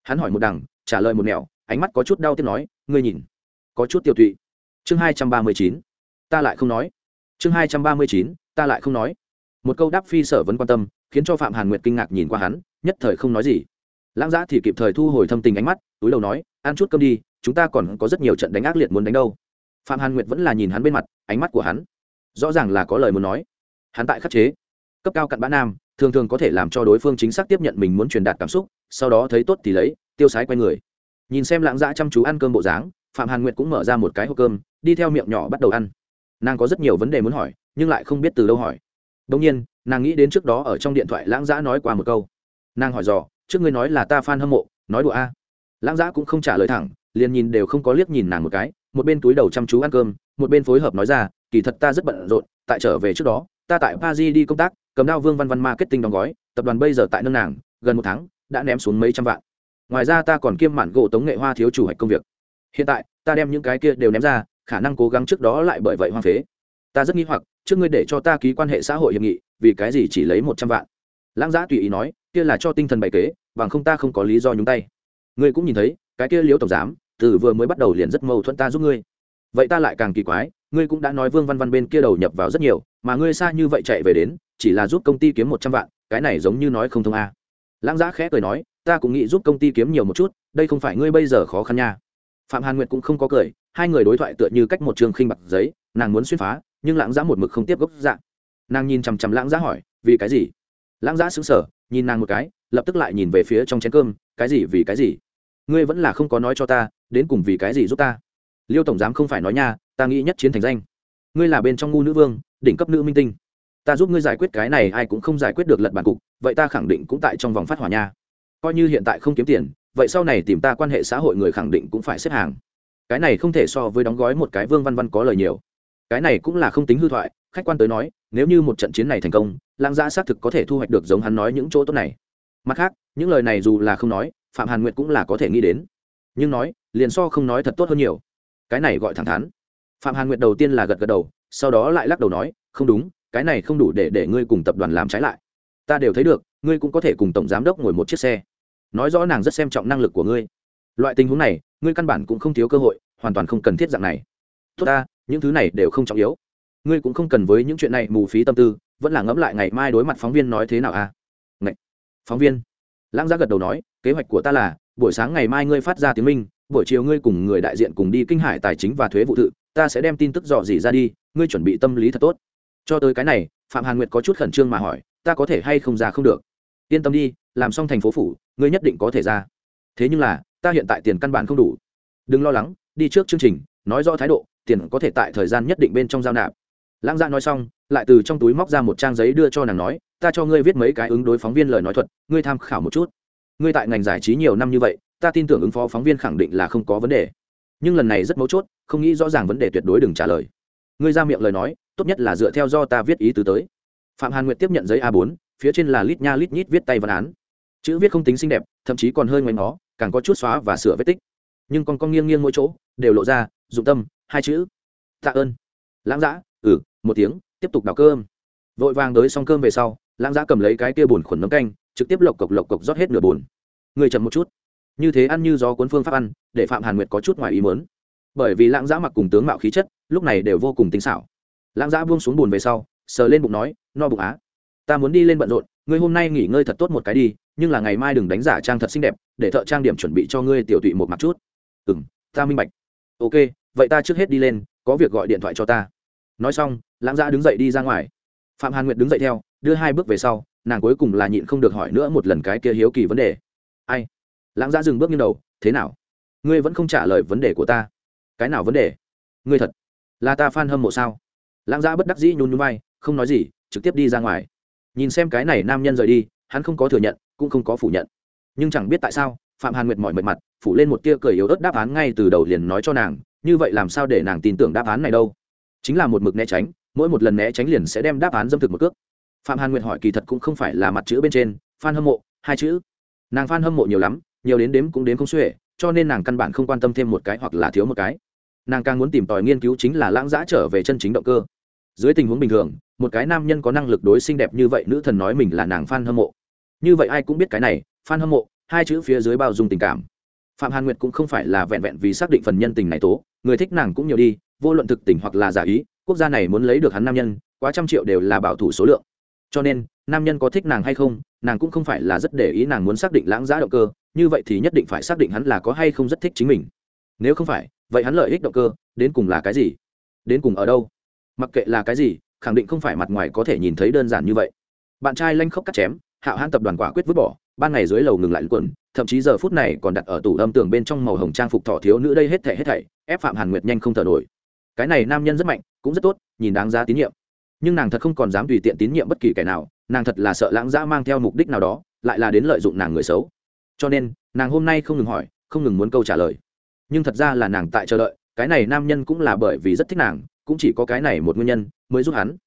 Hắn hỏi một đằng, trả lời một nẻo, ánh mắt có chút đau tiếc nói, ngươi nhìn, có chút tiêu tụy. Chương hai trăm ba mươi chín, ta lại không nói. Chương hai trăm ba mươi chín, ta lại không nói. Một câu đáp phi sở vẫn quan tâm, khiến cho phạm hàn nguyệt kinh ngạc nhìn qua hắn, nhất thời không nói gì. Lãng giã thì kịp thời thu hồi thâm tình ánh mắt, túi đầu nói ăn chút cơm đi, chúng ta còn có rất nhiều trận đánh ác liệt muốn đánh đâu. Phạm hàn nguyệt vẫn là nhìn hắn bên mặt, ánh mắt của hắn rõ ràng là có lời muốn nói. Hắn tại khắc chế, cấp cao cặn bã nam, thường thường có thể làm cho đối phương chính xác tiếp nhận mình muốn truyền đạt cảm xúc, sau đó thấy tốt thì lấy, tiêu sái quay người. Nhìn xem lãng dã chăm chú ăn cơm bộ dáng, phạm hàn nguyệt cũng mở ra một cái hộp cơm, đi theo miệng nhỏ bắt đầu ăn. Nàng có rất nhiều vấn đề muốn hỏi, nhưng lại không biết từ đâu hỏi. Đông nhiên, nàng nghĩ đến trước đó ở trong điện thoại lãng dã nói qua một câu. Nàng hỏi dò, trước ngươi nói là ta f a n hâm mộ, nói đùa a lãng dã cũng không trả lời thẳng, liền nhìn đều không có liếc nhìn nàng một cái, một bên túi đầu chăm chú ăn cơm, một bên phối hợp nói ra, kỳ thật ta rất bận rộn, tại trở về trước đó, ta tại paris đi công tác, cầm đao vương văn văn marketing đóng gói, tập đoàn bây giờ tại nâng nàng, gần một tháng, đã ném xuống mấy trăm vạn. Ngoài ra ta còn kiêm mạn gỗ tống nghệ hoa thiếu chủ hạch công việc. Hiện tại, ta đem những cái kia đều ném ra, khả năng cố gắng trước đó lại bởi vậy hoang phế. Ta rất nghi hoặc, trước ngươi để cho ta ký quan hệ xã hội hiệp nghị, vì cái gì chỉ lấy một trăm vạn? Lãng giã tùy ý nói, kia là cho tinh thần bày kế, bằng không ta không có lý do nhúng tay ngươi cũng nhìn thấy, cái kia liếu tổng giám, từ vừa mới bắt đầu liền rất mâu thuẫn ta giúp ngươi. Vậy ta lại càng kỳ quái, ngươi cũng đã nói vương văn văn bên kia đầu nhập vào rất nhiều, mà ngươi xa như vậy chạy về đến, chỉ là giúp công ty kiếm một trăm vạn, cái này giống như nói không thông a. À. lãng giã khẽ cười nói, ta cũng nghĩ giúp công ty kiếm nhiều một chút, đây không phải ngươi bây giờ khó khăn nha. Phạm hàn nguyệt cũng không có cười, hai người đối thoại tựa như cách một trường khinh bạc giấy, nàng muốn xuyên phá, nhưng lãng giã một mực không tiếp gốc dạng. Nàng nhìn chằm chằm lãng giã hỏi, vì cái gì? Lãng giã xứng sở nhìn nàng một cái, lập tức lại nhìn về phía trong chén cơm, cái gì vì cái gì? Ngươi vẫn là không có nói cho ta, đến cùng vì cái gì giúp ta? Liêu tổng giám không phải nói nha, ta nghĩ nhất chiến thành danh. Ngươi là bên trong ngu nữ vương, đỉnh cấp nữ minh tinh. Ta giúp ngươi giải quyết cái này, ai cũng không giải quyết được lật bản cục, vậy ta khẳng định cũng tại trong vòng phát hỏa nha. Coi như hiện tại không kiếm tiền, vậy sau này tìm ta quan hệ xã hội người khẳng định cũng phải xếp hàng. Cái này không thể so với đóng gói một cái vương văn văn có lời nhiều. Cái này cũng là không tính hư thoại, khách quan tới nói nếu như một trận chiến này thành công, lãng giã xác thực có thể thu hoạch được giống hắn nói những chỗ tốt này. Mặt khác, những lời này dù là không nói, phạm hàn nguyệt cũng là có thể nghĩ đến. Nhưng nói, liền so không nói thật tốt hơn nhiều. Cái này gọi thẳng thắn. Phạm hàn nguyệt đầu tiên là gật gật đầu, sau đó lại lắc đầu nói, không đúng, cái này không đủ để để ngươi cùng tập đoàn làm trái lại. Ta đều thấy được, ngươi cũng có thể cùng tổng giám đốc ngồi một chiếc xe. Nói rõ nàng rất xem trọng năng lực của ngươi. Loại tình huống này, ngươi căn bản cũng không thiếu cơ hội, hoàn toàn không cần thiết dạng này. Tốt ta, những thứ này đều không trọng yếu ngươi cũng không cần với những chuyện này mù phí tâm tư, vẫn là ngẫm lại ngày mai đối mặt phóng viên nói thế nào à? Ngậy! phóng viên. Lãng giá gật đầu nói, kế hoạch của ta là, buổi sáng ngày mai ngươi phát ra tiếng minh, buổi chiều ngươi cùng người đại diện cùng đi kinh hải tài chính và thuế vụ tự, ta sẽ đem tin tức dò dỉ ra đi, ngươi chuẩn bị tâm lý thật tốt. Cho tới cái này, phạm hàn nguyệt có chút khẩn trương mà hỏi, ta có thể hay không ra không được? Yên tâm đi, làm xong thành phố phủ, ngươi nhất định có thể ra. Thế nhưng là, ta hiện tại tiền căn bản không đủ. Đừng lo lắng, đi trước chương trình, nói rõ thái độ, tiền có thể tại thời gian nhất định bên trong giao nạp lãng gia nói xong, lại từ trong túi móc ra một trang giấy đưa cho nàng nói, ta cho ngươi viết mấy cái ứng đối phóng viên lời nói thuật, ngươi tham khảo một chút. Ngươi tại ngành giải trí nhiều năm như vậy, ta tin tưởng ứng phó phóng viên khẳng định là không có vấn đề. Nhưng lần này rất mấu chốt, không nghĩ rõ ràng vấn đề tuyệt đối đừng trả lời. Ngươi ra miệng lời nói, tốt nhất là dựa theo do ta viết ý tứ tới. Phạm hàn nguyệt tiếp nhận giấy a 4 phía trên là lít nha lít nhít viết tay văn án. Chữ viết không tính xinh đẹp, thậm chí còn hơi ngoảnh ngó, càng có chút xóa và sửa vết tích. Nhưng còn con nghiêng nghiêng mỗi chỗ, đều lộ ra, dụng tâm, hai chữ. Tạ ơn. Lãng giã một tiếng, tiếp tục đào cơm. Vội vàng tới xong cơm về sau, lãng giã cầm lấy cái kia bùn khuẩn nấm canh, trực tiếp lộc cộc lộc cộc rót hết nửa bùn người chậm một chút. Như thế ăn như gió cuốn phương pháp ăn, để phạm hàn nguyệt có chút ngoài ý mớn bởi vì lãng giã mặc cùng tướng mạo khí chất, lúc này đều vô cùng tinh xảo. Lãng giã buông xuống bùn về sau, sờ lên bụng nói, no bụng á. Ta muốn đi lên bận rộn, ngươi hôm nay nghỉ ngơi thật tốt một cái đi, nhưng là ngày mai đừng đánh giả trang thật xinh đẹp, để thợ trang điểm chuẩn bị cho ngươi tiểu tụy một mặt chút. Ừ m ta minh bạch. Ok, vậy ta trước hết đi lên, có việc gọi điện thoại cho ta. Nói xong lãng giã đứng dậy đi ra ngoài. Phạm hàn nguyệt đứng dậy theo, đưa hai bước về sau, nàng cuối cùng là nhịn không được hỏi nữa một lần cái kia hiếu kỳ vấn đề. Ai? Lãng giã dừng bước như đầu, thế nào? Ngươi vẫn không trả lời vấn đề của ta. Cái nào vấn đề? Ngươi thật là ta f a n hâm mộ sao? Lãng giã bất đắc dĩ nhún nhún vai, không nói gì, trực tiếp đi ra ngoài. Nhìn xem cái này nam nhân rời đi, hắn không có thừa nhận, cũng không có phủ nhận. Nhưng chẳng biết tại sao, phạm hàn nguyệt mỏi mệt mặt, phủ lên một tia cười yếu ớt đáp án ngay từ đầu liền nói cho nàng, như vậy làm sao để nàng tin tưởng đáp án này đâu? Chính là một mực né tránh mỗi một lần né tránh liền sẽ đem đáp án dâm thực một cước. Phạm hàn nguyệt hỏi kỳ thật cũng không phải là mặt chữ bên trên f a n hâm mộ, hai chữ. Nàng f a n hâm mộ nhiều lắm, nhiều đến đếm cũng đến không xuể, cho nên nàng căn bản không quan tâm thêm một cái hoặc là thiếu một cái. Nàng càng muốn tìm tòi nghiên cứu chính là lãng giã trở về chân chính động cơ. Dưới tình huống bình thường, một cái nam nhân có năng lực đối xinh đẹp như vậy, nữ thần nói mình là nàng f a n hâm mộ. Như vậy ai cũng biết cái này f a n hâm mộ, hai chữ phía dưới bao dung tình cảm phạm hàn nguyệt cũng không phải là vẹn vẹn vì xác định phần nhân tình này tố, người thích nàng cũng nhiều đi, vô luận thực tình hoặc là giả ý, quốc gia này muốn lấy được hắn nam nhân, quá trăm triệu đều là bảo thủ số lượng. Cho nên, nam nhân có thích nàng hay không, nàng cũng không phải là rất để ý nàng muốn xác định lãng giá động cơ, như vậy thì nhất định phải xác định hắn là có hay không rất thích chính mình. Nếu không phải, vậy hắn lợi ích động cơ, đến cùng là cái gì? Đến cùng ở đâu? Mặc kệ là cái gì, khẳng định không phải mặt ngoài có thể nhìn thấy đơn giản như vậy. Bạn trai lanh khóc cắt chém, hạo hãn tập đoàn quả quyết vứt bỏ ban ngày dưới lầu ngừng lại quần, thậm chí giờ phút này còn đặt ở tủ âm tường bên trong màu hồng trang phục thỏ thiếu nữ đây hết thảy hết thảy, ép phạm hàn nguyệt nhanh không thở nổi. Cái này nam nhân rất mạnh, cũng rất tốt, nhìn đáng giá tín nhiệm. Nhưng nàng thật không còn dám tùy tiện tín nhiệm bất kỳ kẻ nào, nàng thật là sợ lãng dã mang theo mục đích nào đó, lại là đến lợi dụng nàng người xấu. Cho nên, nàng hôm nay không ngừng hỏi, không ngừng muốn câu trả lời. Nhưng thật ra là nàng tại chờ đợi, cái này nam nhân cũng là bởi vì rất thích nàng, cũng chỉ có cái này một nguyên nhân mới giúp hắn.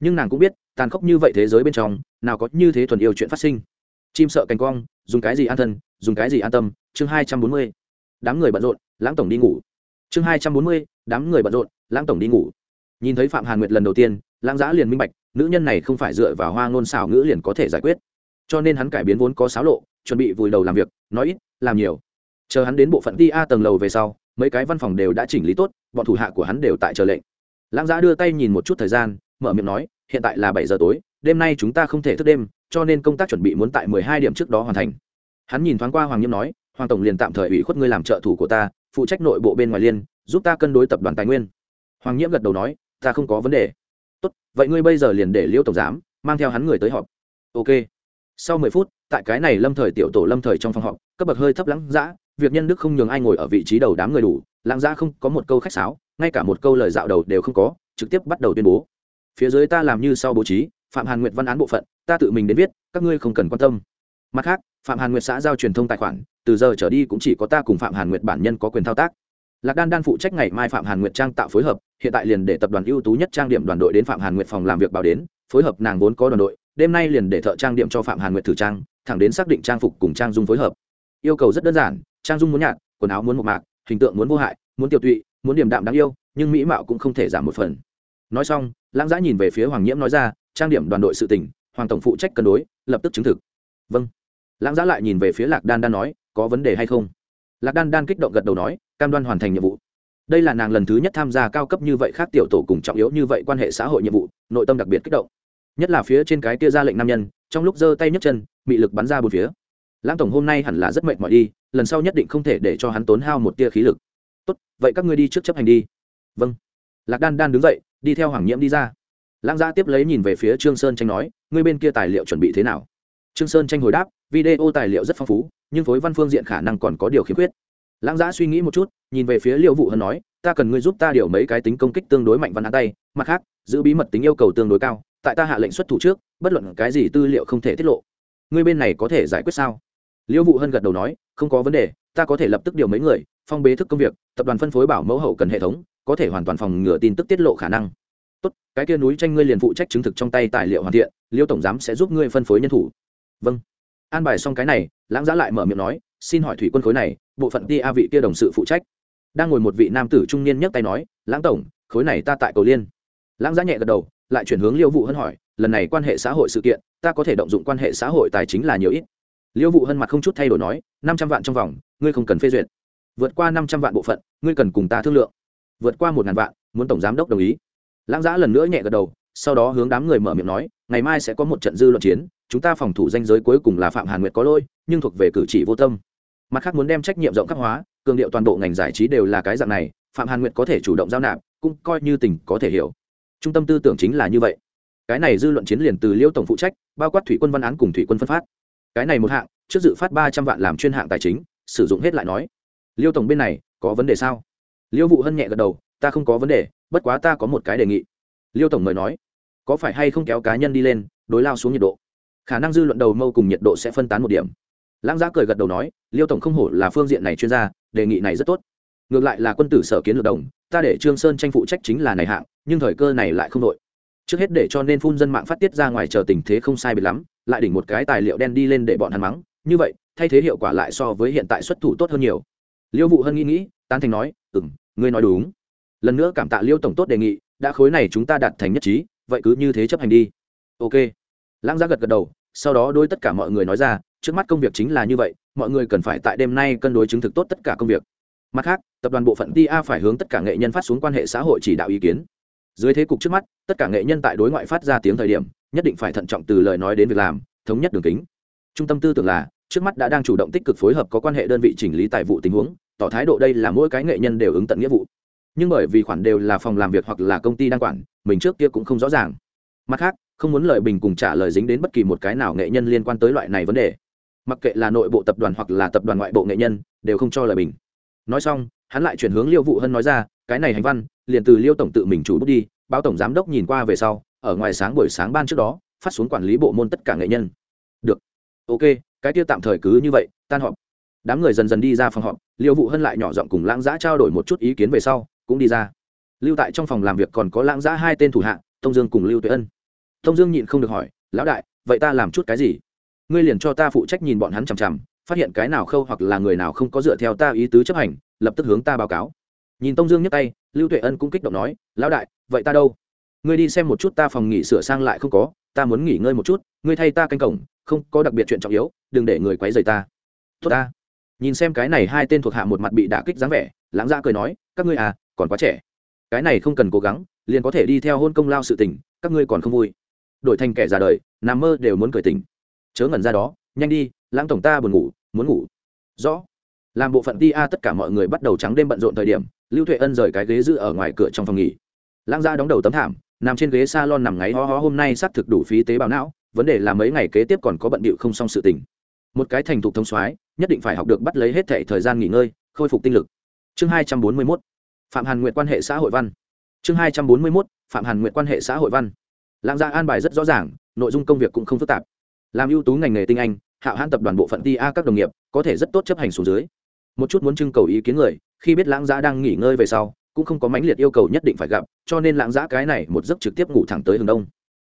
Nhưng nàng cũng biết, tàn khốc như vậy thế giới bên trong, nào có như thế thuần yêu chuyện phát sinh chim sợ cánh quang dùng cái gì an thân, dùng cái gì an tâm? Chương hai trăm bốn mươi, đám người bận rộn, lãng tổng đi ngủ. Chương hai trăm bốn mươi, đám người bận rộn, lãng tổng đi ngủ. Nhìn thấy phạm hàn nguyệt lần đầu tiên, lãng giã liền minh bạch, nữ nhân này không phải dựa vào hoa ngôn xảo ngữ liền có thể giải quyết. Cho nên hắn cải biến vốn có xáo lộ, chuẩn bị vùi đầu làm việc, nói ít, làm nhiều. Chờ hắn đến bộ phận đi a tầng lầu về sau, mấy cái văn phòng đều đã chỉnh lý tốt, bọn thủ hạ của hắn đều tại chờ lệnh. Lãng giã đưa tay nhìn một chút thời gian, mở miệng nói, hiện tại là bảy giờ tối, đêm nay chúng ta không thể thức đêm cho nên công tác chuẩn bị muốn tại mười hai điểm trước đó hoàn thành. Hắn nhìn thoáng qua hoàng nhiễm nói, hoàng tổng liền tạm thời ủy khuất ngươi làm trợ thủ của ta, phụ trách nội bộ bên ngoài liên, giúp ta cân đối tập đoàn tài nguyên. Hoàng nhiễm gật đầu nói, ta không có vấn đề. Tốt, vậy ngươi bây giờ liền để liêu tổng giám mang theo hắn người tới họp. Ok. Sau mười phút, tại cái này lâm thời tiểu tổ lâm thời trong phòng họp, cấp bậc hơi thấp lãng dã, việc nhân đức không nhường ai ngồi ở vị trí đầu đám người đủ lãng dã không có một câu khách sáo, ngay cả một câu lời dạo đầu đều không có, trực tiếp bắt đầu tuyên bố. Phía dưới ta làm như sau bố trí, phạm hàn nguyệt văn án bộ phận ta tự mình đến viết, các ngươi không cần quan tâm. Mặt khác, phạm hàn nguyệt xã giao truyền thông tài khoản, từ giờ trở đi cũng chỉ có ta cùng phạm hàn nguyệt bản nhân có quyền thao tác. Lạc đan đan phụ trách ngày mai phạm hàn nguyệt trang tạo phối hợp, hiện tại liền để tập đoàn ưu tú nhất trang điểm đoàn đội đến phạm hàn nguyệt phòng làm việc báo đến, phối hợp nàng vốn có đoàn đội, đêm nay liền để thợ trang điểm cho phạm hàn nguyệt thử trang, thẳng đến xác định trang phục cùng trang dung phối hợp. Yêu cầu rất đơn giản, trang dung muốn nhạt, quần áo muốn một mạc, hình tượng muốn vô hại, muốn tiêu tụy, muốn điểm đạm đáng yêu, nhưng mỹ mạo cũng không thể giảm một phần. Nói xong, lãng giã nhìn về phía hoàng nhiễm nói ra, trang điểm đoàn đội sự tỉnh hoàng tổng phụ trách cân đối, lập tức chứng thực. Vâng. Lãng giã lại nhìn về phía lạc đan đan nói, có vấn đề hay không? Lạc đan đan kích động gật đầu nói, cam đoan hoàn thành nhiệm vụ. Đây là nàng lần thứ nhất tham gia cao cấp như vậy khác tiểu tổ cùng trọng yếu như vậy quan hệ xã hội nhiệm vụ, nội tâm đặc biệt kích động. Nhất là phía trên cái tia ra lệnh nam nhân, trong lúc giơ tay nhấc chân bị lực bắn ra bốn phía. Lãng tổng hôm nay hẳn là rất mệt mỏi đi, lần sau nhất định không thể để cho hắn tốn hao một tia khí lực. Tốt, vậy các ngươi đi trước chấp hành đi. Vâng. Lạc đan đan đứng dậy, đi theo hoàng nhiễm đi ra lãng gia tiếp lấy nhìn về phía trương sơn tranh nói, ngươi bên kia tài liệu chuẩn bị thế nào? Trương sơn tranh hồi đáp, video tài liệu rất phong phú, nhưng phối văn phương diện khả năng còn có điều khiếm khuyết. Lãng gia suy nghĩ một chút, nhìn về phía liệu vụ hơn nói, ta cần ngươi giúp ta điều mấy cái tính công kích tương đối mạnh văn án tay, mặt khác, giữ bí mật tính yêu cầu tương đối cao, tại ta hạ lệnh xuất thủ trước, bất luận cái gì tư liệu không thể tiết lộ. Ngươi bên này có thể giải quyết sao? Liễu vụ hân gật đầu nói, không có vấn đề, ta có thể lập tức điều mấy người, phong bế thức công việc, tập đoàn phân phối bảo mẫu hậu cần hệ thống, có thể hoàn toàn phòng ngừa tin tức tiết lộ khả năng tốt, cái kia núi tranh ngươi liền phụ trách chứng thực trong tay tài liệu hoàn thiện, liêu tổng giám sẽ giúp ngươi phân phối nhân thủ. Vâng. An bài xong cái này, lãng giã lại mở miệng nói, xin hỏi thủy quân khối này, bộ phận ti a vị kia đồng sự phụ trách. Đang ngồi một vị nam tử trung niên nhấc tay nói, lãng tổng, khối này ta tại cầu liên. Lãng giã nhẹ gật đầu, lại chuyển hướng liêu vụ hân hỏi, lần này quan hệ xã hội sự kiện, ta có thể động dụng quan hệ xã hội tài chính là nhiều ít. Liêu vụ hân mặt không chút thay đổi nói, năm trăm vạn trong vòng, ngươi không cần phê duyệt. Vượt qua năm trăm vạn bộ phận, ngươi cần cùng ta thương lượng. Vượt qua một ngàn vạn, muốn tổng giám đốc đồng ý lãng giã lần nữa nhẹ gật đầu, sau đó hướng đám người mở miệng nói, ngày mai sẽ có một trận dư luận chiến, chúng ta phòng thủ danh giới cuối cùng là phạm hàn nguyệt có lôi, nhưng thuộc về cử chỉ vô tâm. Mặt khác muốn đem trách nhiệm rộng khắc hóa, cường điệu toàn bộ ngành giải trí đều là cái dạng này, phạm hàn nguyệt có thể chủ động giao nạp, cũng coi như tình có thể hiểu. Trung tâm tư tưởng chính là như vậy. Cái này dư luận chiến liền từ liêu tổng phụ trách, bao quát thủy quân văn án cùng thủy quân phân phát. Cái này một hạng, trước dự phát ba trăm vạn làm chuyên hạng tài chính, sử dụng hết lại nói. Liêu tổng bên này, có vấn đề sao? Liêu vụ hân nhẹ gật đầu, ta không có vấn đề bất quá ta có một cái đề nghị. Liêu tổng mời nói, có phải hay không kéo cá nhân đi lên, đối lao xuống nhiệt độ? Khả năng dư luận đầu mâu cùng nhiệt độ sẽ phân tán một điểm. Lãng giá cười gật đầu nói, liêu tổng không hổ là phương diện này chuyên gia, đề nghị này rất tốt. Ngược lại là quân tử sở kiến lược đồng, ta để trương sơn tranh phụ trách chính là này hạng, nhưng thời cơ này lại không đội. Trước hết để cho nên phun dân mạng phát tiết ra ngoài chờ tình thế không sai biệt lắm, lại đỉnh một cái tài liệu đen đi lên để bọn hắn mắng. Như vậy, thay thế hiệu quả lại so với hiện tại xuất thủ tốt hơn nhiều. Liêu vụ hân nghĩ nghĩ, tán thành nói ừ m ngươi nói đúng lần nữa cảm tạ liêu tổng tốt đề nghị, đã khối này chúng ta đạt thành nhất trí, vậy cứ như thế chấp hành đi. Ok. Lãng giá gật gật đầu, sau đó đôi tất cả mọi người nói ra, trước mắt công việc chính là như vậy, mọi người cần phải tại đêm nay cân đối chứng thực tốt tất cả công việc. Mặt khác, tập đoàn bộ phận TA phải hướng tất cả nghệ nhân phát xuống quan hệ xã hội chỉ đạo ý kiến. Dưới thế cục trước mắt, tất cả nghệ nhân tại đối ngoại phát ra tiếng thời điểm, nhất định phải thận trọng từ lời nói đến việc làm, thống nhất đường kính. Trung tâm tư tưởng là, trước mắt đã đang chủ động tích cực phối hợp có quan hệ đơn vị chỉnh lý tài vụ tình huống, tỏ thái độ đây là mỗi cái nghệ nhân đều ứng tận nghĩa vụ nhưng bởi vì khoản đều là phòng làm việc hoặc là công ty đang quản, mình trước kia cũng không rõ ràng. Mặt khác, không muốn lời bình cùng trả lời dính đến bất kỳ một cái nào nghệ nhân liên quan tới loại này vấn đề. Mặc kệ là nội bộ tập đoàn hoặc là tập đoàn ngoại bộ nghệ nhân, đều không cho lời bình. Nói xong, hắn lại chuyển hướng liêu vụ hân nói ra, cái này hành văn, liền từ liêu tổng tự mình chủ bút đi, báo tổng giám đốc nhìn qua về sau, ở ngoài sáng buổi sáng ban trước đó, phát xuống quản lý bộ môn tất cả nghệ nhân. Được. Ok, cái kia tạm thời cứ như vậy, tan họp. Đám người dần dần đi ra phòng họp, liêu vụ hân lại nhỏ giọng cùng lãng giã trao đổi một chút ý kiến về sau cũng đi ra. Lưu tại trong phòng làm việc còn có lãng giã hai tên thủ hạ, tông dương cùng lưu tuệ ân. Tông dương nhịn không được hỏi, lão đại, vậy ta làm chút cái gì? Ngươi liền cho ta phụ trách nhìn bọn hắn chằm chằm, phát hiện cái nào khâu hoặc là người nào không có dựa theo ta ý tứ chấp hành, lập tức hướng ta báo cáo. Nhìn tông dương nhấc tay, lưu tuệ ân cũng kích động nói, lão đại, vậy ta đâu? Ngươi đi xem một chút ta phòng nghỉ sửa sang lại không có, ta muốn nghỉ ngơi một chút, ngươi thay ta canh cổng, không có đặc biệt chuyện trọng yếu, đừng để người quấy rầy ta. Tốt ta. Nhìn xem cái này hai tên thuộc hạ một mặt bị đả kích dáng vẻ, lãng dạ cười nói, các ngươi à còn quá trẻ. Cái này không cần cố gắng, liền có thể đi theo hôn công lao sự tình, các ngươi còn không vui. Đổi thành kẻ già đời, nằm mơ đều muốn cười tình chớ ngẩn ra đó, nhanh đi, lãng tổng ta buồn ngủ, muốn ngủ. Rõ. Làm bộ phận ti a tất cả mọi người bắt đầu trắng đêm bận rộn thời điểm, lưu tuệ ân rời cái ghế giữ ở ngoài cửa trong phòng nghỉ. Lãng ra đóng đầu tấm thảm, nằm trên ghế salon nằm ngáy ho ho, hôm nay xác thực đủ phí tế bào não, vấn đề là mấy ngày kế tiếp còn có bận bịu không xong sự tình. Một cái thành thục thông soái, nhất định phải học được bắt lấy hết thệ thời gian nghỉ ngơi, khôi phục tinh lực. Chương hai trăm bốn mươi mốt phạm hàn nguyện quan hệ xã hội văn. Chương hai trăm bốn mươi 241 phạm hàn nguyện quan hệ xã hội văn. Lãng gia an bài rất rõ ràng, nội dung công việc cũng không phức tạp. Làm ưu tú ngành nghề tinh anh hạo hãn tập đoàn bộ phận ti a các đồng nghiệp, có thể rất tốt chấp hành xuống dưới. Một chút muốn trưng cầu ý kiến người, khi biết lãng giã đang nghỉ ngơi về sau, cũng không có mãnh liệt yêu cầu nhất định phải gặp, cho nên lãng giã cái này một giấc trực tiếp ngủ thẳng tới hướng đông.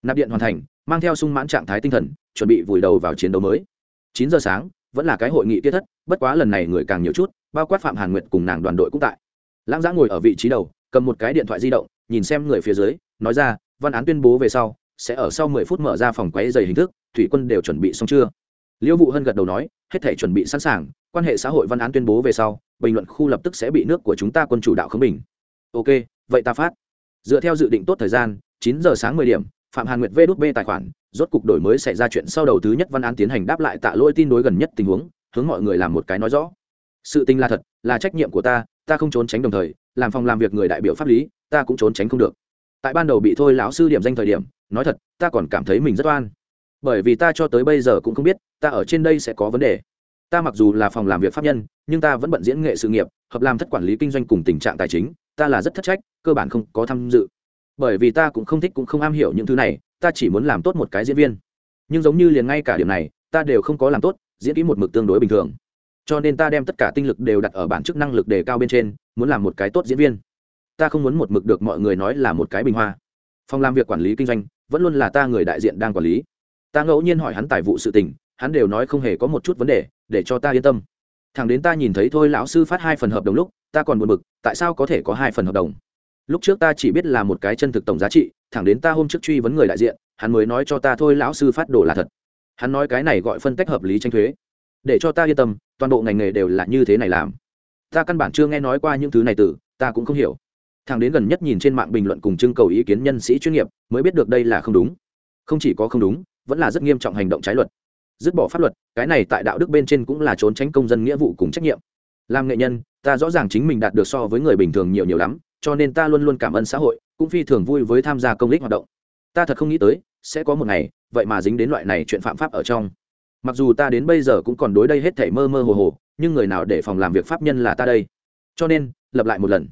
Nạp điện hoàn thành, mang theo sung mãn trạng thái tinh thần, chuẩn bị vùi đầu vào chiến đấu mới. Chín giờ sáng, vẫn là cái hội nghị tiết thất, bất quá lần này người càng nhiều chút, bao quát phạm hàn nguyệt cùng nàng đoàn đội cũng tại lãng giã ngồi ở vị trí đầu, cầm một cái điện thoại di động, nhìn xem người phía dưới, nói ra, văn án tuyên bố về sau, sẽ ở sau mười phút mở ra phòng quấy dày hình thức, thủy quân đều chuẩn bị xong chưa? Liêu vụ hân gật đầu nói, hết thể chuẩn bị sẵn sàng, quan hệ xã hội văn án tuyên bố về sau, bình luận khu lập tức sẽ bị nước của chúng ta quân chủ đạo khống bình. Ok, vậy ta phát. Dựa theo dự định tốt thời gian, chín giờ sáng mười điểm, phạm hàn nguyệt vê đút b tài khoản, rốt cục đổi mới xảy ra chuyện sau đầu thứ nhất văn án tiến hành đáp lại tạ lỗi tin đối gần nhất tình huống, hướng mọi người làm một cái nói rõ. Sự tình là thật, là trách nhiệm của ta ta không trốn tránh đồng thời, làm phòng làm việc người đại biểu pháp lý, ta cũng trốn tránh không được. Tại ban đầu bị thôi lão sư điểm danh thời điểm, nói thật, ta còn cảm thấy mình rất oan. Bởi vì ta cho tới bây giờ cũng không biết, ta ở trên đây sẽ có vấn đề. Ta mặc dù là phòng làm việc pháp nhân, nhưng ta vẫn bận diễn nghệ sự nghiệp, hợp làm thất quản lý kinh doanh cùng tình trạng tài chính, ta là rất thất trách, cơ bản không có tham dự. Bởi vì ta cũng không thích cũng không am hiểu những thứ này, ta chỉ muốn làm tốt một cái diễn viên. Nhưng giống như liền ngay cả điểm này, ta đều không có làm tốt, diễn kỹ một mực tương đối bình thường cho nên ta đem tất cả tinh lực đều đặt ở bản chức năng lực đề cao bên trên, muốn làm một cái tốt diễn viên. Ta không muốn một mực được mọi người nói là một cái bình hoa. Phòng làm việc quản lý kinh doanh, vẫn luôn là ta người đại diện đang quản lý. Ta ngẫu nhiên hỏi hắn tài vụ sự tình, hắn đều nói không hề có một chút vấn đề, để cho ta yên tâm. Thằng đến ta nhìn thấy thôi lão sư phát hai phần hợp đồng lúc, ta còn buồn bực, tại sao có thể có hai phần hợp đồng? Lúc trước ta chỉ biết là một cái chân thực tổng giá trị, thẳng đến ta hôm trước truy vấn người đại diện, hắn mới nói cho ta thôi lão sư phát đồ là thật. Hắn nói cái này gọi phân tách hợp lý tranh thuế. Để cho ta yên tâm toàn bộ ngành nghề đều là như thế này làm. Ta căn bản chưa nghe nói qua những thứ này từ, ta cũng không hiểu. Thằng đến gần nhất nhìn trên mạng bình luận cùng trưng cầu ý kiến nhân sĩ chuyên nghiệp, mới biết được đây là không đúng. Không chỉ có không đúng, vẫn là rất nghiêm trọng hành động trái luật. Dứt bỏ pháp luật, cái này tại đạo đức bên trên cũng là trốn tránh công dân nghĩa vụ cùng trách nhiệm. Làm nghệ nhân, ta rõ ràng chính mình đạt được so với người bình thường nhiều nhiều lắm, cho nên ta luôn luôn cảm ơn xã hội, cũng phi thường vui với tham gia công lý hoạt động. Ta thật không nghĩ tới, sẽ có một ngày, vậy mà dính đến loại này chuyện phạm pháp ở trong mặc dù ta đến bây giờ cũng còn đối đây hết thảy mơ mơ hồ hồ, nhưng người nào để phòng làm việc pháp nhân là ta đây. Cho nên, lập lại một lần.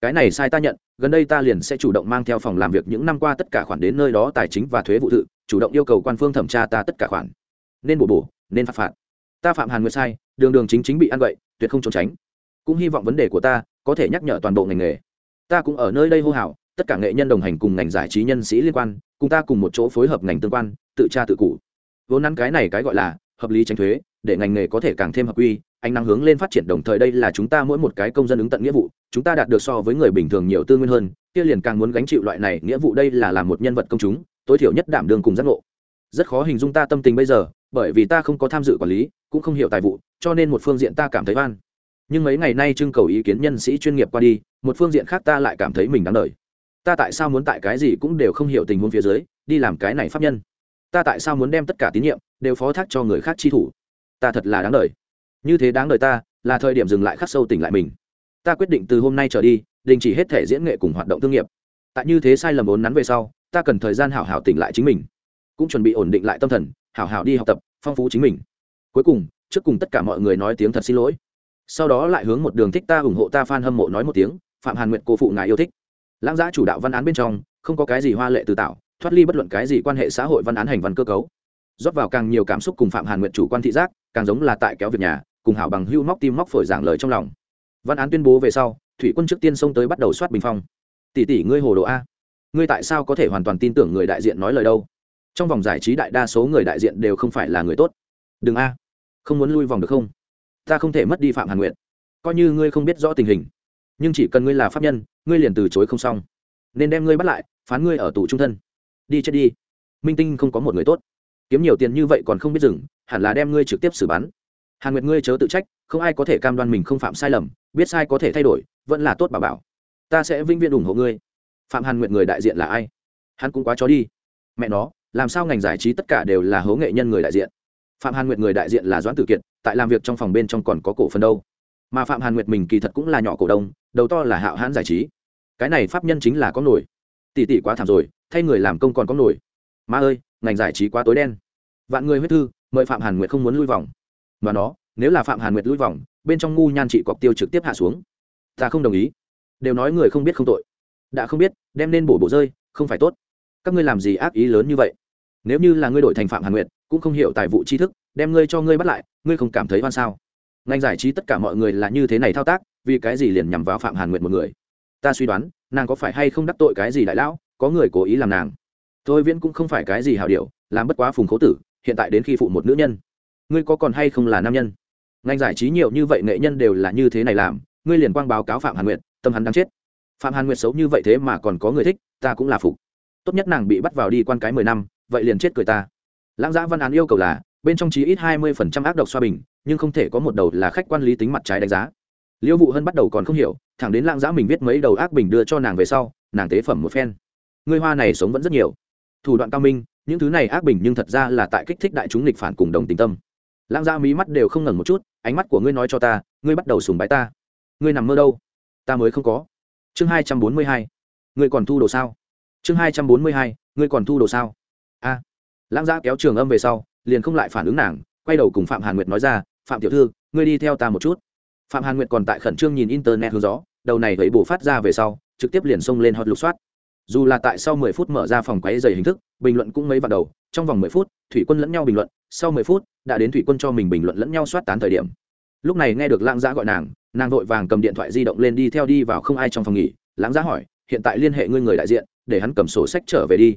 Cái này sai ta nhận, gần đây ta liền sẽ chủ động mang theo phòng làm việc những năm qua tất cả khoản đến nơi đó tài chính và thuế vụ thự chủ động yêu cầu quan phương thẩm tra ta tất cả khoản. Nên bổ bổ, nên phạt phạt. Ta phạm hàn nguyệt sai, đường đường chính chính bị ăn vậy tuyệt không trốn tránh. Cũng hy vọng vấn đề của ta có thể nhắc nhở toàn bộ ngành nghề. Ta cũng ở nơi đây hô hào, tất cả nghệ nhân đồng hành cùng ngành giải trí nhân sĩ liên quan, cùng ta cùng một chỗ phối hợp ngành tương quan, tự tra tự cụ vốn nắn cái này cái gọi là hợp lý tránh thuế, để ngành nghề có thể càng thêm hợp quy, ánh năng hướng lên phát triển đồng thời đây là chúng ta mỗi một cái công dân ứng tận nghĩa vụ, chúng ta đạt được so với người bình thường nhiều tư nguyên hơn, kia liền càng muốn gánh chịu loại này nghĩa vụ đây là làm một nhân vật công chúng, tối thiểu nhất đảm đương cùng giác ngộ. Rất khó hình dung ta tâm tình bây giờ, bởi vì ta không có tham dự quản lý, cũng không hiểu tài vụ, cho nên một phương diện ta cảm thấy van nhưng mấy ngày nay trưng cầu ý kiến nhân sĩ chuyên nghiệp qua đi, một phương diện khác ta lại cảm thấy mình đáng đời. Ta tại sao muốn tại cái gì cũng đều không hiểu tình huống phía dưới, đi làm cái này pháp nhân? Ta tại sao muốn đem tất cả tín nhiệm đều phó thác cho người khác chi thủ? Ta thật là đáng đời. Như thế đáng đời ta, là thời điểm dừng lại khắc sâu tỉnh lại mình. Ta quyết định từ hôm nay trở đi, đình chỉ hết thể diễn nghệ cùng hoạt động thương nghiệp. Tại như thế sai lầm ốn nắn về sau, ta cần thời gian hảo hảo tỉnh lại chính mình. Cũng chuẩn bị ổn định lại tâm thần, hảo hảo đi học tập, phong phú chính mình. Cuối cùng, trước cùng tất cả mọi người nói tiếng thật xin lỗi. Sau đó lại hướng một đường thích ta ủng hộ ta f a n hâm mộ nói một tiếng, phạm hàn nguyện cô phụ ngài yêu thích. Lãng giã chủ đạo văn án bên trong, không có cái gì hoa lệ từ tạo thoát ly bất luận cái gì quan hệ xã hội văn án hành văn cơ cấu. Rót vào càng nhiều cảm xúc cùng phạm hàn nguyện chủ quan thị giác, càng giống là tại kéo việc nhà, cùng hảo bằng hưu móc tim móc phổi giảng lời trong lòng. Văn án tuyên bố về sau, thủy quân trước tiên xông tới bắt đầu soát bình phong. Tỷ tỷ, ngươi hồ đồ a? Ngươi tại sao có thể hoàn toàn tin tưởng người đại diện nói lời đâu? Trong vòng giải trí đại đa số người đại diện đều không phải là người tốt. Đừng a. Không muốn lui vòng được không? Ta không thể mất đi phạm hàn nguyện coi như ngươi không biết rõ tình hình, nhưng chỉ cần ngươi là pháp nhân, ngươi liền từ chối không xong. Nên đem ngươi bắt lại, phán ngươi ở tù trung thân đi chết đi. Minh tinh không có một người tốt. Kiếm nhiều tiền như vậy còn không biết dừng, hẳn là đem ngươi trực tiếp xử bắn. Hàn nguyệt ngươi chớ tự trách, không ai có thể cam đoan mình không phạm sai lầm, biết sai có thể thay đổi, vẫn là tốt bà bảo. Ta sẽ vĩnh viễn ủng hộ ngươi. Phạm hàn nguyệt người đại diện là ai? Hắn cũng quá chó đi. Mẹ nó, làm sao ngành giải trí tất cả đều là hố nghệ nhân người đại diện? Phạm hàn nguyệt người đại diện là doãn tử kiệt, tại làm việc trong phòng bên trong còn có cổ phần đâu. Mà phạm hàn nguyệt mình kỳ thật cũng là nhỏ cổ đông, đầu to là hạo hãn giải trí. Cái này pháp nhân chính là có nổi tỷ tỷ quá thảm rồi, thay người làm công còn có nổi. Ma ơi, ngành giải trí quá tối đen. Vạn người huyết thư, mời phạm hàn nguyệt không muốn lui vòng. Mà nó, nếu là phạm hàn nguyệt lui vòng, bên trong ngu nhan trị cọc tiêu trực tiếp hạ xuống. Ta không đồng ý. Đều nói người không biết không tội. Đã không biết, đem nên bổ bộ rơi, không phải tốt. Các ngươi làm gì ác ý lớn như vậy? Nếu như là ngươi đổi thành phạm hàn nguyệt, cũng không hiểu tài vụ tri thức, đem ngươi cho ngươi bắt lại, ngươi không cảm thấy hoan sao? Ngành giải trí tất cả mọi người là như thế này thao tác, vì cái gì liền nhằm vào phạm hàn nguyệt một người? Ta suy đoán nàng có phải hay không đắc tội cái gì đại lão, có người cố ý làm nàng? Thôi viễn cũng không phải cái gì hào điệu làm bất quá phùng khấu tử, hiện tại đến khi phụ một nữ nhân. Ngươi có còn hay không là nam nhân? Ngành giải trí nhiều như vậy nghệ nhân đều là như thế này làm, ngươi liền quang báo cáo phạm hàn nguyệt, tâm hắn đang chết. Phạm hàn nguyệt xấu như vậy thế mà còn có người thích, ta cũng là phục. Tốt nhất nàng bị bắt vào đi quan cái mười năm, vậy liền chết cười ta. Lãng giã văn án yêu cầu là, bên trong chí ít hai mươi phần trăm ác độc xoa bình, nhưng không thể có một đầu là khách quan lý tính mặt trái đánh giá liễu vụ hân bắt đầu còn không hiểu, thẳng đến lãng giã mình viết mấy đầu ác bình đưa cho nàng về sau, nàng tế phẩm một phen. Ngươi hoa này sống vẫn rất nhiều. Thủ đoạn cao minh, những thứ này ác bình nhưng thật ra là tại kích thích đại chúng lịch phản cùng đồng tình tâm. Lãng giã mí mắt đều không ngẩn một chút, ánh mắt của ngươi nói cho ta, ngươi bắt đầu sùng bái ta. Ngươi nằm mơ đâu? Ta mới không có. Chương hai trăm bốn mươi hai. Ngươi còn thu đồ sao? Chương hai trăm bốn mươi hai, ngươi còn thu đồ sao? A. Lãng giã kéo trường âm về sau, liền không lại phản ứng nàng, quay đầu cùng phạm hàn nguyệt nói ra, phạm tiểu thư, ngươi đi theo ta một chút phạm hàn nguyệt còn tại khẩn trương nhìn internet hướng gió, đầu này gậy bổ phát ra về sau, trực tiếp liền xông lên hot lục soát. Dù là tại sau 10 phút mở ra phòng quấy dày hình thức, bình luận cũng mấy vào đầu, trong vòng 10 phút, thủy quân lẫn nhau bình luận, sau 10 phút, đã đến thủy quân cho mình bình luận lẫn nhau soát tán thời điểm. Lúc này nghe được lãng giã gọi nàng nàng vội vàng cầm điện thoại di động lên đi theo đi vào không ai trong phòng nghỉ. Lãng giã hỏi, hiện tại liên hệ ngươi người đại diện, để hắn cầm sổ sách trở về đi.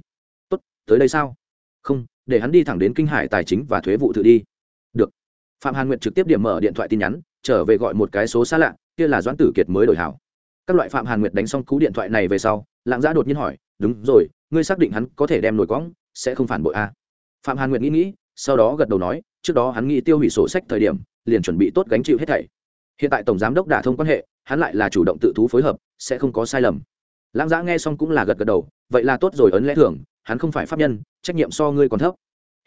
Tốt, tới đây sao? Không, để hắn đi thẳng đến kinh hải tài chính và thuế vụ thử đi. Được. Phạm hàn nguyệt trực tiếp điểm mở điện thoại tin nhắn trở về gọi một cái số xa lạ, kia là doãn tử kiệt mới đổi hảo. Các loại phạm hàn nguyệt đánh xong cú điện thoại này về sau, lạng giã đột nhiên hỏi, đúng rồi, ngươi xác định hắn có thể đem nổi cõng, sẽ không phản bội a à? phạm hàn nguyệt nghĩ nghĩ, sau đó gật đầu nói, trước đó hắn nghĩ tiêu hủy sổ sách thời điểm, liền chuẩn bị tốt gánh chịu hết thảy. Hiện tại tổng giám đốc đả thông quan hệ, hắn lại là chủ động tự thú phối hợp, sẽ không có sai lầm. Lãng giã nghe xong cũng là gật gật đầu, vậy là tốt rồi, ấn lẽ thường hắn không phải pháp nhân, trách nhiệm so ngươi còn thấp.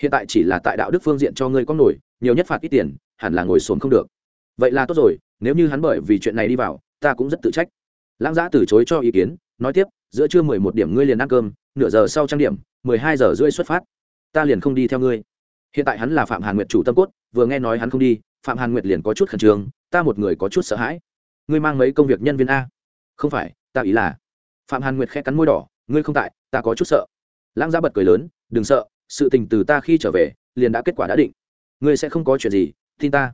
Hiện tại chỉ là tại đạo đức phương diện cho ngươi có nổi, nhiều nhất phạt ít tiền, hẳn là ngồi xuống không được vậy là tốt rồi, nếu như hắn bởi vì chuyện này đi vào, ta cũng rất tự trách. Lãng giã từ chối cho ý kiến, nói tiếp, giữa trưa mười một điểm ngươi liền ăn cơm, nửa giờ sau trang điểm, mười hai giờ rưỡi xuất phát. Ta liền không đi theo ngươi. Hiện tại hắn là phạm hàn nguyệt chủ tâm cốt, vừa nghe nói hắn không đi, phạm hàn nguyệt liền có chút khẩn trương, ta một người có chút sợ hãi. Ngươi mang mấy công việc nhân viên a? Không phải, ta ý là, phạm hàn nguyệt khẽ cắn môi đỏ, ngươi không tại, ta có chút sợ. Lãng giã bật cười lớn, đừng sợ, sự tình từ ta khi trở về, liền đã kết quả đã định. Ngươi sẽ không có chuyện gì, tin ta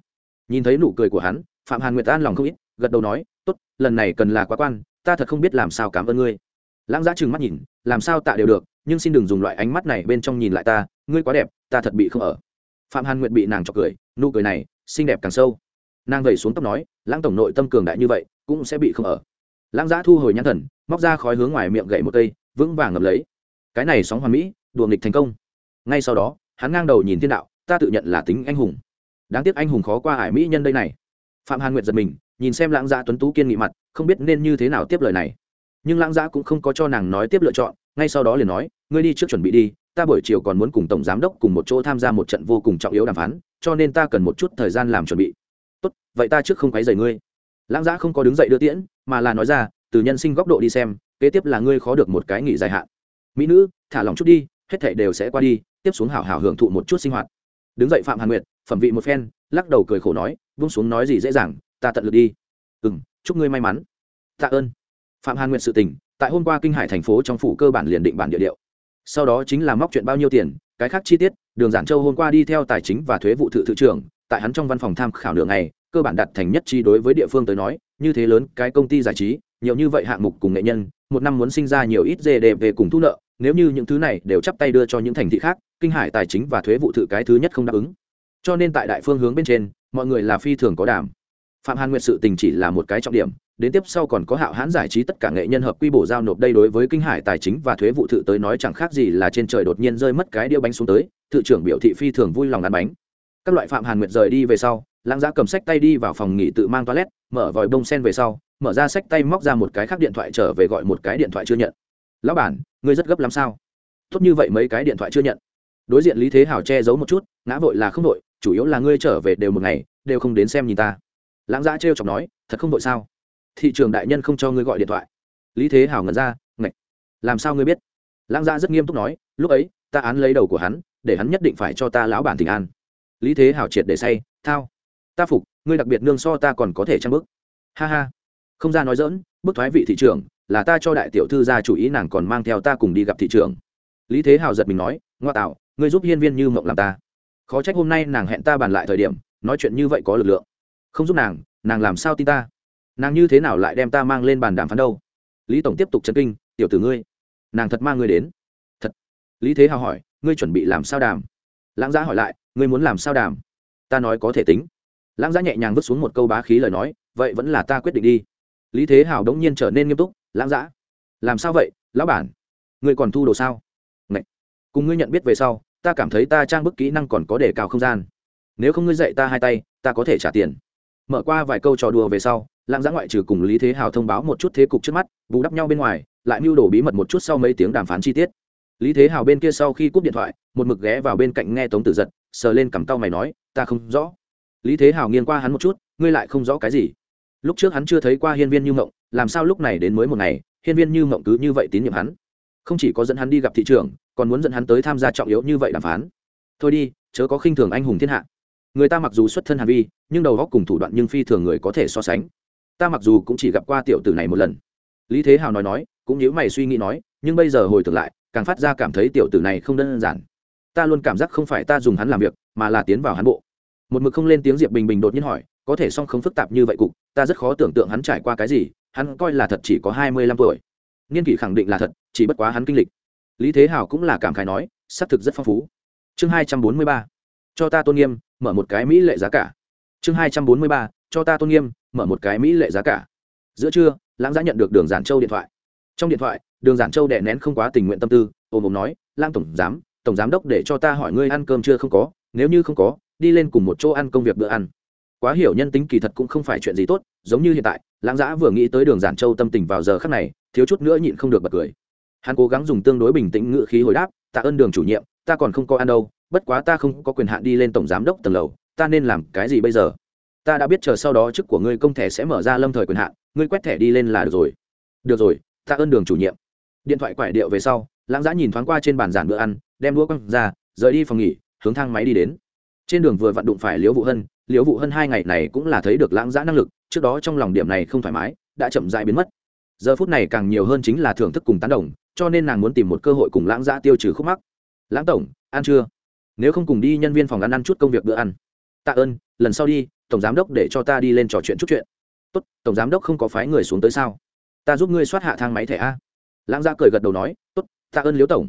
nhìn thấy nụ cười của hắn, phạm hàn nguyệt an lòng không ít, gật đầu nói, tốt, lần này cần là quá quan, ta thật không biết làm sao cảm ơn ngươi. Lãng giã trừng mắt nhìn, làm sao tạ đều được, nhưng xin đừng dùng loại ánh mắt này bên trong nhìn lại ta, ngươi quá đẹp, ta thật bị không ở. Phạm hàn nguyệt bị nàng chọc cười, nụ cười này, xinh đẹp càng sâu. Nàng gầy xuống tóc nói, lãng tổng nội tâm cường đại như vậy, cũng sẽ bị không ở. Lãng giã thu hồi nhãn thần, móc ra khói hướng ngoài miệng gậy một cây, vững vàng ngập lấy. Cái này sóng hoàn mỹ, đùa nghịch thành công. Ngay sau đó, hắn ngang đầu nhìn thiên đạo, ta tự nhận là tính anh hùng đáng tiếc anh hùng khó qua hải mỹ nhân đây này. Phạm hàn nguyệt giật mình, nhìn xem lãng gia tuấn tú kiên nghị mặt, không biết nên như thế nào tiếp lời này. Nhưng lãng giã cũng không có cho nàng nói tiếp lựa chọn, ngay sau đó liền nói, ngươi đi trước chuẩn bị đi, ta buổi chiều còn muốn cùng tổng giám đốc cùng một chỗ tham gia một trận vô cùng trọng yếu đàm phán, cho nên ta cần một chút thời gian làm chuẩn bị. Tốt, vậy ta trước không quấy rầy ngươi. Lãng giã không có đứng dậy đưa tiễn, mà là nói ra, từ nhân sinh góc độ đi xem, kế tiếp là ngươi khó được một cái nghỉ dài hạn. Mỹ nữ, thả lòng chút đi, hết thảy đều sẽ qua đi, tiếp xuống hảo hảo hưởng thụ một chút sinh hoạt. Đứng dậy phạm hàn nguyệt phẩm vị một phen, lắc đầu cười khổ nói, vung xuống nói gì dễ dàng, ta tận lực đi. Ừ m chúc ngươi may mắn. Tạ ơn. Phạm hàn nguyện sự tình, tại hôm qua kinh hải thành phố trong phủ cơ bản liền định bản địa điệu sau đó chính là móc chuyện bao nhiêu tiền, cái khác chi tiết, đường giản châu hôm qua đi theo tài chính và thuế vụ thự thự trưởng, tại hắn trong văn phòng tham khảo nửa ngày, cơ bản đặt thành nhất chi đối với địa phương tới nói, như thế lớn, cái công ty giải trí, nhiều như vậy hạng mục cùng nghệ nhân, một năm muốn sinh ra nhiều ít dê đề về cùng thu nợ, nếu như những thứ này đều chắp tay đưa cho những thành thị khác, kinh hải tài chính và thuế vụ thự cái thứ nhất không đáp ứng cho nên tại đại phương hướng bên trên, mọi người là phi thường có đảm. Phạm hàn nguyệt sự tình chỉ là một cái trọng điểm, đến tiếp sau còn có hạo hãn giải trí tất cả nghệ nhân hợp quy bổ giao nộp đây đối với kinh hải tài chính và thuế vụ thự tới nói chẳng khác gì là trên trời đột nhiên rơi mất cái đĩa bánh xuống tới, thự trưởng biểu thị phi thường vui lòng ăn bánh. Các loại phạm hàn nguyệt rời đi về sau, lãng giá cầm sách tay đi vào phòng nghỉ tự mang toilet, mở vòi bông sen về sau, mở ra sách tay móc ra một cái khác điện thoại trở về gọi một cái điện thoại chưa nhận. Lão bản, ngươi rất gấp làm sao? Tốt như vậy mấy cái điện thoại chưa nhận. Đối diện lý thế hảo che giấu một chút, ngã vội là không vội chủ yếu là ngươi trở về đều một ngày, đều không đến xem nhìn ta. Lãng giã trêu chọc nói, thật không vội sao? Thị trường đại nhân không cho ngươi gọi điện thoại. Lý thế hảo ngẩn ra, ngạch, làm sao ngươi biết? Lãng giã rất nghiêm túc nói, lúc ấy, ta án lấy đầu của hắn, để hắn nhất định phải cho ta lão bản tình an. Lý thế hảo triệt để say, thao, ta phục, ngươi đặc biệt nương so ta còn có thể trang bức. Ha ha. Không ra nói dỡn bức thoái vị thị trường là ta cho đại tiểu thư ra chủ ý nàng còn mang theo ta cùng đi gặp thị trường lý thế hào giật mình nói, ngoa tạo, ngươi giúp hiên viên như mộng làm ta khó trách hôm nay nàng hẹn ta bàn lại thời điểm, nói chuyện như vậy có lực lượng. Không giúp nàng nàng làm sao tin ta? Nàng như thế nào lại đem ta mang lên bàn đàm phán đâu? Lý tổng tiếp tục chân kinh, tiểu tử ngươi, nàng thật mang ngươi đến. Thật. Lý thế hào hỏi, ngươi chuẩn bị làm sao đàm? Lãng giã hỏi lại, ngươi muốn làm sao đàm? Ta nói có thể tính. Lãng giã nhẹ nhàng vứt xuống một câu bá khí lời nói, vậy vẫn là ta quyết định đi. Lý thế hào đống nhiên trở nên nghiêm túc, lãng giã, làm sao vậy, lão bản? Ngươi còn thu đồ sao? Ngậy. cùng ngươi nhận biết về sau ta cảm thấy ta trang bức kỹ năng còn có đề cao không gian. Nếu không ngươi dạy ta hai tay, ta có thể trả tiền. Mở qua vài câu trò đùa về sau lãng giã ngoại trừ cùng lý thế hào thông báo một chút thế cục trước mắt, bù đắp nhau bên ngoài, lại mưu đồ bí mật một chút sau mấy tiếng đàm phán chi tiết. Lý thế hào bên kia sau khi cúp điện thoại, một mực ghé vào bên cạnh nghe tống tử giật, sờ lên cằm tao mày nói, ta không rõ. Lý thế hào nghiêng qua hắn một chút, ngươi lại không rõ cái gì? Lúc trước hắn chưa thấy qua hiên viên như mộng, làm sao lúc này đến mới một ngày, hiên viên như mộng cứ như vậy tín nhiệm hắn. Không chỉ có dẫn hắn đi gặp thị trường còn muốn dẫn hắn tới tham gia trọng yếu như vậy đàm phán. Thôi đi, chớ có khinh thường anh hùng thiên hạ. Người ta mặc dù xuất thân hàn vi, nhưng đầu góc cùng thủ đoạn nhưng phi thường người có thể so sánh. Ta mặc dù cũng chỉ gặp qua tiểu tử này một lần. Lý thế hào nói nói, cũng nhớ mày suy nghĩ nói, nhưng bây giờ hồi tưởng lại, càng phát ra cảm thấy tiểu tử này không đơn giản. Ta luôn cảm giác không phải ta dùng hắn làm việc, mà là tiến vào hắn bộ. Một mực không lên tiếng diệp bình bình đột nhiên hỏi, có thể song không phức tạp như vậy cục, ta rất khó tưởng tượng hắn trải qua cái gì, hắn coi là thật chỉ có hai mươi lăm tuổi. Niên kỷ khẳng định là thật, chỉ bất quá hắn kinh lịch lý thế hào cũng là cảm khái nói xác thực rất phong phú. Chương hai trăm bốn mươi ba, cho ta tôn nghiêm, mở một cái mỹ lệ giá cả. Chương hai trăm bốn mươi ba, cho ta tôn nghiêm, mở một cái mỹ lệ giá cả. Giữa trưa, lãng giã nhận được đường giản châu điện thoại. Trong điện thoại, đường giản châu đẻ nén không quá tình nguyện tâm tư, ôm ôm nói lang tổng giám tổng giám đốc để cho ta hỏi ngươi ăn cơm chưa không có, nếu như không có, đi lên cùng một chỗ ăn công việc bữa ăn. Quá hiểu nhân tính kỳ thật cũng không phải chuyện gì tốt, giống như hiện tại, lãng giã vừa nghĩ tới đường giản châu tâm tình vào giờ khắc này, thiếu chút nữa nhịn không được bật cười hắn cố gắng dùng tương đối bình tĩnh ngự khí hồi đáp, tạ ơn đường chủ nhiệm, ta còn không có ăn đâu, bất quá ta không có quyền hạn đi lên tổng giám đốc tầng lầu, ta nên làm cái gì bây giờ? Ta đã biết chờ sau đó chức của ngươi công thẻ sẽ mở ra lâm thời quyền hạn, ngươi quét thẻ đi lên là được rồi. Được rồi, tạ ơn đường chủ nhiệm. Điện thoại quải điệu về sau, lãng giã nhìn thoáng qua trên bàn giản bữa ăn, đem đũa quăng ra, rời đi phòng nghỉ, hướng thang máy đi đến. Trên đường vừa vặn đụng phải liễu vụ hân, liễu vụ hân hai ngày này cũng là thấy được lãng giã năng lực, trước đó trong lòng điểm này không thoải mái, đã chậm dại biến mất. Giờ phút này càng nhiều hơn chính là thưởng thức cùng tán đồng cho nên nàng muốn tìm một cơ hội cùng lãng giã tiêu trừ khúc mắc. Lãng tổng, ăn chưa? Nếu không cùng đi nhân viên phòng ăn ăn chút công việc bữa ăn. Tạ ơn, lần sau đi, tổng giám đốc để cho ta đi lên trò chuyện chút chuyện. Tốt, tổng giám đốc không có phái người xuống tới sao? Ta giúp ngươi soát hạ thang máy thẻ a. Lãng giã cười gật đầu nói, tốt, tạ ơn liễu tổng.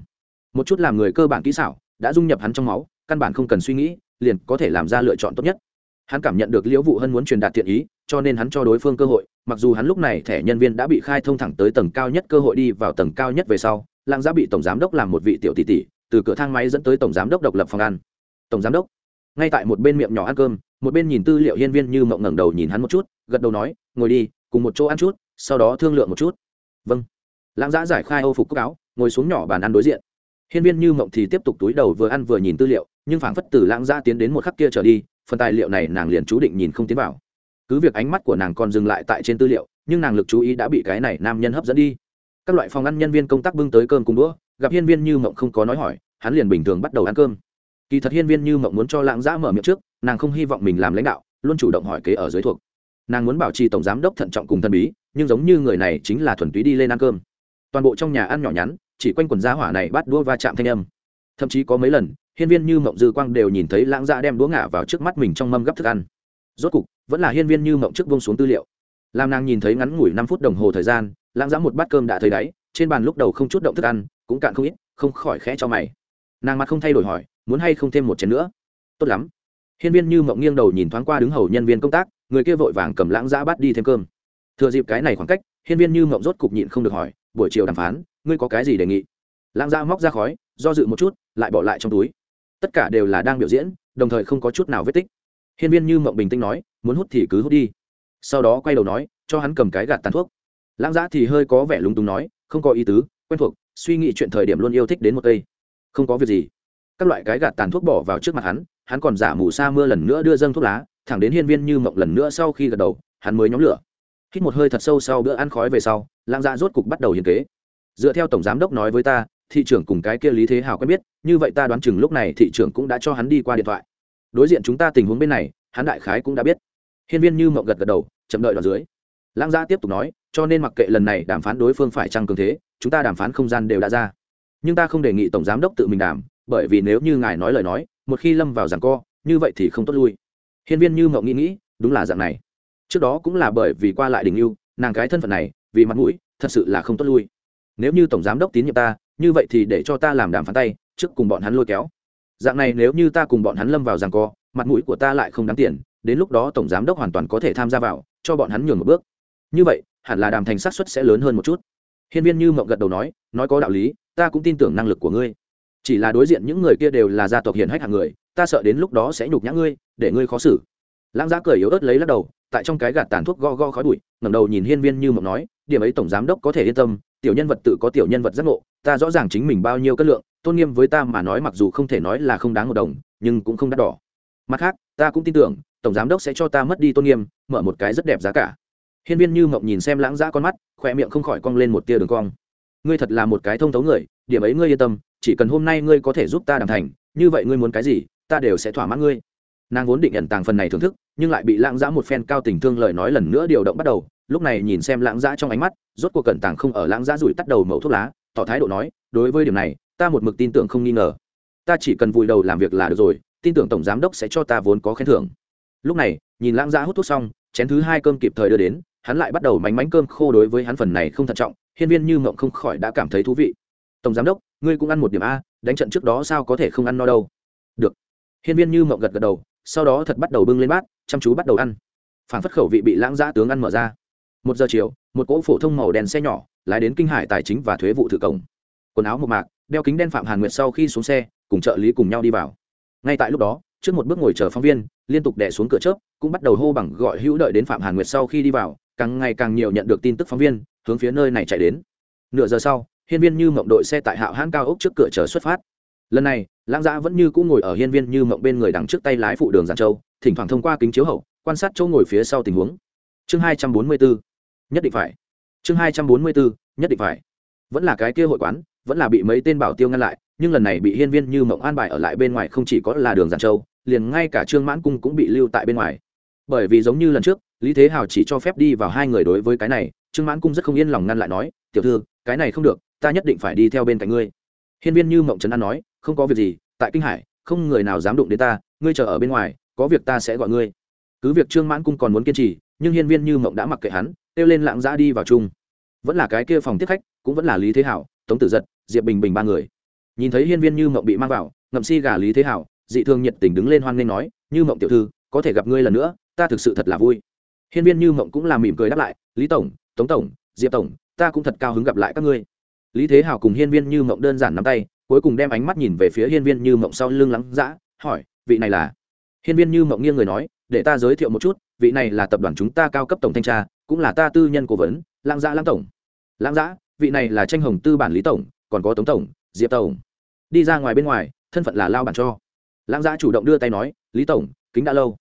Một chút làm người cơ bản kỹ xảo, đã dung nhập hắn trong máu, căn bản không cần suy nghĩ, liền có thể làm ra lựa chọn tốt nhất hắn cảm nhận được liễu vụ hân muốn truyền đạt thiện ý, cho nên hắn cho đối phương cơ hội, mặc dù hắn lúc này thẻ nhân viên đã bị khai thông thẳng tới tầng cao nhất cơ hội đi vào tầng cao nhất về sau lãng giá bị tổng giám đốc làm một vị tiểu tỷ tỷ, từ cửa thang máy dẫn tới tổng giám đốc độc lập phòng ăn. Tổng giám đốc, ngay tại một bên miệng nhỏ ăn cơm, một bên nhìn tư liệu hiên viên như mộng ngẩng đầu nhìn hắn một chút, gật đầu nói, ngồi đi, cùng một chỗ ăn chút, sau đó thương lượng một chút. Vâng. Lãng giá giải khai âu phục cúc áo, ngồi xuống nhỏ bàn ăn đối diện. Hiên viên như mộng thì tiếp tục túi đầu vừa ăn vừa nhìn tư liệu, nhưng phảng phất từ lãng giã tiến đến một khắc kia trở đi phần tài liệu này nàng liền chú định nhìn không tiến vào. Cứ việc ánh mắt của nàng còn dừng lại tại trên tư liệu, nhưng nàng lực chú ý đã bị cái này nam nhân hấp dẫn đi. Các loại phòng ăn nhân viên công tác bưng tới cơm cùng đũa, gặp hiên viên như mộng không có nói hỏi, hắn liền bình thường bắt đầu ăn cơm. Kỳ thật hiên viên như mộng muốn cho lãng giã mở miệng trước, nàng không hy vọng mình làm lãnh đạo, luôn chủ động hỏi kế ở dưới thuộc. Nàng muốn bảo trì tổng giám đốc thận trọng cùng thân bí, nhưng giống như người này chính là thuần túy đi lên ăn cơm. Toàn bộ trong nhà ăn nhỏ nhắn, chỉ quanh quần giá hỏa này bắt đũa va chạm thanh âm. Thậm chí có mấy lần hiên viên như mộng dư quang đều nhìn thấy lãng dạ đem đũa ngả vào trước mắt mình trong mâm gấp thức ăn. Rốt cục, vẫn là hiên viên như mộng trước vông xuống tư liệu. Làm nàng nhìn thấy ngắn ngủi năm phút đồng hồ thời gian, lãng dạ một bát cơm đã thấy đáy, trên bàn lúc đầu không chút động thức ăn, cũng cạn không ít, không khỏi khẽ cho mày. Nàng mặt không thay đổi hỏi, muốn hay không thêm một chén nữa? Tốt lắm. Hiên viên như mộng nghiêng đầu nhìn thoáng qua đứng hầu nhân viên công tác, người kia vội vàng cầm lãng dạ bắt đi thêm cơm. Thừa dịp cái này khoảng cách, hiên viên như mộng rốt cục nhịn không được hỏi, buổi chiều đàm phán, ngươi có cái gì đề nghị? Lãng dạ móc ra khói, do dự một chút, lại bỏ lại trong túi tất cả đều là đang biểu diễn, đồng thời không có chút nào vết tích. Hiên viên như mộng bình tĩnh nói, muốn hút thì cứ hút đi. Sau đó quay đầu nói, cho hắn cầm cái gạt tàn thuốc. Lãng giã thì hơi có vẻ lúng túng nói, không có ý tứ, quen thuộc, suy nghĩ chuyện thời điểm luôn yêu thích đến một cây. Không có việc gì. Các loại cái gạt tàn thuốc bỏ vào trước mặt hắn hắn còn giả mù sa mưa lần nữa đưa dâng thuốc lá, thẳng đến hiên viên như mộng lần nữa sau khi gật đầu, hắn mới nhóm lửa. Hít một hơi thật sâu sau bữa ăn khói về sau, lãng giã rốt cục bắt đầu hiền kế. Dựa theo tổng giám đốc nói với ta thị trưởng cùng cái kia lý thế hào quen biết, như vậy ta đoán chừng lúc này thị trưởng cũng đã cho hắn đi qua điện thoại. Đối diện chúng ta tình huống bên này, hắn đại khái cũng đã biết. Hiên viên như mộng gật gật đầu, chậm đợi đoạn dưới. Lãng gia tiếp tục nói, cho nên mặc kệ lần này đàm phán đối phương phải trăng cường thế, chúng ta đàm phán không gian đều đã ra. Nhưng ta không đề nghị tổng giám đốc tự mình đàm, bởi vì nếu như ngài nói lời nói, một khi lâm vào giảng co, như vậy thì không tốt lui. Hiên viên như mộng nghĩ nghĩ, đúng là dạng này. Trước đó cũng là bởi vì qua lại đình yêu nàng cái thân phận này, vì mặt mũi, thật sự là không tốt lui. Nếu như tổng giám đốc tín nhiệm ta như vậy thì để cho ta làm đàm phán tay, trước cùng bọn hắn lôi kéo. Dạng này nếu như ta cùng bọn hắn lâm vào rằng co, mặt mũi của ta lại không đáng tiền, đến lúc đó tổng giám đốc hoàn toàn có thể tham gia vào, cho bọn hắn nhường một bước. Như vậy, hẳn là đàm thành xác suất sẽ lớn hơn một chút. Hiên viên như mộng gật đầu nói nói có đạo lý, ta cũng tin tưởng năng lực của ngươi. Chỉ là đối diện những người kia đều là gia tộc hiền hách hạng người, ta sợ đến lúc đó sẽ nhục nhã ngươi, để ngươi khó xử. Lãng giá cười yếu ớt lấy lắc đầu, tại trong cái gạt tàn thuốc go go khói bụi, ngẩng đầu nhìn hiên viên như mộng nói, điểm ấy tổng giám đốc có thể yên tâm tiểu nhân vật tự có tiểu nhân vật giác ngộ, ta rõ ràng chính mình bao nhiêu cân lượng, tôn nghiêm với ta mà nói mặc dù không thể nói là không đáng một đồng, nhưng cũng không đắt đỏ. Mặt khác, ta cũng tin tưởng, tổng giám đốc sẽ cho ta mất đi tôn nghiêm, mở một cái rất đẹp giá cả. Hiên viên như mộng nhìn xem lãng giã con mắt khoe miệng không khỏi cong lên một tia đường cong. Ngươi thật là một cái thông thấu người, điểm ấy ngươi yên tâm, chỉ cần hôm nay ngươi có thể giúp ta đàm thành, như vậy ngươi muốn cái gì, ta đều sẽ thỏa mãn ngươi. Nàng vốn định nhận tàng phần này thưởng thức, nhưng lại bị lãng giã một phen cao tình thương lời nói lần nữa điều động bắt đầu lúc này nhìn xem lãng giã trong ánh mắt, rốt cuộc cẩn tàng không ở lãng giã rủi tắt đầu mẩu thuốc lá, tỏ thái độ nói, đối với điểm này, ta một mực tin tưởng không nghi ngờ. Ta chỉ cần vùi đầu làm việc là được rồi, tin tưởng tổng giám đốc sẽ cho ta vốn có khen thưởng. Lúc này, nhìn lãng giã hút thuốc xong, chén thứ hai cơm kịp thời đưa đến, hắn lại bắt đầu mánh mánh cơm khô đối với hắn phần này không thận trọng, hiên viên như mộng không khỏi đã cảm thấy thú vị. Tổng giám đốc, ngươi cũng ăn một điểm a, đánh trận trước đó sao có thể không ăn no đâu? Được. Hiên viên như mộng gật gật đầu, sau đó thật bắt đầu bưng lên bát, chăm chú bắt đầu ăn. Phản phất khẩu vị bị lãng giã tướng ăn mở ra một giờ chiều, một cỗ phổ thông màu đen xe nhỏ lái đến kinh hải tài chính và thuế vụ thử cổng. Quần áo một mạc, đeo kính đen phạm hàn nguyệt sau khi xuống xe, cùng trợ lý cùng nhau đi vào. Ngay tại lúc đó, trước một bước ngồi chờ phóng viên, liên tục đẻ xuống cửa chớp, cũng bắt đầu hô bằng gọi hữu đợi đến phạm hàn nguyệt sau khi đi vào, càng ngày càng nhiều nhận được tin tức phóng viên, hướng phía nơi này chạy đến. Nửa giờ sau, hiên viên như mộng đội xe tại hạo hãn cao ốc trước cửa chờ xuất phát. Lần này, lãng giã vẫn như cũng ngồi ở hiên viên như mộng bên người đằng trước tay lái phụ đường giàn châu, thỉnh thoảng thông qua kính chiếu hậu, quan sát chỗ ngồi phía sau tình huống. Chương hai trăm bốn mươi bốn nhất định phải. Chương hai trăm bốn mươi bốn, nhất định phải. Vẫn là cái kia hội quán, vẫn là bị mấy tên bảo tiêu ngăn lại, nhưng lần này bị hiên viên như mộng an bài ở lại bên ngoài không chỉ có là đường giàn châu, liền ngay cả trương mãn cung cũng bị lưu tại bên ngoài. Bởi vì giống như lần trước, lý thế hào chỉ cho phép đi vào hai người đối với cái này, trương mãn cung rất không yên lòng ngăn lại nói, tiểu thư, cái này không được, ta nhất định phải đi theo bên cạnh ngươi. Hiên viên như mộng trấn an nói, không có việc gì, tại kinh hải, không người nào dám đụng đến ta, ngươi chờ ở bên ngoài, có việc ta sẽ gọi ngươi. Cứ việc trương mãn cung còn muốn kiên trì nhưng hiên viên như mộng đã mặc kệ hắn, kêu lên lạng giã đi vào chung. Vẫn là cái kia phòng tiếp khách, cũng vẫn là lý thế hảo, tống tử giật, diệp bình bình ba người. Nhìn thấy hiên viên như mộng bị mang vào, ngậm si gà lý thế hảo, dị thương nhiệt tình đứng lên hoan nghênh nói, như mộng tiểu thư, có thể gặp ngươi lần nữa, ta thực sự thật là vui. Hiên viên như mộng cũng làm mỉm cười đáp lại, lý tổng, tống tổng, diệp tổng, ta cũng thật cao hứng gặp lại các ngươi. Lý thế hảo cùng hiên viên như mộng đơn giản nắm tay, cuối cùng đem ánh mắt nhìn về phía hiên viên như mộng sau lưng lắng dã, hỏi, vị này là? Hiên viên như mộng nghiêng người nói, để ta giới thiệu một chút vị này là tập đoàn chúng ta cao cấp tổng thanh tra, cũng là ta tư nhân cố vấn, lãng giã lãng tổng. Lãng giã vị này là tranh hồng tư bản lý tổng, còn có tống tổng, diệp tổng. Đi ra ngoài bên ngoài, thân phận là lao bản cho. Lãng giã chủ động đưa tay nói, lý tổng, kính đã lâu.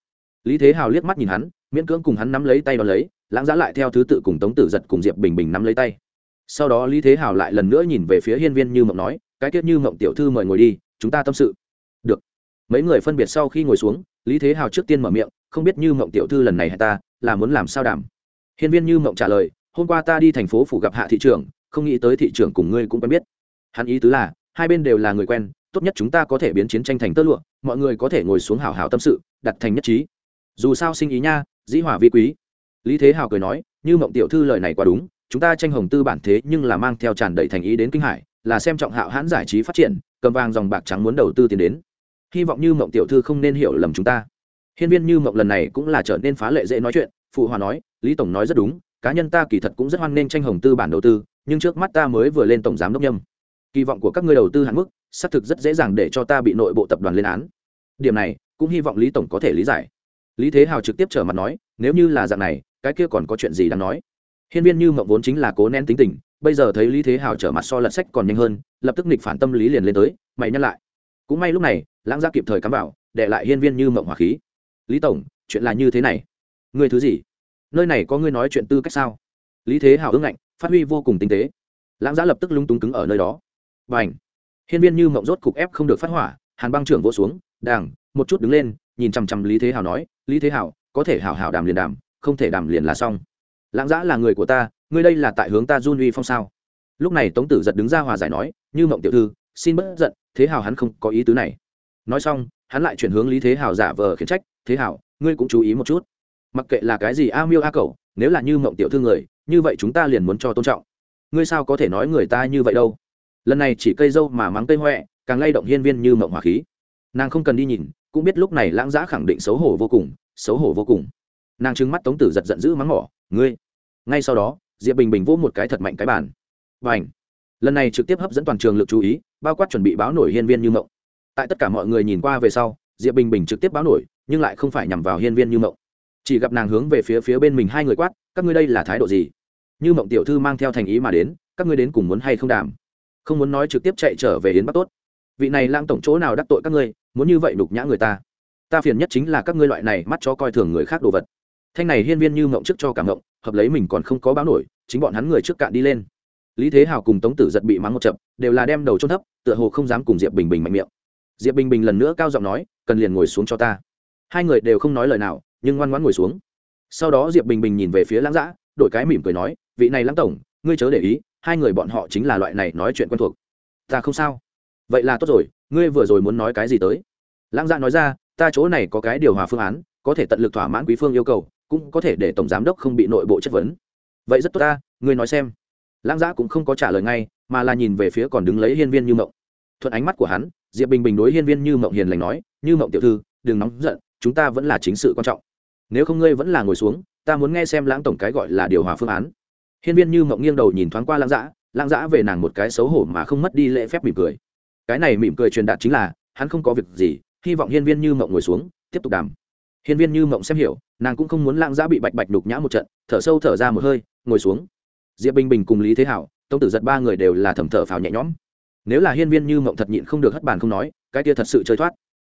Lý thế hào liếc mắt nhìn hắn, miễn cưỡng cùng hắn nắm lấy tay đ ó lấy, lãng giã lại theo thứ tự cùng tống tử giật cùng diệp bình bình nắm lấy tay. Sau đó lý thế hào lại lần nữa nhìn về phía hiên viên như mộng nói, cái tiết như mộng tiểu thư mời ngồi đi, chúng ta tâm sự. Được. Mấy người phân biệt sau khi ngồi xuống, lý thế hào trước tiên mở miệng không biết như mộng tiểu thư lần này hay ta, là muốn làm sao đảm? Hiên viên như mộng trả lời, hôm qua ta đi thành phố phủ gặp hạ thị trưởng, không nghĩ tới thị trưởng cùng ngươi cũng quen biết. Hắn ý tứ là, hai bên đều là người quen, tốt nhất chúng ta có thể biến chiến tranh thành tơ lụa, mọi người có thể ngồi xuống hào hào tâm sự, đặt thành nhất trí. Dù sao sinh ý nha, dĩ hòa vi quý. Lý thế hào cười nói, như mộng tiểu thư lời này quá đúng, chúng ta tranh hồng tư bản thế nhưng là mang theo tràn đầy thành ý đến kinh hải, là xem trọng hạo hãn giải trí phát triển, cầm vàng dòng bạc trắng muốn đầu tư tiền đến. Hy vọng như mộng tiểu thư không nên hiểu lầm chúng ta hiên viên như mộng lần này cũng là trở nên phá lệ dễ nói chuyện, phụ hòa nói, lý tổng nói rất đúng, cá nhân ta kỳ thật cũng rất hoan nghênh tranh hồng tư bản đầu tư, nhưng trước mắt ta mới vừa lên tổng giám đốc nhâm. Kỳ vọng của các ngươi đầu tư hạn mức, xác thực rất dễ dàng để cho ta bị nội bộ tập đoàn lên án. Điểm này, cũng hy vọng lý tổng có thể lý giải. Lý thế hào trực tiếp trở mặt nói, nếu như là dạng này, cái kia còn có chuyện gì đáng nói? Hiên viên như mộng vốn chính là cố nén tính tình, bây giờ thấy lý thế hào trở mặt so lật sách còn nhanh hơn, lập tức nghịch phản tâm lý liền lên tới, mày nhắc lại. Cũng may lúc này, lãng gia kịp thời cắm vào, để lại hiên viên như mộng hỏa khí lý tổng, chuyện là như thế này. Ngươi thứ gì? Nơi này có ngươi nói chuyện tư cách sao? Lý thế hào ưng ngạnh, phát huy vô cùng tinh tế. Lãng giã lập tức lung túng cứng ở nơi đó. Và ảnh hiên viên như mộng rốt cục ép không được phát hỏa, hàn băng trưởng vỗ xuống, đàng, một chút đứng lên, nhìn chằm chằm lý thế hào nói, lý thế hào, có thể hào hào đàm liền đàm, không thể đàm liền là xong. Lãng giã là người của ta, ngươi đây là tại hướng ta run uy phong sao? Lúc này tống tử giật đứng ra hòa giải nói, như mộng tiểu thư, xin bất giận, thế hào hắn không có ý tứ này. Nói xong, hắn lại chuyển hướng lý thế hào giả vờ khiển trách thế hảo, ngươi cũng chú ý một chút. Mặc kệ là cái gì a miêu a cầu, nếu là như mộng tiểu thư người như vậy chúng ta liền muốn cho tôn trọng. Ngươi sao có thể nói người ta như vậy đâu? Lần này chỉ cây dâu mà mắng cây huệ càng lay động hiên viên như mộng hỏa khí. Nàng không cần đi nhìn cũng biết lúc này lãng giã khẳng định xấu hổ vô cùng xấu hổ vô cùng. Nàng trừng mắt tống tử giật giận dữ mắng mỏ ngươi. Ngay sau đó diệp bình bình vỗ một cái thật mạnh cái bàn. Và ảnh lần này trực tiếp hấp dẫn toàn trường lực chú ý bao quát chuẩn bị báo nổi hiên viên như mộng. Tại tất cả mọi người nhìn qua về sau diệp bình bình trực tiếp báo nổi nhưng lại không phải nhằm vào hiên viên như mộng. Chỉ gặp nàng hướng về phía phía bên mình hai người quát, các ngươi đây là thái độ gì? Như mộng tiểu thư mang theo thành ý mà đến, các ngươi đến cùng muốn hay không đàm? Không muốn nói trực tiếp chạy trở về hiến bắc tốt. Vị này lang tổng chỗ nào đắc tội các ngươi, muốn như vậy đục nhã người ta? Ta phiền nhất chính là các ngươi loại này mắt cho coi thường người khác đồ vật. Thanh này hiên viên như mộng trước cho cả mộng, hợp lấy mình còn không có báo nổi, chính bọn hắn người trước cạn đi lên. Lý thế hào cùng tống tử giật bị mắng một chậm đều là đem đầu trôn thấp, tựa hồ không dám cùng diệp bình bình mạnh miệng. Diệp bình bình lần nữa cao giọng nói, cần liền ngồi xuống cho ta hai người đều không nói lời nào, nhưng ngoan ngoãn ngồi xuống. Sau đó diệp bình bình nhìn về phía lãng giã đổi cái mỉm cười nói, vị này lãng tổng, ngươi chớ để ý, hai người bọn họ chính là loại này nói chuyện quen thuộc. Ta không sao. Vậy là tốt rồi, ngươi vừa rồi muốn nói cái gì tới? Lãng giã nói ra, ta chỗ này có cái điều hòa phương án, có thể tận lực thỏa mãn quý phương yêu cầu, cũng có thể để tổng giám đốc không bị nội bộ chất vấn. Vậy rất tốt ta, ngươi nói xem. Lãng giã cũng không có trả lời ngay, mà là nhìn về phía còn đứng lấy hiên viên như mộng. Thuận ánh mắt của hắn, diệp bình bình đối hiên viên như mộng hiền lành nói, như mộng tiểu thư, đừng nóng giận chúng ta vẫn là chính sự quan trọng. Nếu không ngươi vẫn là ngồi xuống, ta muốn nghe xem lãng tổng cái gọi là điều hòa phương án. Hiên viên như mộng nghiêng đầu nhìn thoáng qua lãng dã lãng dã về nàng một cái xấu hổ mà không mất đi lễ phép mỉm cười. Cái này mỉm cười truyền đạt chính là, hắn không có việc gì, hy vọng hiên viên như mộng ngồi xuống, tiếp tục đàm. Hiên viên như mộng xem hiểu, nàng cũng không muốn lãng dã bị bạch bạch đục nhã một trận, thở sâu thở ra một hơi, ngồi xuống. Diệp bình bình cùng lý thế hảo, tông tử giật ba người đều là thầm thở phào nhẹ nhõm. Nếu là hiên viên như mộng thật nhịn không được hất bàn không nói, cái kia thật sự chơi thoát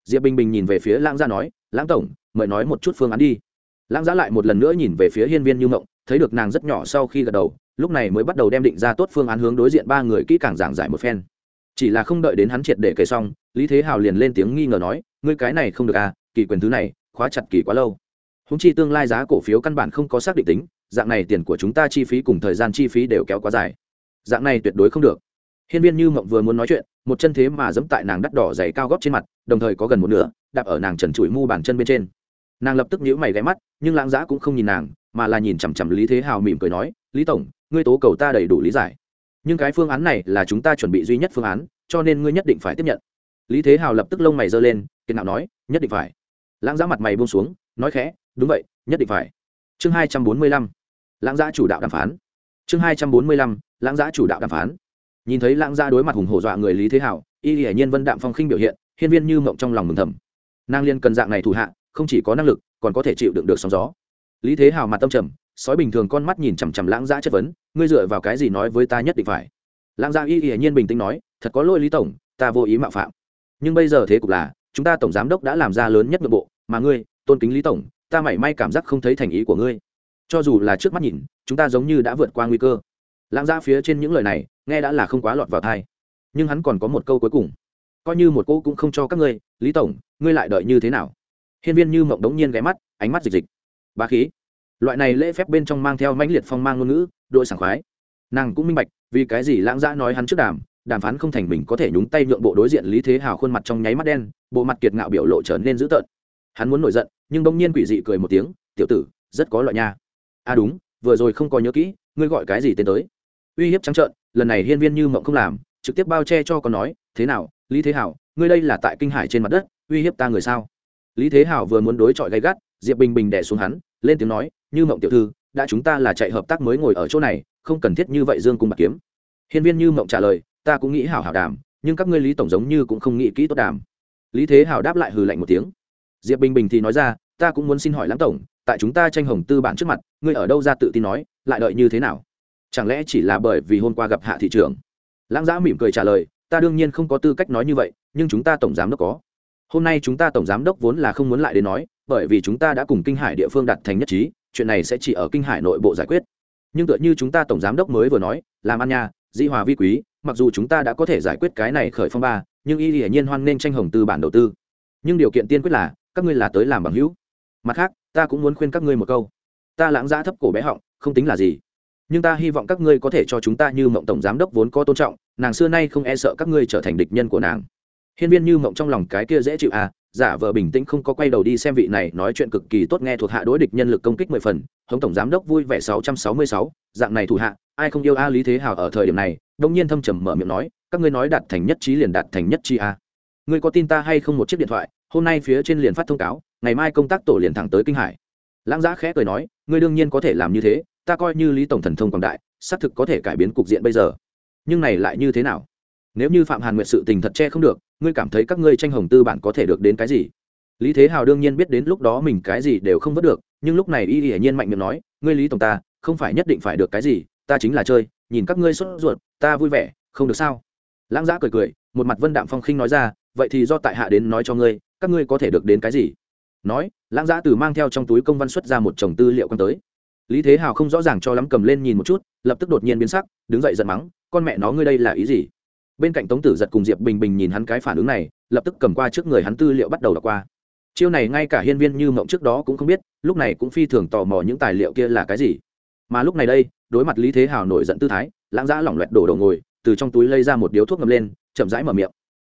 diệp bình bình nhìn về phía lãng gia nói, lãng tổng, mời nói một chút phương án đi. Lãng gia lại một lần nữa nhìn về phía hiên viên như mộng thấy được nàng rất nhỏ sau khi gật đầu, lúc này mới bắt đầu đem định ra tốt phương án hướng đối diện ba người kỹ càng giảng giải một phen. Chỉ là không đợi đến hắn triệt để kể xong, lý thế hào liền lên tiếng nghi ngờ nói, ngươi cái này không được à kỳ quyền thứ này, khóa chặt kỳ quá lâu. Húng chi tương lai giá cổ phiếu căn bản không có xác định tính, dạng này tiền của chúng ta chi phí cùng thời gian chi phí đều kéo quá dài. Dạng này tuyệt đối không được hiên viên như mộng vừa muốn nói chuyện, một chân thế mà giẫm tại nàng đắt đỏ dày cao gót trên mặt, đồng thời có gần một nửa đạp ở nàng trần trụi mu bàn chân bên trên. Nàng lập tức nhíu mày ghé mắt, nhưng lãng giã cũng không nhìn nàng, mà là nhìn chằm chằm lý thế hào mỉm cười nói, lý tổng, ngươi tố cầu ta đầy đủ lý giải. Nhưng cái phương án này là chúng ta chuẩn bị duy nhất phương án, cho nên ngươi nhất định phải tiếp nhận. Lý thế hào lập tức lông mày giơ lên kiệt nạo nói, nhất định phải. Lãng giã mặt mày buông xuống, nói khẽ, đúng vậy, nhất định phải. Chương hai trăm bốn mươi lăm, lãng giã chủ đạo đàm phán. Chương hai trăm bốn mươi lăm, lãng giã chủ đạo đàm phán nhìn thấy lãng gia đối mặt hùng hổ dọa người lý thế hảo, y hiển nhiên vân đạm phong khinh biểu hiện, hiên viên như mộng trong lòng mừng thầm. Nàng liên cần dạng này thủ hạ, không chỉ có năng lực, còn có thể chịu đựng được sóng gió. Lý thế hào mặt tâm trầm, sói bình thường con mắt nhìn chằm chằm lãng gia chất vấn, ngươi dựa vào cái gì nói với ta nhất định phải? Lãng gia y hiển nhiên bình tĩnh nói, thật có lỗi lý tổng, ta vô ý mạo phạm. Nhưng bây giờ thế cục là, chúng ta tổng giám đốc đã làm ra lớn nhất nội bộ, mà ngươi, tôn kính lý tổng, ta mảy may cảm giác không thấy thành ý của ngươi. Cho dù là trước mắt nhìn, chúng ta giống như đã vượt qua nguy cơ lãng ra phía trên những lời này, nghe đã là không quá lọt vào thai nhưng hắn còn có một câu cuối cùng. Coi như một cô cũng không cho các ngươi, lý tổng, ngươi lại đợi như thế nào? Hiên viên như mộng đống nhiên ghé mắt, ánh mắt dịch dịch. Ba khí. Loại này lễ phép bên trong mang theo mãnh liệt phong mang ngôn ngữ, đội sảng khoái. Nàng cũng minh bạch, vì cái gì lãng giã nói hắn trước đàm đàm phán không thành mình có thể nhúng tay nhượng bộ đối diện lý thế hào khuôn mặt trong nháy mắt đen, bộ mặt kiệt ngạo biểu lộ trở nên dữ tợn. Hắn muốn nổi giận, nhưng đông nhiên quỷ dị cười một tiếng, tiểu tử, rất có loại nha. À đúng, vừa rồi không có nhớ kỹ, ngươi gọi cái gì tên tới? Uy hiếp trắng trợn, lần này hiên viên như mộng không làm, trực tiếp bao che cho con nói, thế nào, lý thế hảo, ngươi đây là tại kinh hải trên mặt đất, uy hiếp ta người sao? Lý thế hảo vừa muốn đối chọi gay gắt, diệp bình bình đẻ xuống hắn, lên tiếng nói, như mộng tiểu thư, đã chúng ta là chạy hợp tác mới ngồi ở chỗ này, không cần thiết như vậy dương cùng bạc kiếm. Hiên viên như mộng trả lời, ta cũng nghĩ hảo hảo đàm, nhưng các ngươi lý tổng giống như cũng không nghĩ kỹ tốt đàm. Lý thế hảo đáp lại hừ lạnh một tiếng. Diệp bình bình thì nói ra, ta cũng muốn xin hỏi lãng tổng, tại chúng ta tranh hồng tư bản trước mặt, ngươi ở đâu ra tự tin nói, lại đợi như thế nào? Chẳng lẽ chỉ là bởi vì hôm qua gặp hạ thị trưởng? lãng giã mỉm cười trả lời, ta đương nhiên không có tư cách nói như vậy, nhưng chúng ta tổng giám đốc có. Hôm nay chúng ta tổng giám đốc vốn là không muốn lại đến nói, bởi vì chúng ta đã cùng kinh hải địa phương đặt thành nhất trí, chuyện này sẽ chỉ ở kinh hải nội bộ giải quyết. Nhưng tựa như chúng ta tổng giám đốc mới vừa nói, làm ăn nha di hòa vi quý, mặc dù chúng ta đã có thể giải quyết cái này khởi phong ba, nhưng y hiển nhiên hoan nên tranh hồng tư bản đầu tư. Nhưng điều kiện tiên quyết là, các ngươi là tới làm bằng hữu. Mặt khác, ta cũng muốn khuyên các ngươi một câu. Ta lãng giã thấp cổ bé họng, không tính là gì nhưng ta hy vọng các ngươi có thể cho chúng ta như mộng tổng giám đốc vốn có tôn trọng, nàng xưa nay không e sợ các ngươi trở thành địch nhân của nàng. Hiên viên như mộng trong lòng cái kia dễ chịu à giả vờ bình tĩnh không có quay đầu đi xem vị này nói chuyện cực kỳ tốt nghe thuộc hạ đối địch nhân lực công kích mười phần, hống tổng giám đốc vui vẻ sáu trăm sáu mươi sáu, dạng này thủ hạ, ai không yêu a lý thế hào ở thời điểm này, đông nhiên thâm trầm mở miệng nói, các ngươi nói đạt thành nhất trí liền đạt thành nhất trí a. Ngươi có tin ta hay không một chiếc điện thoại, hôm nay phía trên liền phát thông cáo, ngày mai công tác tổ liền thẳng tới kinh hải. Lãng giã khẽ cười nói, ngươi đương nhiên có thể làm như thế ta coi như lý tổng thần thông quảng đại, xác thực có thể cải biến cục diện bây giờ. Nhưng này lại như thế nào? Nếu như phạm hàn nguyện sự tình thật che không được, ngươi cảm thấy các ngươi tranh hồng tư bản có thể được đến cái gì? Lý thế hào đương nhiên biết đến lúc đó mình cái gì đều không vớt được, nhưng lúc này y hiển nhiên mạnh miệng nói, ngươi lý tổng ta, không phải nhất định phải được cái gì, ta chính là chơi, nhìn các ngươi sốt ruột, ta vui vẻ, không được sao? Lãng giã cười cười, một mặt vân đạm phong khinh nói ra, vậy thì do tại hạ đến nói cho ngươi, các ngươi có thể được đến cái gì? Nói, lãng giã từ mang theo trong túi công văn xuất ra một chồng tư liệu con tới lý thế hào không rõ ràng cho lắm cầm lên nhìn một chút, lập tức đột nhiên biến sắc, đứng dậy giận mắng, con mẹ nó, ngươi đây là ý gì? Bên cạnh tống tử giật cùng diệp bình bình nhìn hắn cái phản ứng này, lập tức cầm qua trước người hắn tư liệu bắt đầu đọc qua. Chiêu này ngay cả hiên viên như mộng trước đó cũng không biết, lúc này cũng phi thường tò mò những tài liệu kia là cái gì. Mà lúc này đây, đối mặt lý thế hào nổi giận tư thái, lãng giã lỏng loẹt đổ đầu ngồi, từ trong túi lây ra một điếu thuốc ngầm lên, chậm rãi mở miệng.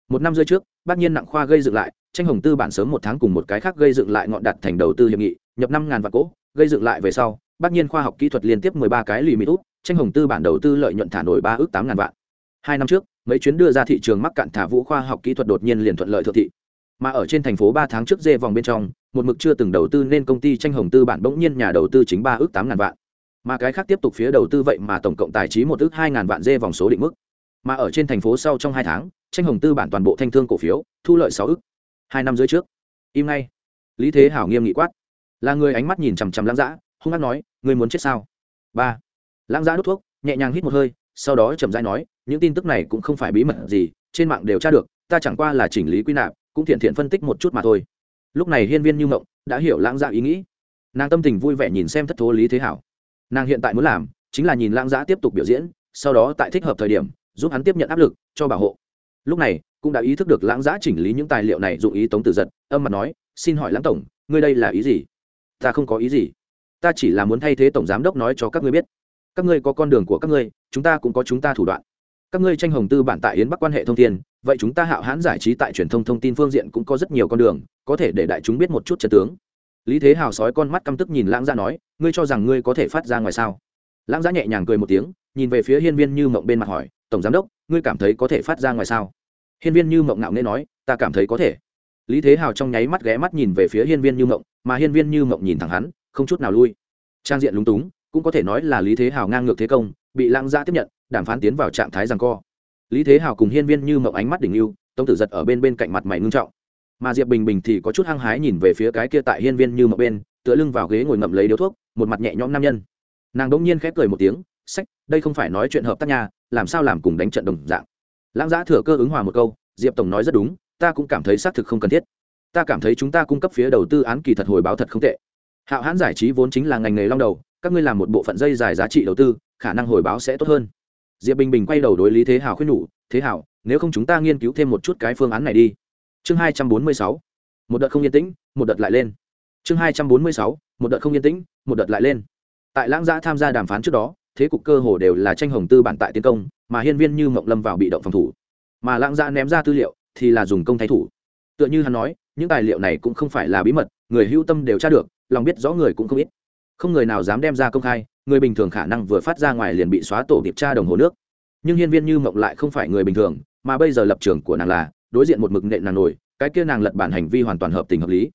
Một năm rưỡi trước, bác nhiên nặng khoa gây dựng lại, tranh hồng tư bản sớm một tháng cùng một cái khác gây dựng lại ngọn đặt thành đầu tư hiệp nghị, nhập năm ngàn vạn cỗ gây dựng lại về sau bác nhiên khoa học kỹ thuật liên tiếp mười ba cái lì mít út, tranh hồng tư bản đầu tư lợi nhuận thả nổi ba ước tám ngàn vạn. Hai năm trước, mấy chuyến đưa ra thị trường mắc cạn thả vũ khoa học kỹ thuật đột nhiên liền thuận lợi thượng thị. Mà ở trên thành phố ba tháng trước dê vòng bên trong, một mực chưa từng đầu tư nên công ty tranh hồng tư bản bỗng nhiên nhà đầu tư chính ba ước tám ngàn vạn. Mà cái khác tiếp tục phía đầu tư vậy mà tổng cộng tài trí một ước hai ngàn vạn dê vòng số định mức. Mà ở trên thành phố sau trong hai tháng, tranh hồng tư bản toàn bộ thanh thương cổ phiếu, thu lợi sáu ước. Hai năm dưới trước, im ngay. Lý thế hảo nghiêm nghị quát. Là người ánh mắt nhìn chằm chằm lãng dã hung hăng nói, ngươi muốn chết sao? Ba. Lãng giá đốt thuốc, nhẹ nhàng hít một hơi, sau đó chậm rãi nói, những tin tức này cũng không phải bí mật gì, trên mạng đều tra được, ta chẳng qua là chỉnh lý quy nạp, cũng thiện thiện phân tích một chút mà thôi. Lúc này hiên viên như mộng đã hiểu lãng dạ ý nghĩ. Nàng tâm tình vui vẻ nhìn xem thất thố lý thế hảo. Nàng hiện tại muốn làm chính là nhìn lãng dạ tiếp tục biểu diễn, sau đó tại thích hợp thời điểm, giúp hắn tiếp nhận áp lực, cho bảo hộ. Lúc này, cũng đã ý thức được lãng dạ chỉnh lý những tài liệu này dụng ý tống tử giật, âm mặt nói, xin hỏi lãng tổng, ngươi đây là ý gì? Ta không có ý gì ta chỉ là muốn thay thế tổng giám đốc nói cho các ngươi biết. Các ngươi có con đường của các ngươi, chúng ta cũng có chúng ta thủ đoạn. Các ngươi tranh hồng tư bản tại yến bắc quan hệ thông tin, vậy chúng ta hạo hãn giải trí tại truyền thông thông tin phương diện cũng có rất nhiều con đường, có thể để đại chúng biết một chút trật tướng. Lý thế hào sói con mắt căm tức nhìn lãng gia nói, ngươi cho rằng ngươi có thể phát ra ngoài sao? Lãng gia nhẹ nhàng cười một tiếng, nhìn về phía hiên viên như mộng bên mặt hỏi, tổng giám đốc, ngươi cảm thấy có thể phát ra ngoài sao? Hiên viên như mộng ngạo nghễ nói, ta cảm thấy có thể. Lý thế hào trong nháy mắt ghé mắt nhìn về phía hiên viên như mộng, mà hiên viên như mộng nhìn thẳng hắn không chút nào lui. Trang diện lúng túng, cũng có thể nói là lý thế hào ngang ngược thế công, bị lãng gia dạ tiếp nhận, đàm phán tiến vào trạng thái rằng co. Lý thế hào cùng hiên viên như mộng ánh mắt đỉnh lưu tống tử giật ở bên bên cạnh mặt mày ngưng trọng. Mà diệp bình bình thì có chút hăng hái nhìn về phía cái kia tại hiên viên như mộng bên, tựa lưng vào ghế ngồi ngậm lấy điếu thuốc, một mặt nhẹ nhõm nam nhân. Nàng đ ỗ n g nhiên khép cười một tiếng, sách, đây không phải nói chuyện hợp tác nhà làm sao làm cùng đánh trận đồng dạng? Lãng giã dạ thừa cơ ứng hòa một câu, diệp tổng nói rất đúng, ta cũng cảm thấy xác thực không cần thiết. Ta cảm thấy chúng ta cung cấp phía đầu tư án kỳ thật hồi báo thật không tệ hạo hãn giải trí vốn chính là ngành nghề long đầu, các ngươi làm một bộ phận dây dài giá trị đầu tư, khả năng hồi báo sẽ tốt hơn. Diệp bình bình quay đầu đối lý thế hào khuyên nhủ, thế hào, nếu không chúng ta nghiên cứu thêm một chút cái phương án này đi. Chương hai trăm bốn mươi sáu, một đợt không yên tĩnh, một đợt lại lên. Chương hai trăm bốn mươi sáu, một đợt không yên tĩnh, một đợt lại lên. Tại lãng giã tham gia đàm phán trước đó, thế cục cơ hồ đều là tranh hồng tư bản tại tiến công, mà hiên viên như mộng lâm vào bị động phòng thủ. Mà lãng giã ném ra tư liệu, thì là dùng công thái thủ. Tựa như hắn nói, những tài liệu này cũng không phải là bí mật, người hưu tâm đều tra được lòng biết rõ người cũng không ít. Không người nào dám đem ra công khai, người bình thường khả năng vừa phát ra ngoài liền bị xóa tổ điệp tra đồng hồ nước. Nhưng hiên viên như mộng lại không phải người bình thường, mà bây giờ lập trường của nàng là, đối diện một mực nện nàng nổi, cái kia nàng lật bản hành vi hoàn toàn hợp tình hợp lý.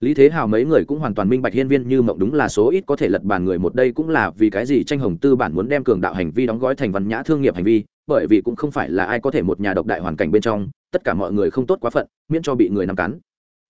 Lý thế hào mấy người cũng hoàn toàn minh bạch hiên viên như mộng đúng là số ít có thể lật bản người một đây cũng là vì cái gì tranh hồng tư bản muốn đem cường đạo hành vi đóng gói thành văn nhã thương nghiệp hành vi, bởi vì cũng không phải là ai có thể một nhà độc đại hoàn cảnh bên trong, tất cả mọi người không tốt quá phận, miễn cho bị người nắm cắn.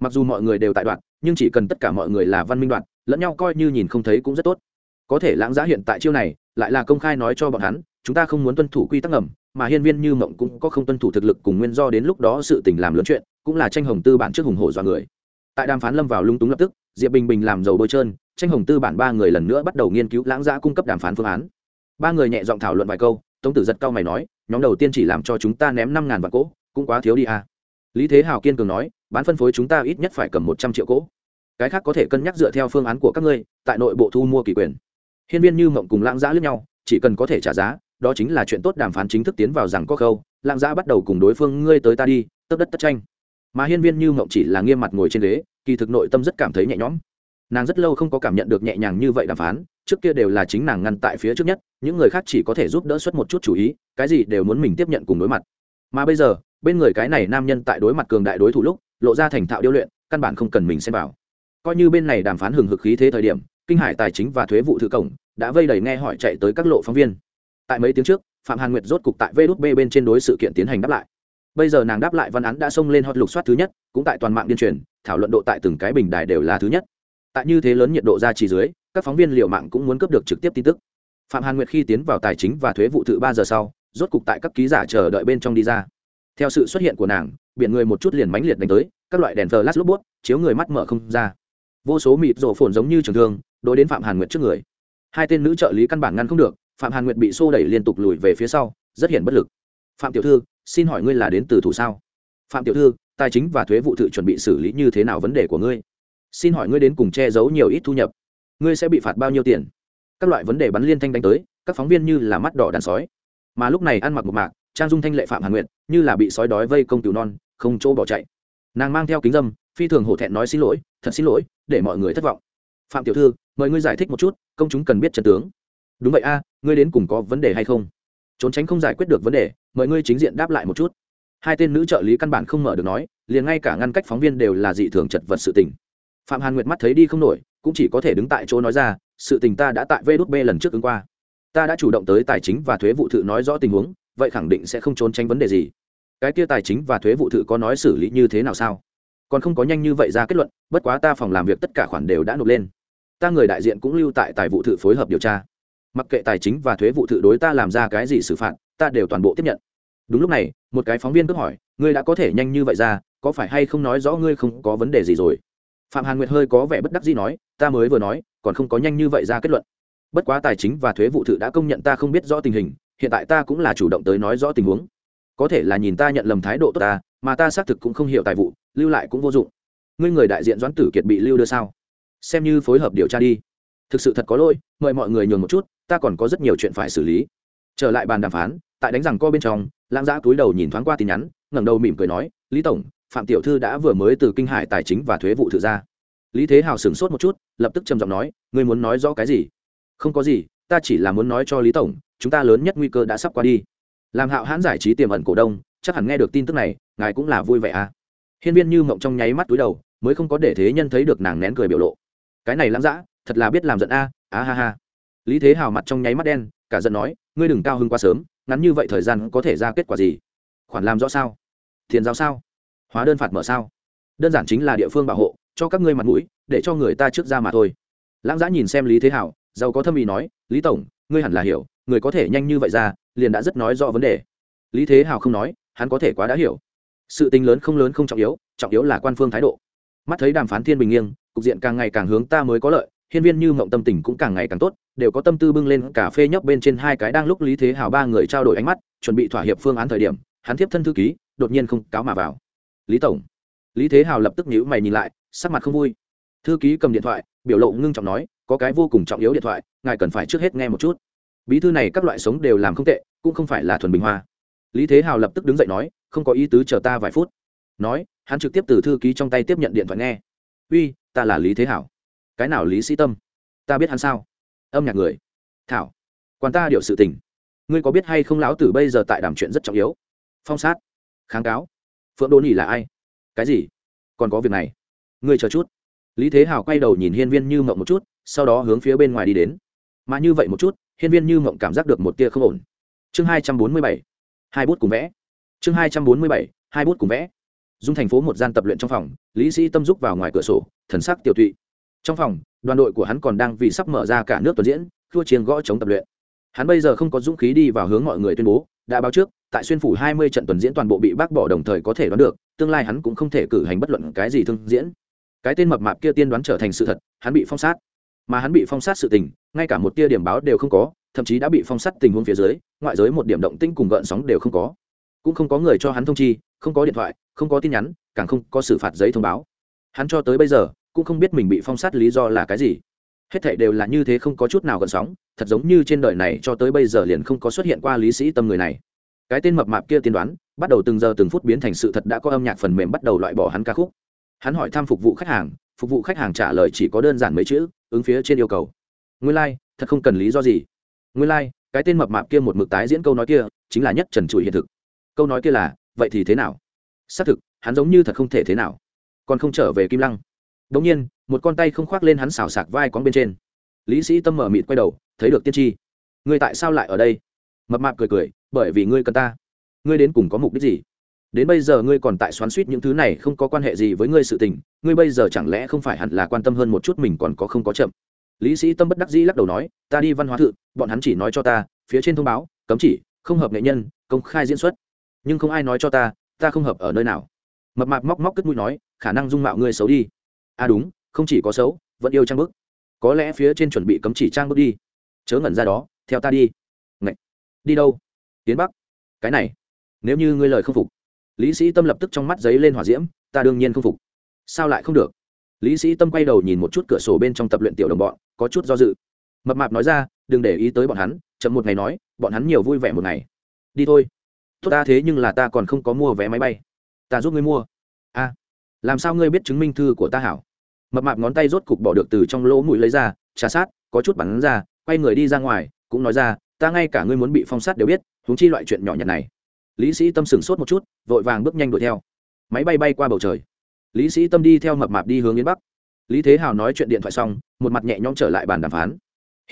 Mặc dù mọi người đều tại đoạn nhưng chỉ cần tất cả mọi người là văn minh đoạn, lẫn nhau coi như nhìn không thấy cũng rất tốt. Có thể lãng giá hiện tại chiêu này, lại là công khai nói cho bọn hắn, chúng ta không muốn tuân thủ quy tắc ngầm, mà hiên viên như mộng cũng có không tuân thủ thực lực cùng nguyên do đến lúc đó sự tình làm lớn chuyện, cũng là tranh hồng tư bản trước hùng hổ dọa người. Tại đàm phán lâm vào lung túng lập tức, diệp bình bình làm dầu bôi trơn, tranh hồng tư bản ba người lần nữa bắt đầu nghiên cứu lãng giã cung cấp đàm phán phương án. Ba người nhẹ giọng thảo luận vài câu, tống tử giật cao mày nói, nhóm đầu tiên chỉ làm cho chúng ta ném năm ngàn vạn cỗ, cũng quá thiếu đi à. lý thế hào kiên cường nói, bán phân phối chúng ta ít nhất phải cầm một trăm triệu cỗ cái khác có thể cân nhắc dựa theo phương án của các ngươi, tại nội bộ thu mua kỳ quyền. Hiên viên như mộng cùng lãng giã lướt nhau, chỉ cần có thể trả giá, đó chính là chuyện tốt đàm phán chính thức tiến vào rằng có khâu, lãng giã bắt đầu cùng đối phương ngươi tới ta đi, tấp đất tất tranh. Mà hiên viên như mộng chỉ là nghiêm mặt ngồi trên ghế, kỳ thực nội tâm rất cảm thấy nhẹ nhõm. Nàng rất lâu không có cảm nhận được nhẹ nhàng như vậy đàm phán, trước kia đều là chính nàng ngăn tại phía trước nhất, những người khác chỉ có thể giúp đỡ xuất một chút chủ ý, cái gì đều muốn mình tiếp nhận cùng đối mặt. Mà bây giờ, bên người cái này nam nhân tại đối mặt cường đại đối thủ lúc, lộ ra thành thạo điêu luyện, căn bản không cần mình xem vào coi như bên này đàm phán hừng hực khí thế thời điểm, kinh hải tài chính và thuế vụ thự cổng đã vây đầy nghe hỏi chạy tới các lộ phóng viên. Tại mấy tiếng trước, phạm hàn nguyệt rốt cục tại vê đút b bên trên đối sự kiện tiến hành đáp lại. Bây giờ nàng đáp lại văn án đã xông lên hot lục soát thứ nhất, cũng tại toàn mạng điên truyền, thảo luận độ tại từng cái bình đài đều là thứ nhất. Tại như thế lớn nhiệt độ ra chỉ dưới, các phóng viên liệu mạng cũng muốn cấp được trực tiếp tin tức. Phạm hàn nguyệt khi tiến vào tài chính và thuế vụ thự ba giờ sau, rốt cục tại các ký giả chờ đợi bên trong đi ra. Theo sự xuất hiện của nàng, biển người một chút liền mãnh liệt đánh tới, các loại đèn flash lốp bút, chiếu người mắt mở không ra vô số mịt rổ phồn giống như trường thương, đối đến phạm hàn nguyệt trước người. Hai tên nữ trợ lý căn bản ngăn không được, phạm hàn nguyệt bị xô đẩy liên tục lùi về phía sau, rất hiển bất lực. Phạm tiểu thư, xin hỏi ngươi là đến từ thủ sao? Phạm tiểu thư, tài chính và thuế vụ thự chuẩn bị xử lý như thế nào vấn đề của ngươi? Xin hỏi ngươi đến cùng che giấu nhiều ít thu nhập, ngươi sẽ bị phạt bao nhiêu tiền? Các loại vấn đề bắn liên thanh đánh tới, các phóng viên như là mắt đỏ đàn sói. Mà lúc này ăn mặc một mạc, trang dung thanh lệ phạm hàn nguyệt, như là bị sói đói vây công tiểu non, không chỗ bỏ chạy. Nàng mang theo kính dâm, phi thường hổ thẹn nói xin lỗi thật xin lỗi, để mọi người thất vọng. Phạm tiểu thư, mời ngươi giải thích một chút, công chúng cần biết trận tướng. Đúng vậy a, ngươi đến cùng có vấn đề hay không? Trốn tránh không giải quyết được vấn đề, mời ngươi chính diện đáp lại một chút. Hai tên nữ trợ lý căn bản không mở được nói, liền ngay cả ngăn cách phóng viên đều là dị thường chật vật sự tình. Phạm hàn nguyệt mắt thấy đi không nổi, cũng chỉ có thể đứng tại chỗ nói ra, sự tình ta đã tại vê đút b lần trước ứng qua. Ta đã chủ động tới tài chính và thuế vụ thự nói rõ tình huống, vậy khẳng định sẽ không trốn tránh vấn đề gì. Cái kia tài chính và thuế vụ thự có nói xử lý như thế nào sao? Còn không có nhanh như vậy ra kết luận, bất quá ta phòng làm việc tất cả khoản đều đã nộp lên. Ta người đại diện cũng lưu tại tài vụ thự phối hợp điều tra. Mặc kệ tài chính và thuế vụ thự đối ta làm ra cái gì xử phạt, ta đều toàn bộ tiếp nhận. Đúng lúc này, một cái phóng viên cướp hỏi, ngươi đã có thể nhanh như vậy ra, có phải hay không nói rõ ngươi không có vấn đề gì rồi? Phạm hàn nguyệt hơi có vẻ bất đắc gì nói, ta mới vừa nói, còn không có nhanh như vậy ra kết luận. Bất quá tài chính và thuế vụ thự đã công nhận ta không biết rõ tình hình, hiện tại ta cũng là chủ động tới nói rõ tình huống. Có thể là nhìn ta nhận lầm thái độ tốt ta mà ta xác thực cũng không hiểu tài vụ, lưu lại cũng vô dụng. Ngươi người đại diện doãn tử kiệt bị lưu đưa sao? Xem như phối hợp điều tra đi. Thực sự thật có lỗi, mời mọi người nhường một chút, ta còn có rất nhiều chuyện phải xử lý. Trở lại bàn đàm phán, tại đánh rằng co bên trong, lãng giã túi đầu nhìn thoáng qua tin nhắn, ngẩng đầu mỉm cười nói, lý tổng, phạm tiểu thư đã vừa mới từ kinh hải tài chính và thuế vụ thự ra. Lý thế hào sửng sốt một chút, lập tức trầm giọng nói, ngươi muốn nói rõ cái gì? Không có gì, ta chỉ là muốn nói cho lý tổng, chúng ta lớn nhất nguy cơ đã sắp qua đi. Làm hạo hãn giải trí tiềm ẩn cổ đông, chắc hẳn nghe được tin tức này ngài cũng là vui vẻ à? Hiên viên như mộng trong nháy mắt túi đầu, mới không có để thế nhân thấy được nàng nén cười biểu lộ. Cái này lãng dã, thật là biết làm giận a, á ha ha. Lý thế hào mặt trong nháy mắt đen, cả giận nói, ngươi đừng cao hứng quá sớm, ngắn như vậy thời gian có thể ra kết quả gì? Khoản làm rõ sao? Tiền giao sao? Hóa đơn phạt mở sao? Đơn giản chính là địa phương bảo hộ, cho các ngươi mặt mũi, để cho người ta trước ra mà thôi. Lãng giã nhìn xem lý thế hảo giàu có thâm ý nói, lý tổng, ngươi hẳn là hiểu, người có thể nhanh như vậy ra, liền đã rất nói rõ vấn đề. Lý thế hào không nói, hắn có thể quá đã hiểu sự tình lớn không lớn không trọng yếu trọng yếu là quan phương thái độ. Mắt thấy đàm phán thiên bình nghiêng, cục diện càng ngày càng hướng ta mới có lợi, hiên viên như mộng tâm tình cũng càng ngày càng tốt, đều có tâm tư bưng lên cà phê nhấp bên trên hai cái đang lúc lý thế hào ba người trao đổi ánh mắt, chuẩn bị thỏa hiệp phương án thời điểm, hắn tiếp thân thư ký, đột nhiên không cáo mà vào. Lý tổng. Lý thế hào lập tức nhíu mày nhìn lại, sắc mặt không vui. Thư ký cầm điện thoại, biểu lộ ngưng trọng nói, có cái vô cùng trọng yếu điện thoại, ngài cần phải trước hết nghe một chút. Bí thư này các loại sống đều làm không tệ, cũng không phải là thuần bình hoa lý thế hào lập tức đứng dậy nói, không có ý tứ chờ ta vài phút. Nói, hắn trực tiếp từ thư ký trong tay tiếp nhận điện thoại nghe. Uy, ta là lý thế hảo cái nào lý sĩ tâm? Ta biết hắn sao? Âm nhạc người. Thảo, quan ta điệu sự tình. Ngươi có biết hay không lão tử bây giờ tại đàm chuyện rất trọng yếu? Phong sát. Kháng cáo. Phượng đô nỉ là ai? Cái gì? Còn có việc này. Ngươi chờ chút. Lý thế hào quay đầu nhìn hiên viên như mộng một chút, sau đó hướng phía bên ngoài đi đến. Mà như vậy một chút, hiên viên như mộng cảm giác được một tia không ổn. Chương hai trăm bốn mươi bảy hai bút cùng vẽ. Chương hai trăm bốn mươi bảy, hai bút cùng vẽ. Dung thành phố một gian tập luyện trong phòng, lý sĩ tâm giúp vào ngoài cửa sổ, thần sắc tiểu tụy. Trong phòng, đoàn đội của hắn còn đang vì sắp mở ra cả nước tuần diễn, thua chiến gõ chống tập luyện. Hắn bây giờ không có dũng khí đi vào hướng mọi người tuyên bố, đã báo trước, tại xuyên phủ hai mươi trận tuần diễn toàn bộ bị bác bỏ đồng thời có thể đoán được, tương lai hắn cũng không thể cử hành bất luận cái gì thương diễn. Cái tên mập mạp kia tiên đoán trở thành sự thật, hắn bị phong sát. Mà hắn bị phong sát sự tình, ngay cả một tia điểm báo đều không có, thậm chí đã bị phong sát tình huống phía dưới ngoại giới một điểm động tĩnh cùng gợn sóng đều không có. Cũng không có người cho hắn thông chi không có điện thoại không có tin nhắn càng không có xử phạt giấy thông báo. Hắn cho tới bây giờ cũng không biết mình bị phong sát lý do là cái gì. Hết thảy đều là như thế không có chút nào gợn sóng thật giống như trên đời này cho tới bây giờ liền không có xuất hiện qua lý sĩ tâm người này. Cái tên mập mạp kia tiên đoán bắt đầu từng giờ từng phút biến thành sự thật đã có âm nhạc phần mềm bắt đầu loại bỏ hắn ca khúc. Hắn hỏi thăm phục vụ khách hàng phục vụ khách hàng trả lời chỉ có đơn giản mấy chữ ứng phía trên yêu cầu. Nguyên lai、like, thật không cần lý do gì. Nguyên lai、like, cái tên mập mạp kia một mực tái diễn câu nói kia, chính là nhất trần trụi hiện thực. Câu nói kia là, vậy thì thế nào? Xác thực, hắn giống như thật không thể thế nào, còn không trở về kim lăng. Đ ỗ n g nhiên, một con tay không khoác lên hắn xào sạc vai quán bên trên. Lý sĩ tâm mở mịt quay đầu, thấy được tiên tri, ngươi tại sao lại ở đây? Mập mạp cười cười, bởi vì ngươi cần ta. Ngươi đến cùng có mục đích gì? Đến bây giờ ngươi còn tại xoắn suýt những thứ này không có quan hệ gì với ngươi sự tình, ngươi bây giờ chẳng lẽ không phải hẳn là quan tâm hơn một chút mình còn có không có chậm? Lý sĩ tâm bất đắc dĩ lắc đầu nói, ta đi văn hóa thự, bọn hắn chỉ nói cho ta, phía trên thông báo, cấm chỉ, không hợp nghệ nhân, công khai diễn xuất. Nhưng không ai nói cho ta ta không hợp ở nơi nào. Mập mạp móc móc cất mũi nói, khả năng dung mạo ngươi xấu đi. À đúng, không chỉ có xấu, vẫn yêu trang bức. Có lẽ phía trên chuẩn bị cấm chỉ trang bức đi. Chớ ngẩn ra đó, theo ta đi. Ngậy! đi đâu? Tiến bắc. Cái này, nếu như ngươi lời không phục. Lý sĩ tâm lập tức trong mắt giấy lên hỏa diễm, ta đương nhiên không phục. Sao lại không được? Lý sĩ tâm quay đầu nhìn một chút cửa sổ bên trong tập luyện tiểu đồng bọn có chút do dự. Mập mạp nói ra, đừng để ý tới bọn hắn, chậm một ngày nói, bọn hắn nhiều vui vẻ một ngày. Đi thôi. Tốt ta, thế nhưng là ta còn không có mua vé máy bay. Ta giúp ngươi mua. A, làm sao ngươi biết chứng minh thư của ta hảo? Mập mạp ngón tay rốt cục bỏ được từ trong lỗ mũi lấy ra, trà sát, có chút bắn ra, quay người đi ra ngoài, cũng nói ra, ta ngay cả ngươi muốn bị phong sát đều biết, huống chi loại chuyện nhỏ nhặt này. Lý sĩ tâm sửng sốt một chút, vội vàng bước nhanh đuổi theo. Máy bay bay qua bầu trời. Lý sĩ tâm đi theo mập mạp đi hướng yến bắc lý thế hào nói chuyện điện thoại xong, một mặt nhẹ nhõm trở lại bàn đàm phán.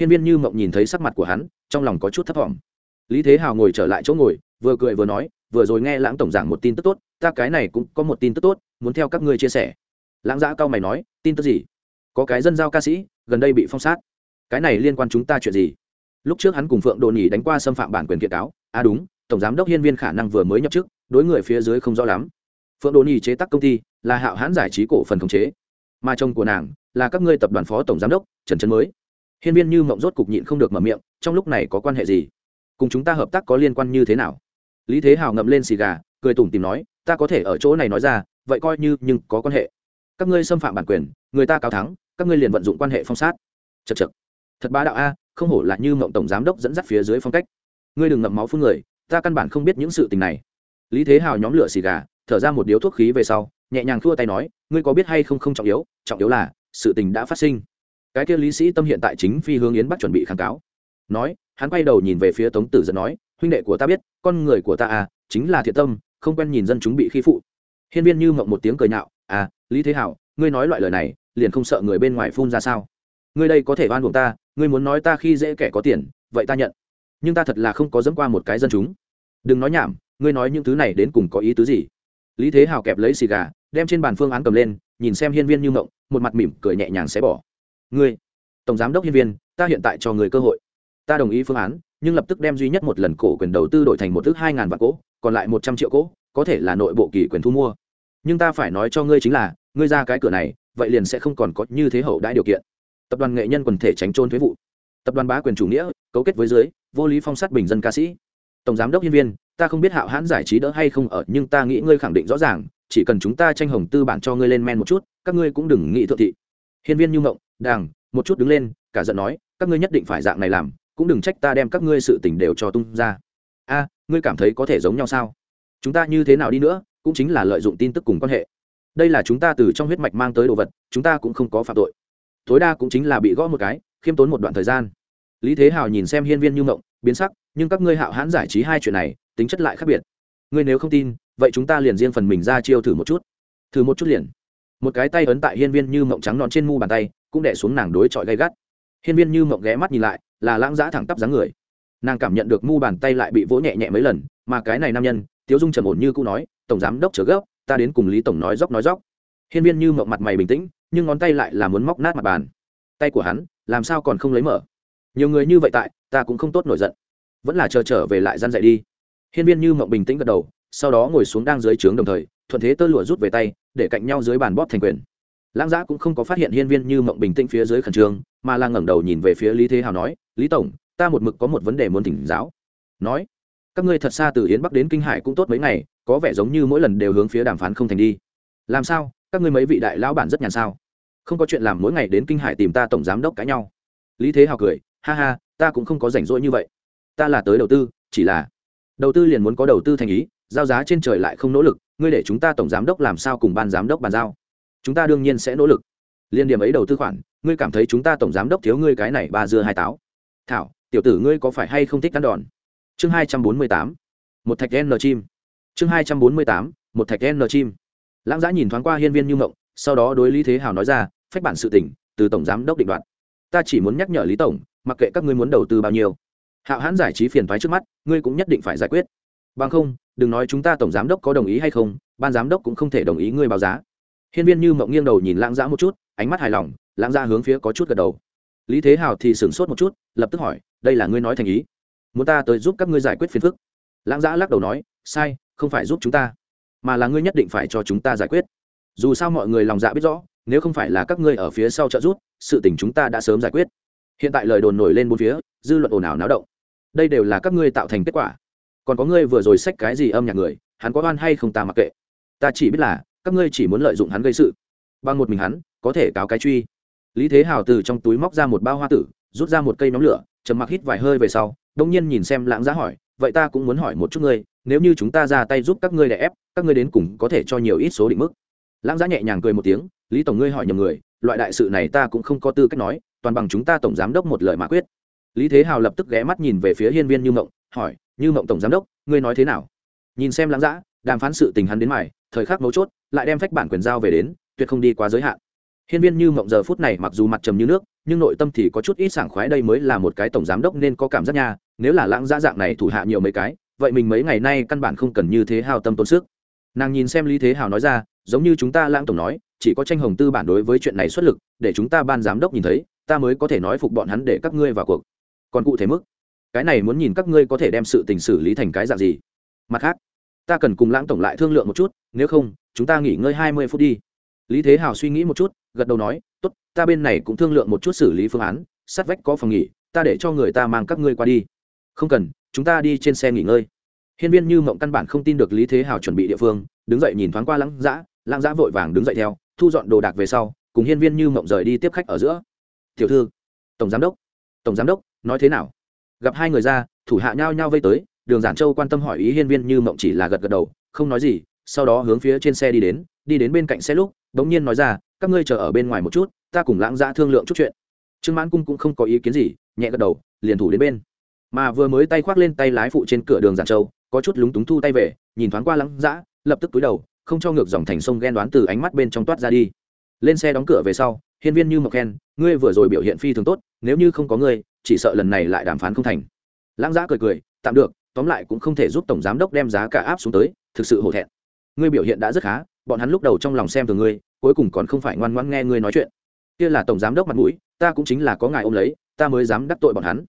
Hiên viên như mộng nhìn thấy sắc mặt của hắn, trong lòng có chút thấp t lý thế hào ngồi trở lại chỗ ngồi, vừa cười vừa nói, vừa rồi nghe lãng tổng giảng một tin tức tốt, ta cái này cũng có một tin tức tốt, muốn theo các ngươi chia sẻ. Lãng giã cao mày nói, tin tức gì? Có cái dân giao ca sĩ, gần đây bị phong sát. Cái này liên quan chúng ta chuyện gì? Lúc trước hắn cùng phượng đồ nhì đánh qua xâm phạm bản quyền kiện cáo. À đúng, tổng giám đốc hiên viên khả năng vừa mới nhập chức, đối người phía dưới không rõ lắm. Phượng đồ nhì chế tác công ty, là hạo hãn giải trí cổ phần khống chế mà chồng của nàng là các ngươi tập đoàn phó tổng giám đốc, trần trấn mới. Hiên viên như mộng rốt cục nhịn không được mở miệng, trong lúc này có quan hệ gì? Cùng chúng ta hợp tác có liên quan như thế nào? Lý thế hào ngậm lên xì gà, cười tủm tìm nói, ta có thể ở chỗ này nói ra, vậy coi như, nhưng có quan hệ. Các ngươi xâm phạm bản quyền, người ta cáo thắng, các ngươi liền vận dụng quan hệ phong sát. Chật chật thật bá đạo a, không hổ là như mộng tổng giám đốc dẫn dắt phía dưới phong cách. Ngươi đừng ngậm máu phun người, ta căn bản không biết những sự tình này. Lý thế hào nhóm lửa xì gà, thở ra một điếu thuốc khí về sau nhẹ nhàng thua tay nói, ngươi có biết hay không không trọng yếu trọng yếu là sự tình đã phát sinh. Cái kia lý sĩ tâm hiện tại chính phi hướng yến bắc chuẩn bị kháng cáo. Nói, hắn quay đầu nhìn về phía tống tử dẫn nói, huynh đệ của ta biết, con người của ta à chính là thiện tâm, không quen nhìn dân chúng bị khi phụ. Hiên viên như mộng một tiếng cười nhạo à lý thế hảo, ngươi nói loại lời này, liền không sợ người bên ngoài phun ra sao? Ngươi đây có thể oan buộc ta, ngươi muốn nói ta khi dễ kẻ có tiền, vậy ta nhận. Nhưng ta thật là không có dẫm qua một cái dân chúng. Đừng nói nhảm, ngươi nói những thứ này đến cùng có ý tứ gì? Lý thế hào kẹp lấy xì gà đem trên bàn phương án cầm lên, nhìn xem hiên viên như mộng, một mặt mỉm cười nhẹ nhàng xé bỏ. Ngươi, tổng giám đốc hiên viên, ta hiện tại cho người cơ hội. Ta đồng ý phương án, nhưng lập tức đem duy nhất một lần cổ quyền đầu tư đổi thành một thước hai ngàn vạn cỗ còn lại một trăm triệu cỗ có thể là nội bộ kỳ quyền thu mua. Nhưng ta phải nói cho ngươi chính là, ngươi ra cái cửa này, vậy liền sẽ không còn có như thế hậu đãi điều kiện. Tập đoàn nghệ nhân quần thể tránh trôn thuế vụ. Tập đoàn bá quyền chủ nghĩa, cấu kết với dưới, vô lý phong sát bình dân ca sĩ. Tổng giám đốc nhân viên, ta không biết hạo hãn giải trí đỡ hay không ở, nhưng ta nghĩ ngươi khẳng định rõ ràng chỉ cần chúng ta tranh hồng tư bản cho ngươi lên men một chút, các ngươi cũng đừng nghĩ thượng thị. Hiên viên như ngộng, đàng, một chút đứng lên. Cả giận nói, các ngươi nhất định phải dạng này làm, cũng đừng trách ta đem các ngươi sự tình đều cho tung ra. A, ngươi cảm thấy có thể giống nhau sao? Chúng ta như thế nào đi nữa, cũng chính là lợi dụng tin tức cùng quan hệ. Đây là chúng ta từ trong huyết mạch mang tới đồ vật, chúng ta cũng không có phạm tội. Tối đa cũng chính là bị gõ một cái, khiêm tốn một đoạn thời gian. Lý thế hào nhìn xem hiên viên như ngộng, biến sắc, nhưng các ngươi hạo hãn giải trí hai chuyện này, tính chất lại khác biệt. Ngươi nếu không tin vậy chúng ta liền riêng phần mình ra chiêu thử một chút. Thử một chút liền. Một cái tay ấn tại hiên viên như mộng trắng nọn trên mu bàn tay, cũng đẻ xuống nàng đối chọi gay gắt. Hiên viên như mộng ghé mắt nhìn lại, là lãng giã thẳng tắp dáng người. Nàng cảm nhận được mu bàn tay lại bị vỗ nhẹ nhẹ mấy lần, mà cái này nam nhân, tiếu dung trầm ổn như cũ nói, tổng giám đốc trở gấp, ta đến cùng lý tổng nói dốc nói dốc. Hiên viên như mộng mặt mày bình tĩnh, nhưng ngón tay lại là muốn móc nát mặt bàn. Tay của hắn, làm sao còn không lấy mở? Nhiều người như vậy tại, ta cũng không tốt nổi giận. Vẫn là chờ trở về lại gian dạy đi. Hiên viên như mộng bình tĩnh gật đầu sau đó ngồi xuống đang dưới trướng đồng thời, thuận thế tơ lụa rút về tay, để cạnh nhau dưới bàn bóp thành quyền. Lãng giã cũng không có phát hiện hiên viên như mộng bình tĩnh phía dưới khẩn trương, mà là ngẩng đầu nhìn về phía lý thế hào nói, lý tổng, ta một mực có một vấn đề muốn thỉnh giáo. Nói, các ngươi thật xa từ yến bắc đến kinh hải cũng tốt mấy ngày, có vẻ giống như mỗi lần đều hướng phía đàm phán không thành đi. Làm sao? Các ngươi mấy vị đại lão bản rất nhàn sao? Không có chuyện làm mỗi ngày đến kinh hải tìm ta tổng giám đốc cãi nhau. Lý thế hào cười, ha ha, ta cũng không có rảnh rỗi như vậy. Ta là tới đầu tư, chỉ là đầu tư liền muốn có đầu tư thành ý giao giá trên trời lại không nỗ lực, ngươi để chúng ta tổng giám đốc làm sao cùng ban giám đốc bàn giao? Chúng ta đương nhiên sẽ nỗ lực. Liên điểm ấy đầu tư khoản, ngươi cảm thấy chúng ta tổng giám đốc thiếu ngươi cái này ba dưa hai táo. Thảo, tiểu tử ngươi có phải hay không thích cắn đòn? Chương hai trăm bốn mươi tám, một thạch n chim. Chương hai trăm bốn mươi tám, một thạch n chim. Lãng giã nhìn thoáng qua hiên viên như mộng sau đó đối lý thế hào nói ra, phách bản sự tỉnh từ tổng giám đốc định đoạt. Ta chỉ muốn nhắc nhở lý tổng, mặc kệ các ngươi muốn đầu tư bao nhiêu. Hạo hãn giải trí phiền thoái trước mắt, ngươi cũng nhất định phải giải quyết. Bằng không đừng nói chúng ta tổng giám đốc có đồng ý hay không, ban giám đốc cũng không thể đồng ý ngươi báo giá. Hiên viên như mộng nghiêng đầu nhìn lãng giã một chút, ánh mắt hài lòng, lãng giã hướng phía có chút gật đầu. Lý thế hào thì sửng sốt một chút, lập tức hỏi, đây là ngươi nói thành ý? Muốn ta tới giúp các ngươi giải quyết phiền phức? Lãng giã lắc đầu nói, sai, không phải giúp chúng ta, mà là ngươi nhất định phải cho chúng ta giải quyết. Dù sao mọi người lòng dạ biết rõ, nếu không phải là các ngươi ở phía sau trợ giúp, sự tình chúng ta đã sớm giải quyết. Hiện tại lời đồn nổi lên bốn phía, dư luận ồn ào náo động. Đây đều là các ngươi tạo thành kết quả còn có ngươi vừa rồi xách cái gì âm nhạc người, hắn có oan hay không ta mặc kệ. Ta chỉ biết là, các ngươi chỉ muốn lợi dụng hắn gây sự. Bằng một mình hắn, có thể cáo cái truy. Lý thế hào từ trong túi móc ra một bao hoa tử, rút ra một cây nóng lửa chầm mặc hít vài hơi về sau, đông nhiên nhìn xem lãng giá hỏi, vậy ta cũng muốn hỏi một chút ngươi, nếu như chúng ta ra tay giúp các ngươi đè ép, các ngươi đến cùng có thể cho nhiều ít số định mức? Lãng giá nhẹ nhàng cười một tiếng, lý tổng ngươi hỏi nhầm người, loại đại sự này ta cũng không có tư cách nói, toàn bằng chúng ta tổng giám đốc một lời mà quyết lý thế hào lập tức ghé mắt nhìn về phía hiên viên như mộng, hỏi, như mộng tổng giám đốc, ngươi nói thế nào? Nhìn xem lãng giã đàm phán sự tình hắn đến mài, thời khắc mấu chốt, lại đem phách bản quyền giao về đến, tuyệt không đi quá giới hạn. Hiên viên như mộng giờ phút này mặc dù mặt trầm như nước, nhưng nội tâm thì có chút ít sảng khoái đây mới là một cái tổng giám đốc nên có cảm giác nha, nếu là lãng giã dạng này thủ hạ nhiều mấy cái, vậy mình mấy ngày nay căn bản không cần như thế hào tâm tốn sức. Nàng nhìn xem lý thế hào nói ra, giống như chúng ta lãng tổng nói, chỉ có tranh hồng tư bản đối với chuyện này xuất lực, để chúng ta ban giám đốc nhìn thấy, ta mới có thể nói phục bọn hắn để các ngươi vào cuộc còn cụ thể mức? Cái này muốn nhìn các ngươi có thể đem sự tình xử lý thành cái dạng gì. Mặt khác, ta cần cùng lãng tổng lại thương lượng một chút, nếu không, chúng ta nghỉ ngơi hai mươi phút đi. Lý thế hào suy nghĩ một chút, gật đầu nói t ố t ta bên này cũng thương lượng một chút xử lý phương án, sát vách có phòng nghỉ, ta để cho người ta mang các ngươi qua đi. Không cần, chúng ta đi trên xe nghỉ ngơi. Hiên viên như mộng căn bản không tin được lý thế hào chuẩn bị địa phương, đứng dậy nhìn thoáng qua lãng giã lãng giã vội vàng đứng dậy theo, thu dọn đồ đạc về sau, cùng hiên viên như mộng rời đi tiếp khách ở giữa. Tiểu thư, tổng giám đốc, tổng giám đốc nói thế nào? Gặp hai người ra, thủ hạ nhao nhao vây tới, đường giản châu quan tâm hỏi ý hiên viên như mộng chỉ là gật gật đầu, không nói gì, sau đó hướng phía trên xe đi đến đi đến bên cạnh xe lúc, bỗng nhiên nói ra, các ngươi chờ ở bên ngoài một chút, ta cùng lãng giã thương lượng chút chuyện. Trương mãn cung cũng không có ý kiến gì, nhẹ gật đầu, liền thủ đến bên. Mà vừa mới tay khoác lên tay lái phụ trên cửa đường giản châu, có chút lúng túng thu tay về, nhìn thoáng qua lãng giã, lập tức túi đầu, không cho ngược dòng thành sông ghen đoán từ ánh mắt bên trong toát ra đi. Lên xe đóng cửa về sau, hiên viên như mộng khen, ngươi vừa rồi biểu hiện phi thường tốt, nếu như không có ngươi chỉ sợ lần này lại đàm phán không thành. Lãng giã cười cười, tạm được, tóm lại cũng không thể giúp tổng giám đốc đem giá cả áp xuống tới, thực sự hổ thẹn. Ngươi biểu hiện đã rất khá, bọn hắn lúc đầu trong lòng xem thường ngươi, cuối cùng còn không phải ngoan ngoãn nghe ngươi nói chuyện. Kia là tổng giám đốc mặt mũi, ta cũng chính là có ngài ôm lấy, ta ta mới dám đắc tội bọn hắn.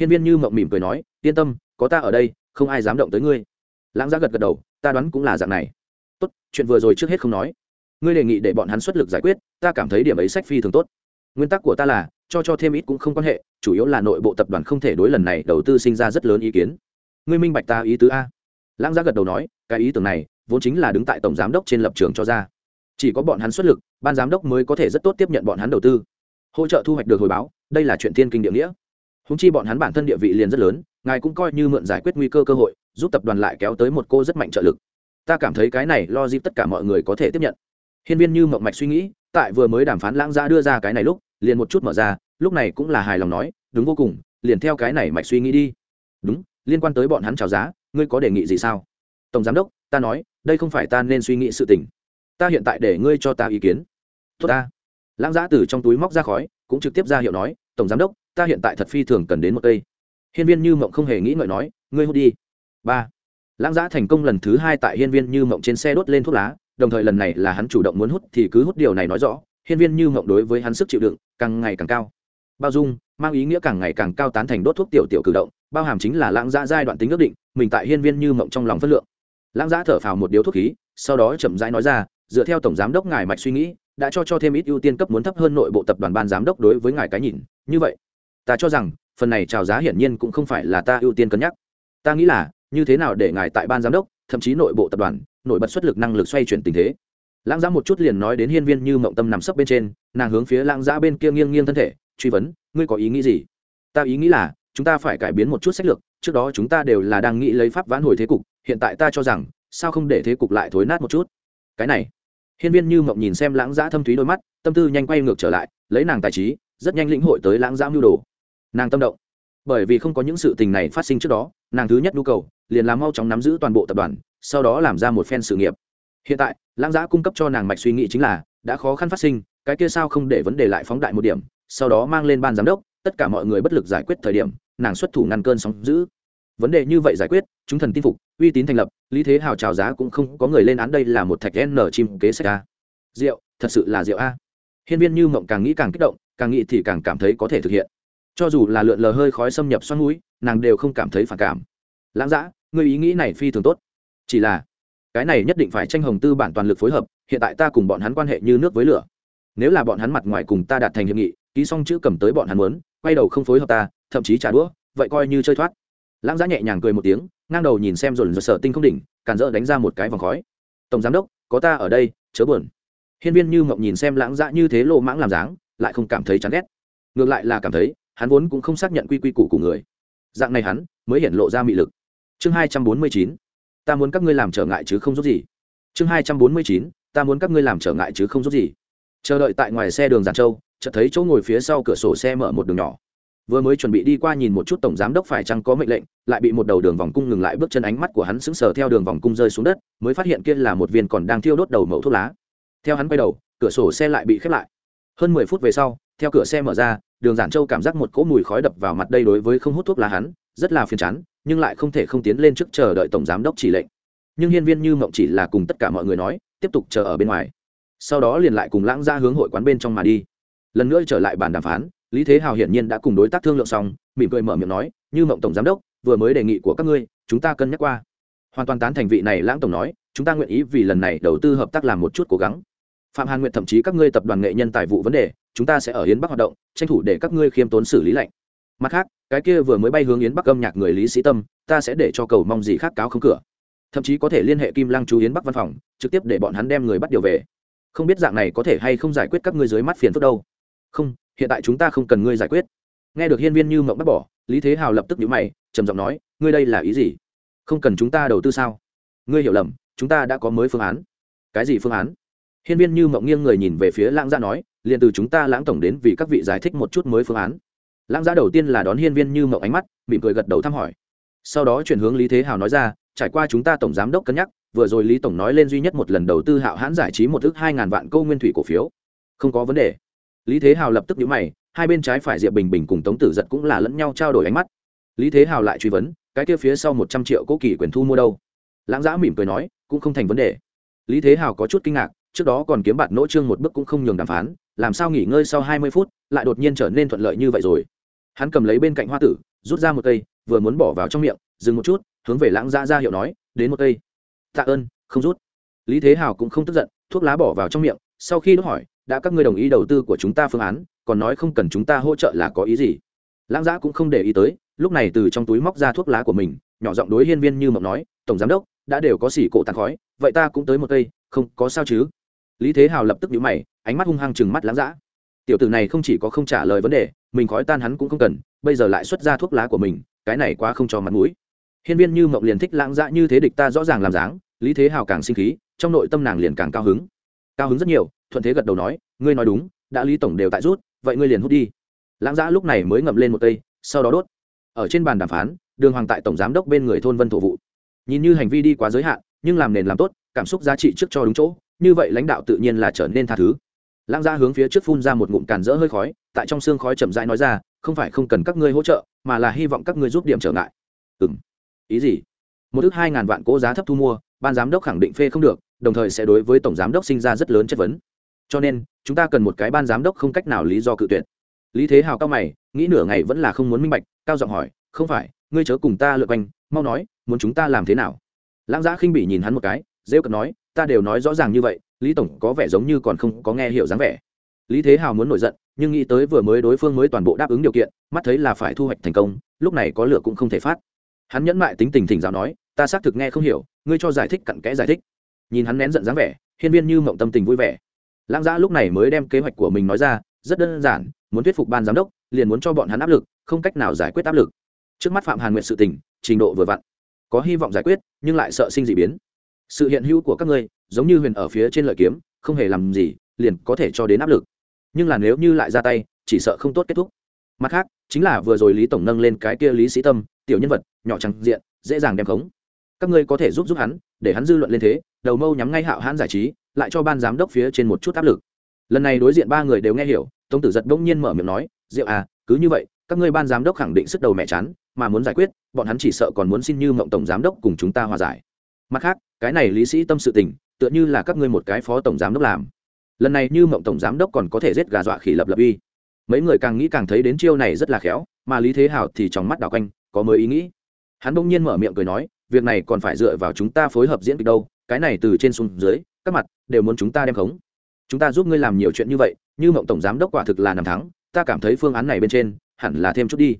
Hiên viên như mộng mỉm cười nói, yên tâm, có ta ở đây, không ai dám động tới ngươi. Lãng giá gật gật đầu, ta đoán cũng là dạng này. Tốt, chuyện vừa rồi trước hết không nói. Ngươi đề nghị để bọn hắn xuất lực giải quyết, ta cảm thấy điểm ấy sách phi thường tốt. Nguyên tắc của ta là cho cho thêm ít cũng không quan hệ, chủ yếu là nội bộ tập đoàn không thể đối lần này đầu tư sinh ra rất lớn ý kiến. Ngươi minh bạch ta ý tứ a. Lãng giá gật đầu nói, cái ý tưởng này vốn chính là đứng tại tổng giám đốc trên lập trường cho ra. Chỉ có bọn hắn xuất lực, ban giám đốc mới có thể rất tốt tiếp nhận bọn hắn đầu tư. Hỗ trợ thu hoạch được hồi báo, đây là chuyện thiên kinh địa nghĩa. Húng chi bọn hắn bản thân địa vị liền rất lớn, ngài cũng coi như mượn giải quyết nguy cơ cơ hội, giúp tập đoàn lại kéo tới một cô rất mạnh trợ lực. Ta cảm thấy cái này lo dịp tất cả mọi người có thể tiếp nhận. Hiên viên như mộng mạch suy nghĩ tại vừa mới đàm phán lãng gia đưa ra cái này lúc, liền một chút mở ra, lúc này cũng là hài lòng nói, đúng vô cùng, liền theo cái này mạch suy nghĩ đi. Đúng, liên quan tới bọn hắn chào giá, ngươi có đề nghị gì sao? Tổng giám đốc, ta nói, đây không phải ta nên suy nghĩ sự tình. Ta hiện tại để ngươi cho ta ý kiến. Tốt ta. Lãng giã từ trong túi móc ra khói, cũng trực tiếp ra hiệu nói, tổng giám đốc, ta hiện tại thật phi thường cần đến một cây. Hiên viên như mộng không hề nghĩ ngợi nói, ngươi hút đi. Ba. Lãng giã thành công lần thứ hai tại hiên viên như mộng trên xe đốt lên thuốc lá đồng thời lần này là hắn chủ động muốn hút thì cứ hút điều này nói rõ, hiên viên như mộng đối với hắn sức chịu đựng càng ngày càng cao. Bao dung, mang ý nghĩa càng ngày càng cao tán thành đốt thuốc tiểu tiểu cử động, bao hàm chính là lãng giã giai đoạn tính ước định, mình tại hiên viên như mộng trong lòng phất lượng. Lãng giã thở phào một điếu thuốc khí, sau đó chậm rãi nói ra, dựa theo tổng giám đốc ngài mạch suy nghĩ, đã cho cho thêm ít ưu tiên cấp muốn thấp hơn nội bộ tập đoàn ban giám đốc đối với ngài cái nhìn, như vậy. Ta cho rằng, phần này trào giá hiển nhiên cũng không phải là ta ưu tiên cân nhắc. Ta nghĩ là, như thế nào để ngài tại ban giám đốc, thậm chí nội bộ tập đoàn nổi bật xuất lực năng lực xoay chuyển tình thế. Lãng giã một chút liền nói đến hiên viên như mộng tâm nằm sấp bên trên, nàng hướng phía lãng giã bên kia nghiêng nghiêng thân thể, truy vấn, ngươi có ý nghĩ gì? Ta ý nghĩ là, chúng ta phải cải biến một chút sách lược, trước đó chúng ta đều là đang nghĩ lấy pháp vãn hồi thế cục, hiện tại ta cho rằng, sao không để thế cục lại thối nát một chút? Cái này. Hiên viên như mộng nhìn xem lãng giã thâm thúy đôi mắt, tâm tư nhanh quay ngược trở lại, lấy nàng tài trí, rất nhanh lĩnh hội tới lãng giã mưu đồ. Nàng tâm động. Bởi vì không có những sự tình này phát sinh trước đó, nàng thứ nhất nhu cầu, liền làm mau chóng nắm giữ toàn bộ tập đoàn sau đó làm ra một phen sự nghiệp. Hiện tại lãng giã cung cấp cho nàng mạch suy nghĩ chính là đã khó khăn phát sinh cái kia sao không để vấn đề lại phóng đại một điểm sau đó mang lên ban giám đốc tất cả mọi người bất lực giải quyết thời điểm nàng xuất thủ ngăn cơn sóng giữ vấn đề như vậy giải quyết chúng thần tin phục uy tín thành lập lý thế hào trào giá cũng không có người lên án đây là một thạch n chim kế sách a. Rượu thật sự là rượu a. Hiên viên như mộng càng nghĩ càng kích động càng nghĩ thì càng cảm thấy có thể thực hiện. Cho dù là lượn lờ hơi khói xâm nhập xoắn mũi nàng đều không cảm thấy phản cảm. Lãng dã, người ý nghĩ này phi thường tốt chỉ là, cái này nhất định phải tranh hồng tư bản toàn lực phối hợp, hiện tại ta cùng bọn hắn quan hệ như nước với lửa. Nếu là bọn hắn mặt ngoài cùng ta đạt thành hiệp nghị, ký xong chữ cầm tới bọn hắn muốn, quay đầu không phối hợp ta, thậm chí trả đũa, vậy coi như chơi thoát. Lãng giã nhẹ nhàng cười một tiếng, ngang đầu nhìn xem rồi rồi sở tinh không đỉnh, càn rỡ đánh ra một cái vòng khói. Tổng giám đốc, có ta ở đây, chớ buồn. Hiên viên như mộng nhìn xem lãng giã như thế lô mãng làm dáng, lại không cảm thấy chán ghét. Ngược lại là cảm thấy, hắn vốn cũng không xác nhận quy quy củ của người. Dạng này hắn mới hiện lộ ra mị lực. Chương hai trăm bốn mươi chín ta muốn các ngươi làm trở ngại chứ không giúp gì. Chương hai trăm bốn mươi chín, ta muốn các ngươi làm trở ngại chứ không giúp gì. Chờ đợi tại ngoài xe đường giàn châu, chợt thấy chỗ ngồi phía sau cửa sổ xe mở một đường nhỏ. Vừa mới chuẩn bị đi qua nhìn một chút tổng giám đốc phải chăng có mệnh lệnh, lại bị một đầu đường vòng cung ngừng lại bước chân ánh mắt của hắn sững sờ theo đường vòng cung rơi xuống đất, mới phát hiện kia là một viên còn đang thiêu đốt đầu mẫu thuốc lá. Theo hắn quay đầu, cửa sổ xe lại bị khép lại. Hơn mười phút về sau, theo cửa xe mở ra, đường giản châu cảm giác một cỗ mùi khói đập vào mặt đây đối với không hút thuốc lá hắn rất là phiền chán, nhưng lại không thể không tiến lên trước chờ đợi tổng giám đốc chỉ lệnh. Nhưng hiên viên như mộng chỉ là cùng tất cả mọi người nói, tiếp tục chờ ở bên ngoài. Sau đó liền lại cùng lãng ra hướng hội quán bên trong mà đi. Lần nữa trở lại bàn đàm phán, lý thế hào hiển nhiên đã cùng đối tác thương lượng xong, mỉm cười mở miệng nói, như mộng tổng giám đốc, vừa mới đề nghị của các ngươi, chúng ta cân nhắc qua. Hoàn toàn tán thành vị này lãng tổng nói, chúng ta nguyện ý vì lần này đầu tư hợp tác làm một chút cố gắng. Phạm hàn nguyện thậm chí các ngươi tập đoàn nghệ nhân tài vụ vấn đề, chúng ta sẽ ở hiến bắc hoạt động, tranh thủ để các ngươi khiêm tốn xử lý lạnh mặt khác, cái kia vừa mới bay hướng yến bắc âm nhạc người lý sĩ tâm, ta sẽ để cho cầu mong gì khác cáo không cửa. Thậm chí có thể liên hệ kim lăng chú yến bắc văn phòng, trực tiếp để bọn hắn đem người bắt điều về. Không biết dạng này có thể hay không giải quyết các ngươi dưới mắt phiền phức đâu. Không, hiện tại chúng ta không cần ngươi giải quyết. Nghe được hiên viên như mộng bắt bỏ, lý thế hào lập tức nhíu mày, trầm giọng nói, ngươi đây là ý gì? Không cần chúng ta đầu tư sao? Ngươi hiểu lầm, chúng ta đã có mới phương án. Cái gì phương án? Hiên viên như mộng nghiêng người nhìn về phía lãng gia nói, liền từ chúng ta lãng tổng đến vì các vị giải thích một chút mới phương án lãng giá đầu tiên là đón hiên viên như mộng ánh mắt, mỉm cười gật đầu thăm hỏi. Sau đó chuyển hướng lý thế hào nói ra, trải qua chúng ta tổng giám đốc cân nhắc, vừa rồi lý tổng nói lên duy nhất một lần đầu tư hạo hãn giải trí một ước hai ngàn vạn câu nguyên thủy cổ phiếu. Không có vấn đề. Lý thế hào lập tức nhíu mày, hai bên trái phải diệp bình bình cùng tống tử giật cũng là lẫn nhau trao đổi ánh mắt. Lý thế hào lại truy vấn, cái kia phía sau một trăm triệu cố kỳ quyền thu mua đâu? Lãng giã mỉm cười nói, cũng không thành vấn đề. Lý thế hào có chút kinh ngạc, trước đó còn kiếm bạt nỗ trương một bước cũng không nhường đàm phán làm sao nghỉ ngơi sau hai mươi phút, lại đột nhiên trở nên thuận lợi như vậy rồi. Hắn cầm lấy bên cạnh hoa tử, rút ra một cây, vừa muốn bỏ vào trong miệng, dừng một chút, hướng về lãng giã ra hiệu nói, đến một cây. Tạ ơn, không rút. Lý thế hào cũng không tức giận, thuốc lá bỏ vào trong miệng, sau khi đốt hỏi, đã các ngươi đồng ý đầu tư của chúng ta phương án, còn nói không cần chúng ta hỗ trợ là có ý gì? Lãng giã cũng không để ý tới, lúc này từ trong túi móc ra thuốc lá của mình, nhỏ giọng đối hiên viên như mộng nói, tổng giám đốc, đã đều có xỉ cổ tàn khói, vậy ta cũng tới một cây, không có sao chứ? Lý thế hào lập tức nhíu mày ánh mắt hung hăng chừng mắt lãng dã tiểu tử này không chỉ có không trả lời vấn đề, mình khói tan hắn cũng không cần, bây giờ lại xuất ra thuốc lá của mình, cái này quá không cho mặt mũi. Hiên viên như mộng liền thích lãng dã như thế địch ta rõ ràng làm dáng, lý thế hào càng sinh khí, trong nội tâm nàng liền càng cao hứng. Cao hứng rất nhiều, thuận thế gật đầu nói, ngươi nói đúng, đã lý tổng đều tại rút, vậy ngươi liền hút đi. Lãng dã lúc này mới ngậm lên một cây, sau đó đốt. Ở trên bàn đàm phán, đường hoàng tại tổng giám đốc bên người thôn vân thổ vụ nhìn như hành vi đi quá giới hạn, nhưng làm nền làm tốt, cảm xúc giá trị trước cho đúng chỗ, như vậy lãnh đạo tự nhiên là trở nên tha thứ lãng gia hướng phía trước phun ra một ngụm càn rỡ hơi khói, tại trong xương khói chậm rãi nói ra, không phải không cần các ngươi hỗ trợ, mà là hy vọng các ngươi giúp điểm trở ngại. Ừ ý gì? Một ước hai ngàn vạn cố giá thấp thu mua, ban giám đốc khẳng định phê không được, đồng thời sẽ đối với tổng giám đốc sinh ra rất lớn chất vấn. Cho nên, chúng ta cần một cái ban giám đốc không cách nào lý do cự tuyệt. Lý thế hào cao mày, nghĩ nửa ngày vẫn là không muốn minh bạch, cao giọng hỏi, không phải, ngươi chớ cùng ta lượt quanh, mau nói, muốn chúng ta làm thế nào? Lãng giã khinh bỉ nhìn hắn một cái, rêu cật nói, ta đều nói rõ ràng như vậy lý tổng có vẻ giống như còn không có nghe hiểu dáng vẻ. Lý thế hào muốn nổi giận, nhưng nghĩ tới vừa mới đối phương mới toàn bộ đáp ứng điều kiện, mắt thấy là phải thu hoạch thành công, lúc này có lửa cũng không thể phát. Hắn nhẫn mại tính tình thỉnh giáo nói, ta xác thực nghe không hiểu, ngươi cho giải thích cặn kẽ giải thích. Nhìn hắn nén giận dáng vẻ, hiên viên như mộng tâm tình vui vẻ. Lãng giã lúc này mới đem kế hoạch của mình nói ra, rất đơn giản, muốn thuyết phục ban giám đốc, liền muốn cho bọn hắn áp lực, không cách nào giải quyết áp lực. Trước mắt phạm hàn nguyện sự tình, trình độ vừa vặn. Có hy vọng giải quyết, nhưng lại sợ sinh d ị biến. Sự hiện hữu của các ngươi giống như huyền ở phía trên lợi kiếm, không hề làm gì, liền có thể cho đến áp lực. Nhưng là nếu như lại ra tay, chỉ sợ không tốt kết thúc. Mặt khác, chính là vừa rồi lý tổng nâng lên cái kia lý sĩ tâm, tiểu nhân vật, nhỏ trắng diện, dễ dàng đem khống. Các ngươi có thể giúp giúp hắn, để hắn dư luận lên thế, đầu mâu nhắm ngay hạo hãn giải trí, lại cho ban giám đốc phía trên một chút áp lực. Lần này đối diện ba người đều nghe hiểu, tống tử giật bỗng nhiên mở miệng nói, diệu à cứ như vậy, các ngươi ban giám đốc khẳng định sức đầu mẹ chán, mà muốn giải quyết, bọn hắn chỉ sợ còn muốn xin như mộng tổng giám đốc cùng chúng ta hòa giải. Mặt khác, cái này lý sĩ tâm sự tình tựa như là các ngươi một cái phó tổng giám đốc làm. Lần này như mộng tổng giám đốc còn có thể giết gà dọa khỉ lập lập uy. Mấy người càng nghĩ càng thấy đến chiêu này rất là khéo, mà lý thế hào thì trong mắt đào quanh, có mới ý nghĩ. Hắn bỗng nhiên mở miệng cười nói, việc này còn phải dựa vào chúng ta phối hợp diễn kịch đâu, cái này từ trên xuống dưới, các mặt đều muốn chúng ta đem khống. Chúng ta giúp ngươi làm nhiều chuyện như vậy, như mộng tổng giám đốc quả thực là nằm thắng, ta cảm thấy phương án này bên trên, hẳn là thêm chút đi.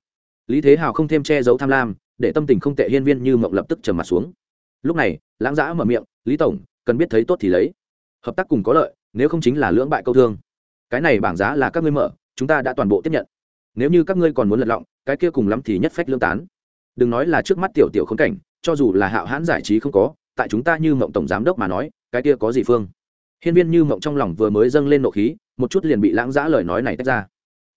Lý thế hào không thêm che giấu tham lam, để tâm tình không tệ hiên viên như mộng lập tức trầm mặt xuống. Lúc này, lãng giã mở miệng, lý tổng cần biết thấy tốt thì lấy. Hợp tác cùng có lợi, nếu không chính là lưỡng bại câu thương. Cái này bảng giá là các ngươi mở, chúng ta đã toàn bộ tiếp nhận. Nếu như các ngươi còn muốn lật lọng, cái kia cùng lắm thì nhất phách lương tán. Đừng nói là trước mắt tiểu tiểu khốn cảnh, cho dù là hạo hãn giải trí không có, tại chúng ta như mộng tổng giám đốc mà nói, cái kia có gì phương? Hiên viên như mộng trong lòng vừa mới dâng lên nộ khí, một chút liền bị lãng giã lời nói này tách ra.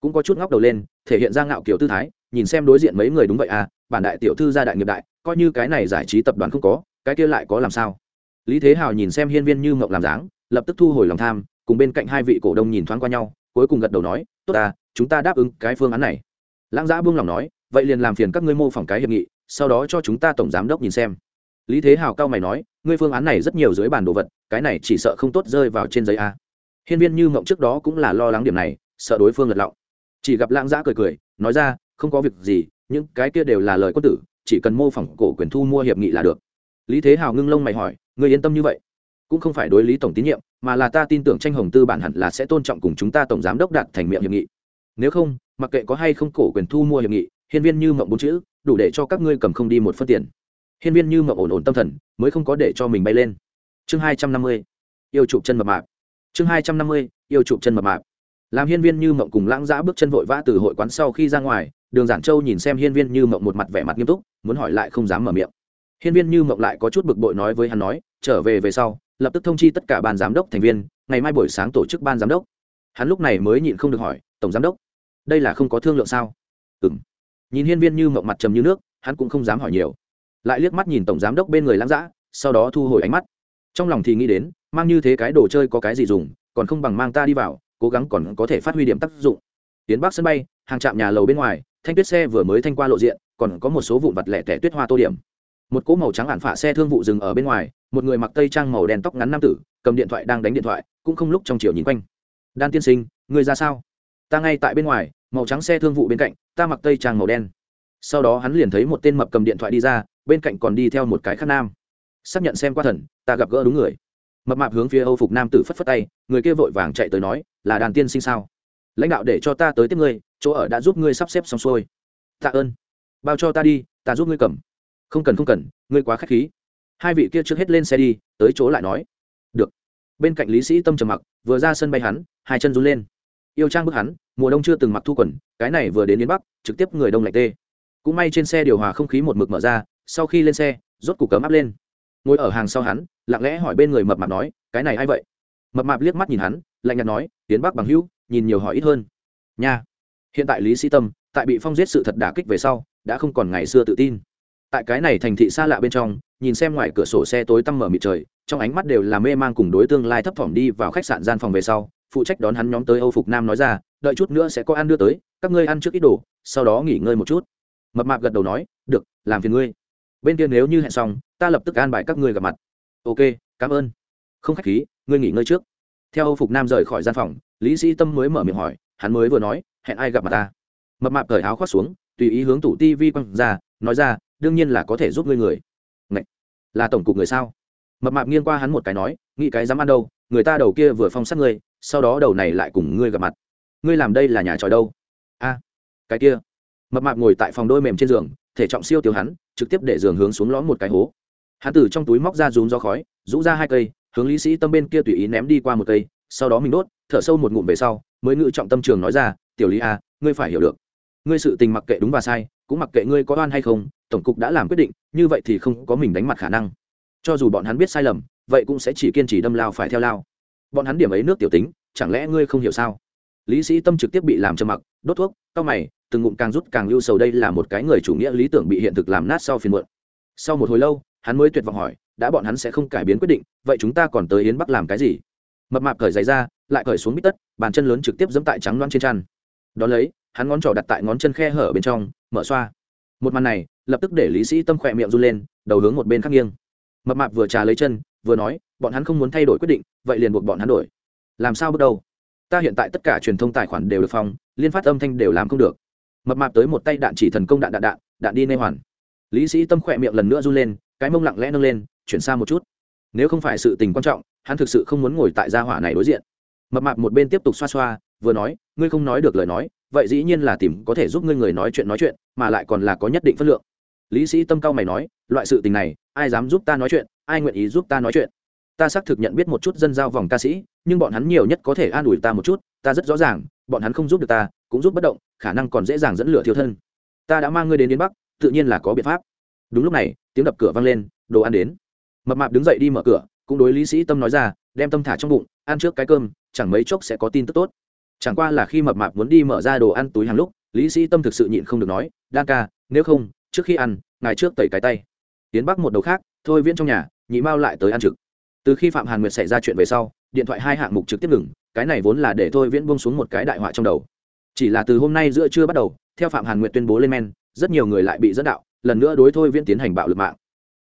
Cũng có chút ngóc đầu lên, thể hiện ra ngạo kiểu tư thái, nhìn xem đối diện mấy người đúng vậy à bản đại tiểu thư gia đại nghiệp đại, coi như cái này giải trí tập đoàn không có, cái kia lại có làm sao? Lý thế hào nhìn xem hiên viên như mộng làm dáng, lập tức thu hồi lòng tham, cùng bên cạnh hai vị cổ đông nhìn thoáng qua nhau, cuối cùng gật đầu nói, tốt ta, chúng ta đáp ứng cái phương án này. Lãng giã buông lòng nói, vậy liền làm phiền các ngươi mô phỏng cái hiệp nghị, sau đó cho chúng ta tổng giám đốc nhìn xem. Lý thế hào cao mày nói, ngươi phương án này rất nhiều dưới bản đồ vật, cái này chỉ sợ không tốt rơi vào trên giấy a. Hiên viên như mộng trước đó cũng là lo lắng điểm này, sợ đối phương lật lọng. Chỉ gặp lãng giã cười cười, nói ra, không có việc gì, những cái kia đều là lời quân tử, chỉ cần mô phỏng cổ quyền thu mua hiệp nghị là được lý thế hào ngưng lông mày hỏi, ngươi yên tâm như vậy, cũng không phải đối lý tổng tín nhiệm, mà là ta tin tưởng tranh hồng tư bản hẳn là sẽ tôn trọng cùng chúng ta tổng giám đốc đạt thành miệng hiệp nghị. Nếu không, mặc kệ có hay không cổ quyền thu mua hiệp nghị, hiên viên như mộng bốn chữ, đủ để cho các ngươi cầm không đi một phân tiền. Hiên viên như mộng ổn ổn tâm thần, mới không có để cho mình bay lên. Chương hai trăm năm mươi, yêu chụp chân mập mạp. Chương hai trăm năm mươi, yêu chụp chân mập mạp. Làm hiên viên như mộng cùng lãng giã bước chân vội vã từ hội quán sau khi ra ngoài, đường giản châu nhìn xem hiên viên như mộng một mặt vẻ mặt nghiêm túc, muốn hỏi lại không dám mở miệng hiên viên như mộng lại có chút bực bội nói với hắn nói, trở về về sau, lập tức thông chi tất cả ban giám đốc thành viên, ngày mai buổi sáng tổ chức ban giám đốc. Hắn lúc này mới nhịn không được hỏi, tổng giám đốc, đây là không có thương lượng sao? Ừ m nhìn hiên viên như mộng mặt trầm như nước, hắn cũng không dám hỏi nhiều. Lại liếc mắt nhìn tổng giám đốc bên người lãng giã sau đó thu hồi ánh mắt. Trong lòng thì nghĩ đến, mang như thế cái đồ chơi có cái gì dùng, còn không bằng mang ta đi vào, cố gắng còn có thể phát huy điểm tác dụng. Tiến bắc sân bay, hàng trạm nhà lầu bên ngoài, thanh tuyết xe vừa mới thanh qua lộ diện, còn có một số vụn vặt lẻ tẻ tuyết hoa tô điểm một cỗ màu trắng ản phạ xe thương vụ dừng ở bên ngoài, một người mặc tây trang màu đen tóc ngắn nam tử, cầm điện thoại đang đánh điện thoại, cũng không lúc trong chiều nhìn quanh. Đan tiên sinh, người ra sao? Ta ngay tại bên ngoài, màu trắng xe thương vụ bên cạnh, ta mặc tây trang màu đen. Sau đó hắn liền thấy một tên mập cầm điện thoại đi ra, bên cạnh còn đi theo một cái khác nam. Xác nhận xem qua thần, ta gặp gỡ đúng người. Mập mạp hướng phía âu phục nam tử phất phất tay, người kia vội vàng chạy tới nói, là đàn tiên sinh sao? Lãnh đạo để cho ta tới tiếp ngươi, chỗ ở đã giúp ngươi sắp xếp xong xuôi. Tạ ơn. Bao cho ta đi, ta giúp ngươi cầm không cần không cần, ngươi quá k h á c h khí. Hai vị kia trước hết lên xe đi, tới chỗ lại nói. Được. Bên cạnh lý sĩ tâm trầm mặc, vừa ra sân bay hắn, hai chân run lên. Yêu trang bức hắn, mùa đông chưa từng mặc thu quần, cái này vừa đến đến bắc, trực tiếp người đông lạnh tê. Cũng may trên xe điều hòa không khí một mực mở ra, sau khi lên xe, rốt cục cấm áp lên. Ngồi ở hàng sau hắn, lặng lẽ hỏi bên người mập mạp nói, cái này a i vậy? Mập mạp liếc mắt nhìn hắn, lạnh nhạt nói, tiến bắc bằng hữu, nhìn nhiều hỏi ít hơn. Nha. Hiện tại lý sĩ tâm, tại bị phong giết sự thật đả kích về sau, đã không còn ngày xưa tự tin tại cái này thành thị xa lạ bên trong, nhìn xem ngoài cửa sổ xe tối tăm mở mịt trời, trong ánh mắt đều là mê mang cùng đối tương lai thấp thỏm đi vào khách sạn gian phòng về sau, phụ trách đón hắn nhóm tới âu phục nam nói ra, đợi chút nữa sẽ có ăn đưa tới, các ngươi ăn trước ít đồ, sau đó nghỉ ngơi một chút. Mập mạp gật đầu nói, được, làm phiền ngươi. Bên kia nếu như hẹn xong, ta lập tức an bài các ngươi gặp mặt. Ok, cảm ơn. Không khách khí, ngươi nghỉ ngơi trước. Theo âu phục nam rời khỏi gian phòng, lý sĩ tâm mới mở miệng hỏi, hắn mới vừa nói, hẹn ai gặp mặt ta? Mập mạp cởi áo khoác xuống, tùy ý hướng tủ tivi quăng ra, nói ra đương nhiên là có thể giúp ngươi người. Ngậy! là tổng cục người sao? Mập mạp nghiêng qua hắn một cái nói, nghĩ cái dám ăn đâu, người ta đầu kia vừa phong sát ngươi, sau đó đầu này lại cùng ngươi gặp mặt. Ngươi làm đây là nhà tròi đâu? A, cái kia. Mập mạp ngồi tại phòng đôi mềm trên giường, thể trọng siêu tiêu hắn, trực tiếp để giường hướng xuống lõm một cái hố. Hắn từ trong túi móc ra rúm gió khói, rũ ra hai cây, hướng lý sĩ tâm bên kia tùy ý ném đi qua một cây, sau đó mình đốt, thở sâu một ngụm về sau, mới ngự trọng tâm trường nói ra, tiểu lý a ngươi phải hiểu được. Ngươi sự tình mặc kệ đúng và sai cũng mặc kệ ngươi có oan hay không, tổng cục đã làm quyết định, như vậy thì không có mình đánh mặt khả năng. Cho dù bọn hắn biết sai lầm, vậy cũng sẽ chỉ kiên trì đâm lao phải theo lao. Bọn hắn điểm ấy nước tiểu tính, chẳng lẽ ngươi không hiểu sao? Lý sĩ tâm trực tiếp bị làm trầm mặc, đốt thuốc cao mày, từng ngụm càng rút càng lưu sầu đây là một cái người chủ nghĩa lý tưởng bị hiện thực làm nát sau phiền muộn. Sau một hồi lâu, hắn mới tuyệt vọng hỏi, đã bọn hắn sẽ không cải biến quyết định, vậy chúng ta còn tới yến bắc làm cái gì? Mập mạp cởi giày ra, lại cởi xuống bít tất, bàn chân lớn trực tiếp dẫm tại trắng loan trên chăn. Đón lấy, hắn ngón trỏ đặt tại ngón chân khe hở bên trong mở xoa. Một màn này, lập tức để lý sĩ tâm khỏe miệng run lên, đầu hướng một bên khác nghiêng. Mập mạp vừa trà lấy chân, vừa nói, bọn hắn không muốn thay đổi quyết định, vậy liền buộc bọn hắn đổi. Làm sao bước đầu? Ta hiện tại tất cả truyền thông tài khoản đều được phòng liên phát âm thanh đều làm không được. Mập mạp tới một tay đạn chỉ thần công đạn đạn đạn đạn đi nê hoàn. Lý sĩ tâm khỏe miệng lần nữa run lên, cái mông lặng lẽ nâng lên, chuyển xa một chút. Nếu không phải sự tình quan trọng, hắn thực sự không muốn ngồi tại gia hỏa này đối diện. Mập mạp một bên tiếp tục xoa xoa, vừa nói, ngươi không nói được lời nói vậy dĩ nhiên là tìm có thể giúp ngươi người nói chuyện nói chuyện, mà lại còn là có nhất định phân lượng. Lý sĩ tâm cao mày nói, loại sự tình này, ai dám giúp ta nói chuyện, ai nguyện ý giúp ta nói chuyện? Ta xác thực nhận biết một chút dân giao vòng ca sĩ, nhưng bọn hắn nhiều nhất có thể an ủi ta một chút, ta rất rõ ràng, bọn hắn không giúp được ta, cũng giúp bất động, khả năng còn dễ dàng dẫn lửa thiếu thân. Ta đã mang ngươi đến đến bắc, tự nhiên là có biện pháp. Đúng lúc này, tiếng đập cửa vang lên, đồ ăn đến. Mập mạp đứng dậy đi mở cửa, cũng đối lý sĩ tâm nói ra, đem tâm thả trong bụng, ăn trước cái cơm, chẳng mấy chốc sẽ có tin tức tốt chẳng qua là khi mập mạp muốn đi mở ra đồ ăn túi hàng lúc, lý sĩ tâm thực sự nhịn không được nói đan ca, nếu không, trước khi ăn, ngài trước tẩy cái tay. Tiến bắc một đầu khác, thôi viễn trong nhà, nhị mao lại tới ăn trực. Từ khi phạm hàn nguyệt xảy ra chuyện về sau, điện thoại hai hạng mục trực tiếp ngừng, cái này vốn là để thôi viễn bông xuống một cái đại họa trong đầu. Chỉ là từ hôm nay giữa trưa bắt đầu, theo phạm hàn nguyệt tuyên bố lên men, rất nhiều người lại bị dẫn đạo, lần nữa đối thôi viễn tiến hành bạo lực mạng.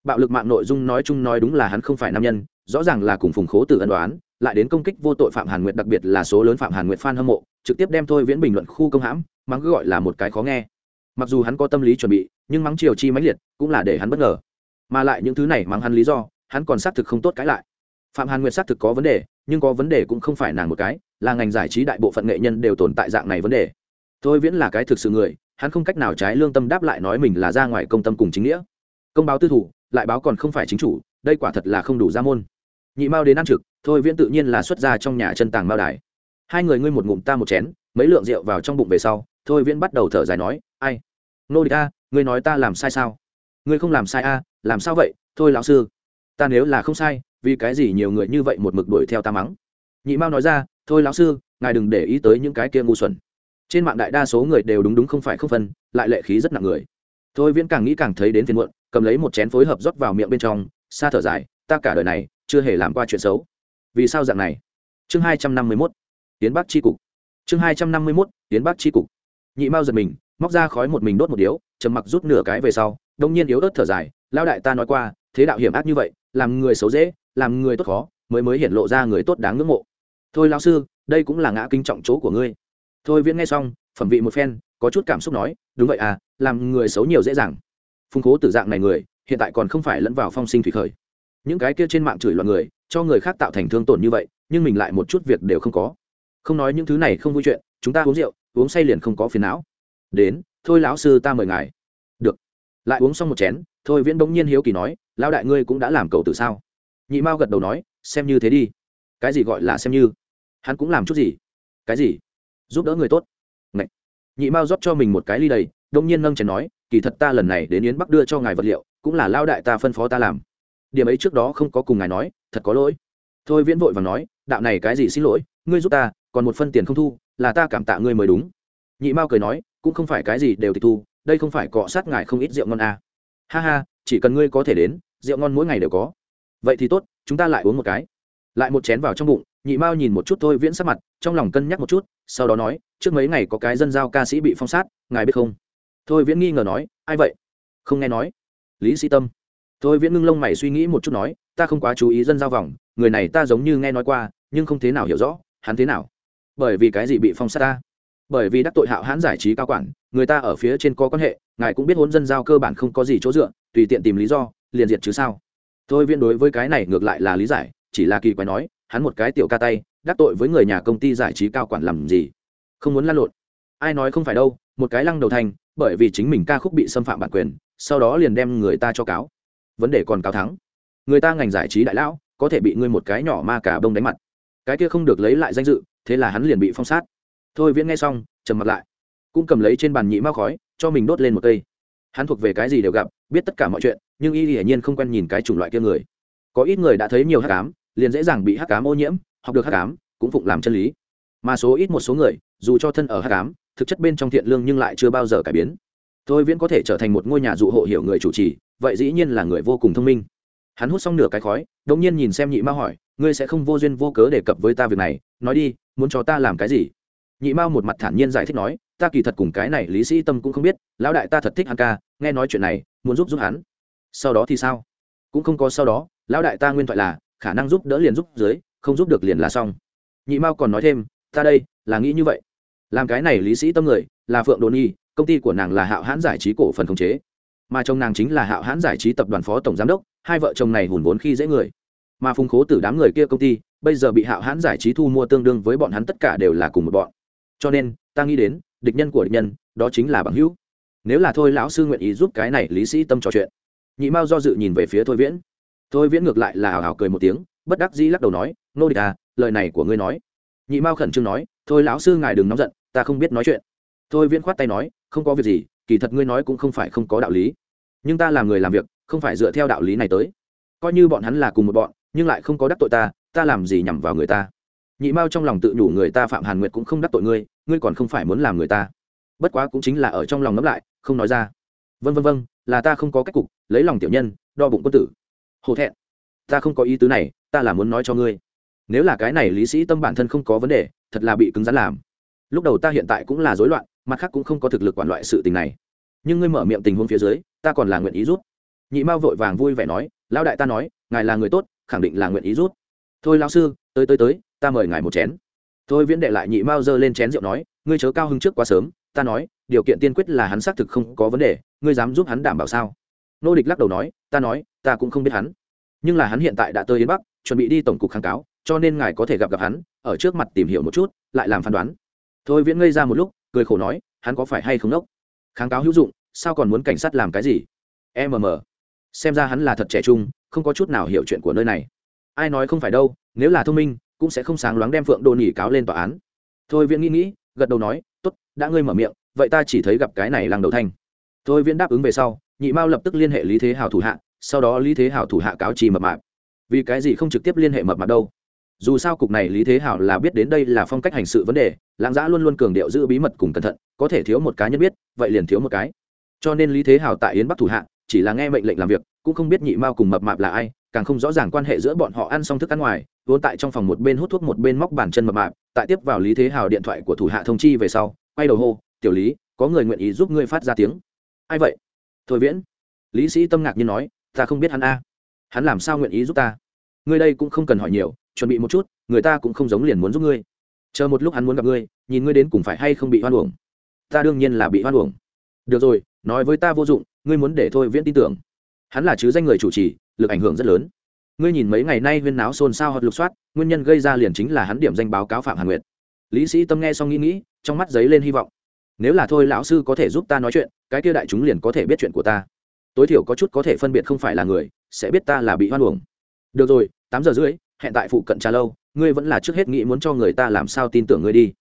Bạo lực mạng nội dung nói chung nói đúng là hắn không phải nam nhân, rõ ràng là cùng phùng khố từ ân đoán lại đến công kích vô tội phạm hàn nguyệt, đặc biệt là số lớn phạm hàn nguyệt f hâm mộ, trực tiếp đem thôi viễn bình luận khu công hãm, mắng cứ gọi là một cái khó nghe. Mặc dù hắn có tâm lý chuẩn bị, nhưng mắng chiều chi mãnh liệt cũng là để hắn bất ngờ. Mà lại những thứ này mắng hắn lý do, hắn còn xác thực không tốt cãi lại. Phạm hàn nguyệt xác thực có vấn đề, nhưng có vấn đề cũng không phải nàng một cái, là ngành giải trí đại bộ phận nghệ nhân đều tồn tại dạng này vấn đề. Thôi viễn là cái thực sự người, hắn không cách nào trái lương tâm đáp lại nói mình là ra ngoài công tâm cùng chính nghĩa. Công báo tư thủ, lại báo còn không phải chính chủ, đây quả thật là không đủ ra môn. Nhị mao đến ăn trực thôi viễn tự nhiên là xuất ra trong nhà chân tàng mao đài. Hai người ngươi một ngụm ta một chén, mấy lượng rượu vào trong bụng về sau, thôi viễn bắt đầu thở dài nói, ai? Nô địch a, ngươi nói ta làm sai sao? Ngươi không làm sai a, làm sao vậy? Thôi lão sư, ta nếu là không sai, vì cái gì nhiều người như vậy một mực đuổi theo ta mắng? Nhị mao nói ra, thôi lão sư, ngài đừng để ý tới những cái kia ngu xuẩn. Trên mạng đại đa số người đều đúng đúng không phải không phân, lại lệ khí rất nặng người. Thôi viễn càng nghĩ càng thấy đến phiền muộn, cầm lấy một chén phối hợp rót vào miệng bên trong xa thở dài, ta cả đời này chưa hề làm qua chuyện xấu vì sao dạng này? Chương hai trăm năm mươi mốt, tiến bắc tri cục. Chương hai trăm năm mươi mốt, tiến bắc tri cục. Nhị mao giật mình, móc ra khói một mình đốt một điếu, trầm mặc rút nửa cái về sau, đông nhiên yếu ớt thở dài lao đại ta nói qua, thế đạo hiểm ác như vậy, làm người xấu dễ, làm người tốt khó, mới mới hiện lộ ra người tốt đáng ngưỡng mộ. Thôi lao sư, đây cũng là ngã kinh trọng chỗ của ngươi. Thôi viễn nghe xong, phẩm vị một phen, có chút cảm xúc nói, đúng vậy à làm người xấu nhiều dễ dàng. Phung cố tử dạng này người, hiện tại còn không phải lẫn vào phong sinh thủy khởi. Những cái kia trên mạng chửi loạn người cho người khác tạo thành thương tổn như vậy, nhưng mình lại một chút việc đều không có. Không nói những thứ này không vui chuyện, chúng ta uống rượu, uống say liền không có phiền não. Đến, thôi lão sư ta mời ngài. Được. Lại uống xong một chén, thôi viễn bỗng nhiên hiếu kỳ nói, lão đại ngươi cũng đã làm cầu từ sao? Nhị mao gật đầu nói, xem như thế đi. Cái gì gọi là xem như? Hắn cũng làm chút gì? Cái gì? Giúp đỡ người tốt. Ngậy. nhị mao rót cho mình một cái ly đầy đông nhiên nâng chén nói, kỳ thật ta lần này đến yến bắc đưa cho ngài vật liệu, cũng là lao đại ta phân phó ta làm điểm ấy trước đó không có cùng ngài nói, thật có lỗi. Thôi viễn vội và nói, đạo này cái gì xin lỗi, ngươi giúp ta, còn một phân tiền không thu, là ta cảm tạ ngươi mới đúng. Nhị mao cười nói, cũng không phải cái gì đều tịch thu, đây không phải cọ sát ngài không ít rượu ngon à. ha ha, chỉ cần ngươi có thể đến, rượu ngon mỗi ngày đều có. Vậy thì tốt, chúng ta lại uống một cái. Lại một chén vào trong bụng, nhị mao nhìn một chút thôi viễn sắc mặt, trong lòng cân nhắc một chút, sau đó nói, trước mấy ngày có cái dân giao ca sĩ bị phong sát, ngài biết không? Thôi viễn nghi ngờ nói, ai vậy? Không nghe nói. Lý sĩ tâm thôi viễn ngưng lông mày suy nghĩ một chút nói, ta không quá chú ý dân giao vòng, người này ta giống như nghe nói qua, nhưng không thế nào hiểu rõ, hắn thế nào? Bởi vì cái gì bị phong sát ta? Bởi vì đắc tội hạo hãn giải trí cao quản, người ta ở phía trên có quan hệ, ngài cũng biết hôn dân giao cơ bản không có gì chỗ dựa, tùy tiện tìm lý do, liền diệt chứ sao? Thôi Viễn đối với cái này ngược lại là lý giải, chỉ là kỳ quái nói, hắn một cái tiểu ca tay, đắc tội với người nhà công ty giải trí cao quản làm gì? Không muốn lăn lộn. Ai nói không phải đâu, một cái lăng đầu thành, bởi vì chính mình ca khúc bị xâm phạm bản quyền, sau đó liền đem người ta cho cáo vấn đề còn cao thắng. Người ta ngành giải trí đại lão, có thể bị ngươi một cái nhỏ ma cả bông đánh mặt. Cái kia không được lấy lại danh dự, thế là hắn liền bị phong sát. Thôi viễn nghe xong, trầm mặt lại. Cũng cầm lấy trên bàn nhị mao khói, cho mình đốt lên một cây. Hắn thuộc về cái gì đều gặp, biết tất cả mọi chuyện, nhưng y hiển nhiên không quen nhìn cái chủng loại kia người. Có ít người đã thấy nhiều hắc ám, liền dễ dàng bị hắc ám ô nhiễm, học được hắc ám, cũng phụng làm chân lý. Mà số ít một số người, dù cho thân ở hắc ám, thực chất bên trong thiện lương nhưng lại chưa bao giờ cải biến thôi viễn có thể trở thành một ngôi nhà dụ hộ hiểu người chủ trì, vậy dĩ nhiên là người vô cùng thông minh. Hắn hút xong nửa cái khói, đột nhiên nhìn xem nhị mao hỏi, ngươi sẽ không vô duyên vô cớ đề cập với ta việc này? Nói đi, muốn cho ta làm cái gì? Nhị mao một mặt thản nhiên giải thích nói, ta kỳ thật cùng cái này lý sĩ tâm cũng không biết, lão đại ta thật thích hắn ca, nghe nói chuyện này, muốn giúp giúp hắn. Sau đó thì sao? Cũng không có sau đó, lão đại ta nguyên thoại là, khả năng giúp đỡ liền giúp dưới, không giúp được liền là xong. Nhị mao còn nói thêm, ta đây, là nghĩ như vậy. Làm cái này lý sĩ tâm người, là phượng đồ nhi công ty của nàng là hạo hãn giải trí cổ phần khống chế. Mà chồng nàng chính là hạo hãn giải trí tập đoàn phó tổng giám đốc, hai vợ chồng này hùn vốn khi dễ người. Mà phùng khố từ đám người kia công ty, bây giờ bị hạo hãn giải trí thu mua tương đương với bọn hắn tất cả đều là cùng một bọn. Cho nên, ta nghĩ đến, địch nhân của địch nhân, đó chính là bằng hữu. Nếu là thôi lão sư nguyện ý giúp cái này lý sĩ tâm trò chuyện. Nhị mao do dự nhìn về phía thôi viễn. Thôi viễn ngược lại là hào hào cười một tiếng, bất đắc dĩ lắc đầu nói, nô địch à lời này của ngươi nói. Nhị mao khẩn trương nói, thôi lão sư ngài đừng nóng giận, ta không biết nói chuyện. Thôi viễn khoát tay nói không có việc gì, kỳ thật ngươi nói cũng không phải không có đạo lý. Nhưng ta làm người làm việc, không phải dựa theo đạo lý này tới. Coi như bọn hắn là cùng một bọn, nhưng lại không có đắc tội ta ta làm gì nhằm vào người ta? Nhị mao trong lòng tự nhủ người ta phạm hàn nguyệt cũng không đắc tội ngươi ngươi còn không phải muốn làm người ta. Bất quá cũng chính là ở trong lòng ngẫm lại, không nói ra. Vân vân vân là ta không có cách cục, lấy lòng tiểu nhân, đo bụng quân tử. Hổ thẹn. Ta không có ý tứ này, ta là muốn nói cho ngươi. Nếu là cái này lý sĩ tâm bản thân không có vấn đề, thật là bị cứng rắn làm. Lúc đầu ta hiện tại cũng là rối loạn mặt khác cũng không có thực lực quản loại sự tình này. Nhưng ngươi mở miệng tình huống phía dưới, ta còn là nguyện ý rút. Nhị mao vội vàng vui vẻ nói, lão đại ta nói, ngài là người tốt, khẳng định là nguyện ý rút. Thôi lão sư, tới tới tới, ta mời ngài một chén. Thôi viễn đệ lại nhị mao giơ lên chén rượu nói, ngươi chớ cao hứng trước quá sớm, ta nói, điều kiện tiên quyết là hắn xác thực không có vấn đề, ngươi dám giúp hắn đảm bảo sao? Nô địch lắc đầu nói, ta nói, ta cũng không biết hắn. Nhưng là hắn hiện tại đã tới yến bắc, chuẩn bị đi tổng cục kháng cáo, cho nên ngài có thể gặp gặp hắn, ở trước mặt tìm hiểu một chút, lại làm phán đoán. Thôi viễn ngây ra một lúc cười khổ nói, hắn có phải hay không đốc? Kháng cáo hữu dụng, sao còn muốn cảnh sát làm cái gì? Mm xem ra hắn là thật trẻ trung, không có chút nào hiểu chuyện của nơi này. Ai nói không phải đâu, nếu là thông minh, cũng sẽ không sáng loáng đem phượng đồ nỉ cáo lên tòa án. Thôi viễn nghĩ nghĩ, gật đầu nói t ố t đã ngươi mở miệng, vậy ta chỉ thấy gặp cái này lăng đầu thanh. Thôi viễn đáp ứng về sau, nhị mao lập tức liên hệ lý thế hào thủ hạ, sau đó lý thế hào thủ hạ cáo trì mập mạp. Vì cái gì không trực tiếp liên hệ mập mạp đâu? Dù sao cục này lý thế hào là biết đến đây là phong cách hành sự vấn đề, lãng giã luôn luôn cường điệu giữ bí mật cùng cẩn thận, có thể thiếu một cá nhân biết, vậy liền thiếu một cái. Cho nên lý thế hào tại yến bắc thủ hạ, chỉ là nghe mệnh lệnh làm việc, cũng không biết nhị mao cùng mập mạp là ai, càng không rõ ràng quan hệ giữa bọn họ ăn xong thức ăn ngoài, vốn tại trong phòng một bên hút thuốc một bên móc bàn chân mập mạp, tại tiếp vào lý thế hào điện thoại của thủ hạ thông chi về sau, quay đầu hô, tiểu lý, có người nguyện ý giúp ngươi phát ra tiếng. Ai vậy? Thôi viễn. Lý sĩ tâm ngạc nhiên nói, ta không biết hắn a. Hắn làm sao nguyện ý giúp ta? Ngươi đây cũng không cần hỏi nhiều, chuẩn bị một chút, người ta cũng không giống liền muốn giúp ngươi. Chờ một lúc hắn muốn gặp ngươi, nhìn ngươi đến cùng phải hay không bị hoan uổng. Ta đương nhiên là bị hoan uổng. Được rồi, nói với ta vô dụng, ngươi muốn để thôi viễn tin tưởng. Hắn là chứ danh người chủ trì, lực ảnh hưởng rất lớn. Ngươi nhìn mấy ngày nay huyên náo xôn xao hoặc lục soát, nguyên nhân gây ra liền chính là hắn điểm danh báo cáo phạm hàn nguyệt. Lý sĩ tâm nghe xong nghĩ nghĩ, trong mắt giấy lên hy vọng. Nếu là thôi lão sư có thể giúp ta nói chuyện, cái kia đại chúng liền có thể biết chuyện của ta. Tối thiểu có chút có thể phân biệt không phải là người, sẽ biết ta là bị hoan uổng. Được rồi tám giờ rưỡi, hẹn tại phụ cận trà lâu, ngươi vẫn là trước hết nghĩ muốn cho người ta làm sao tin tưởng ngươi đi.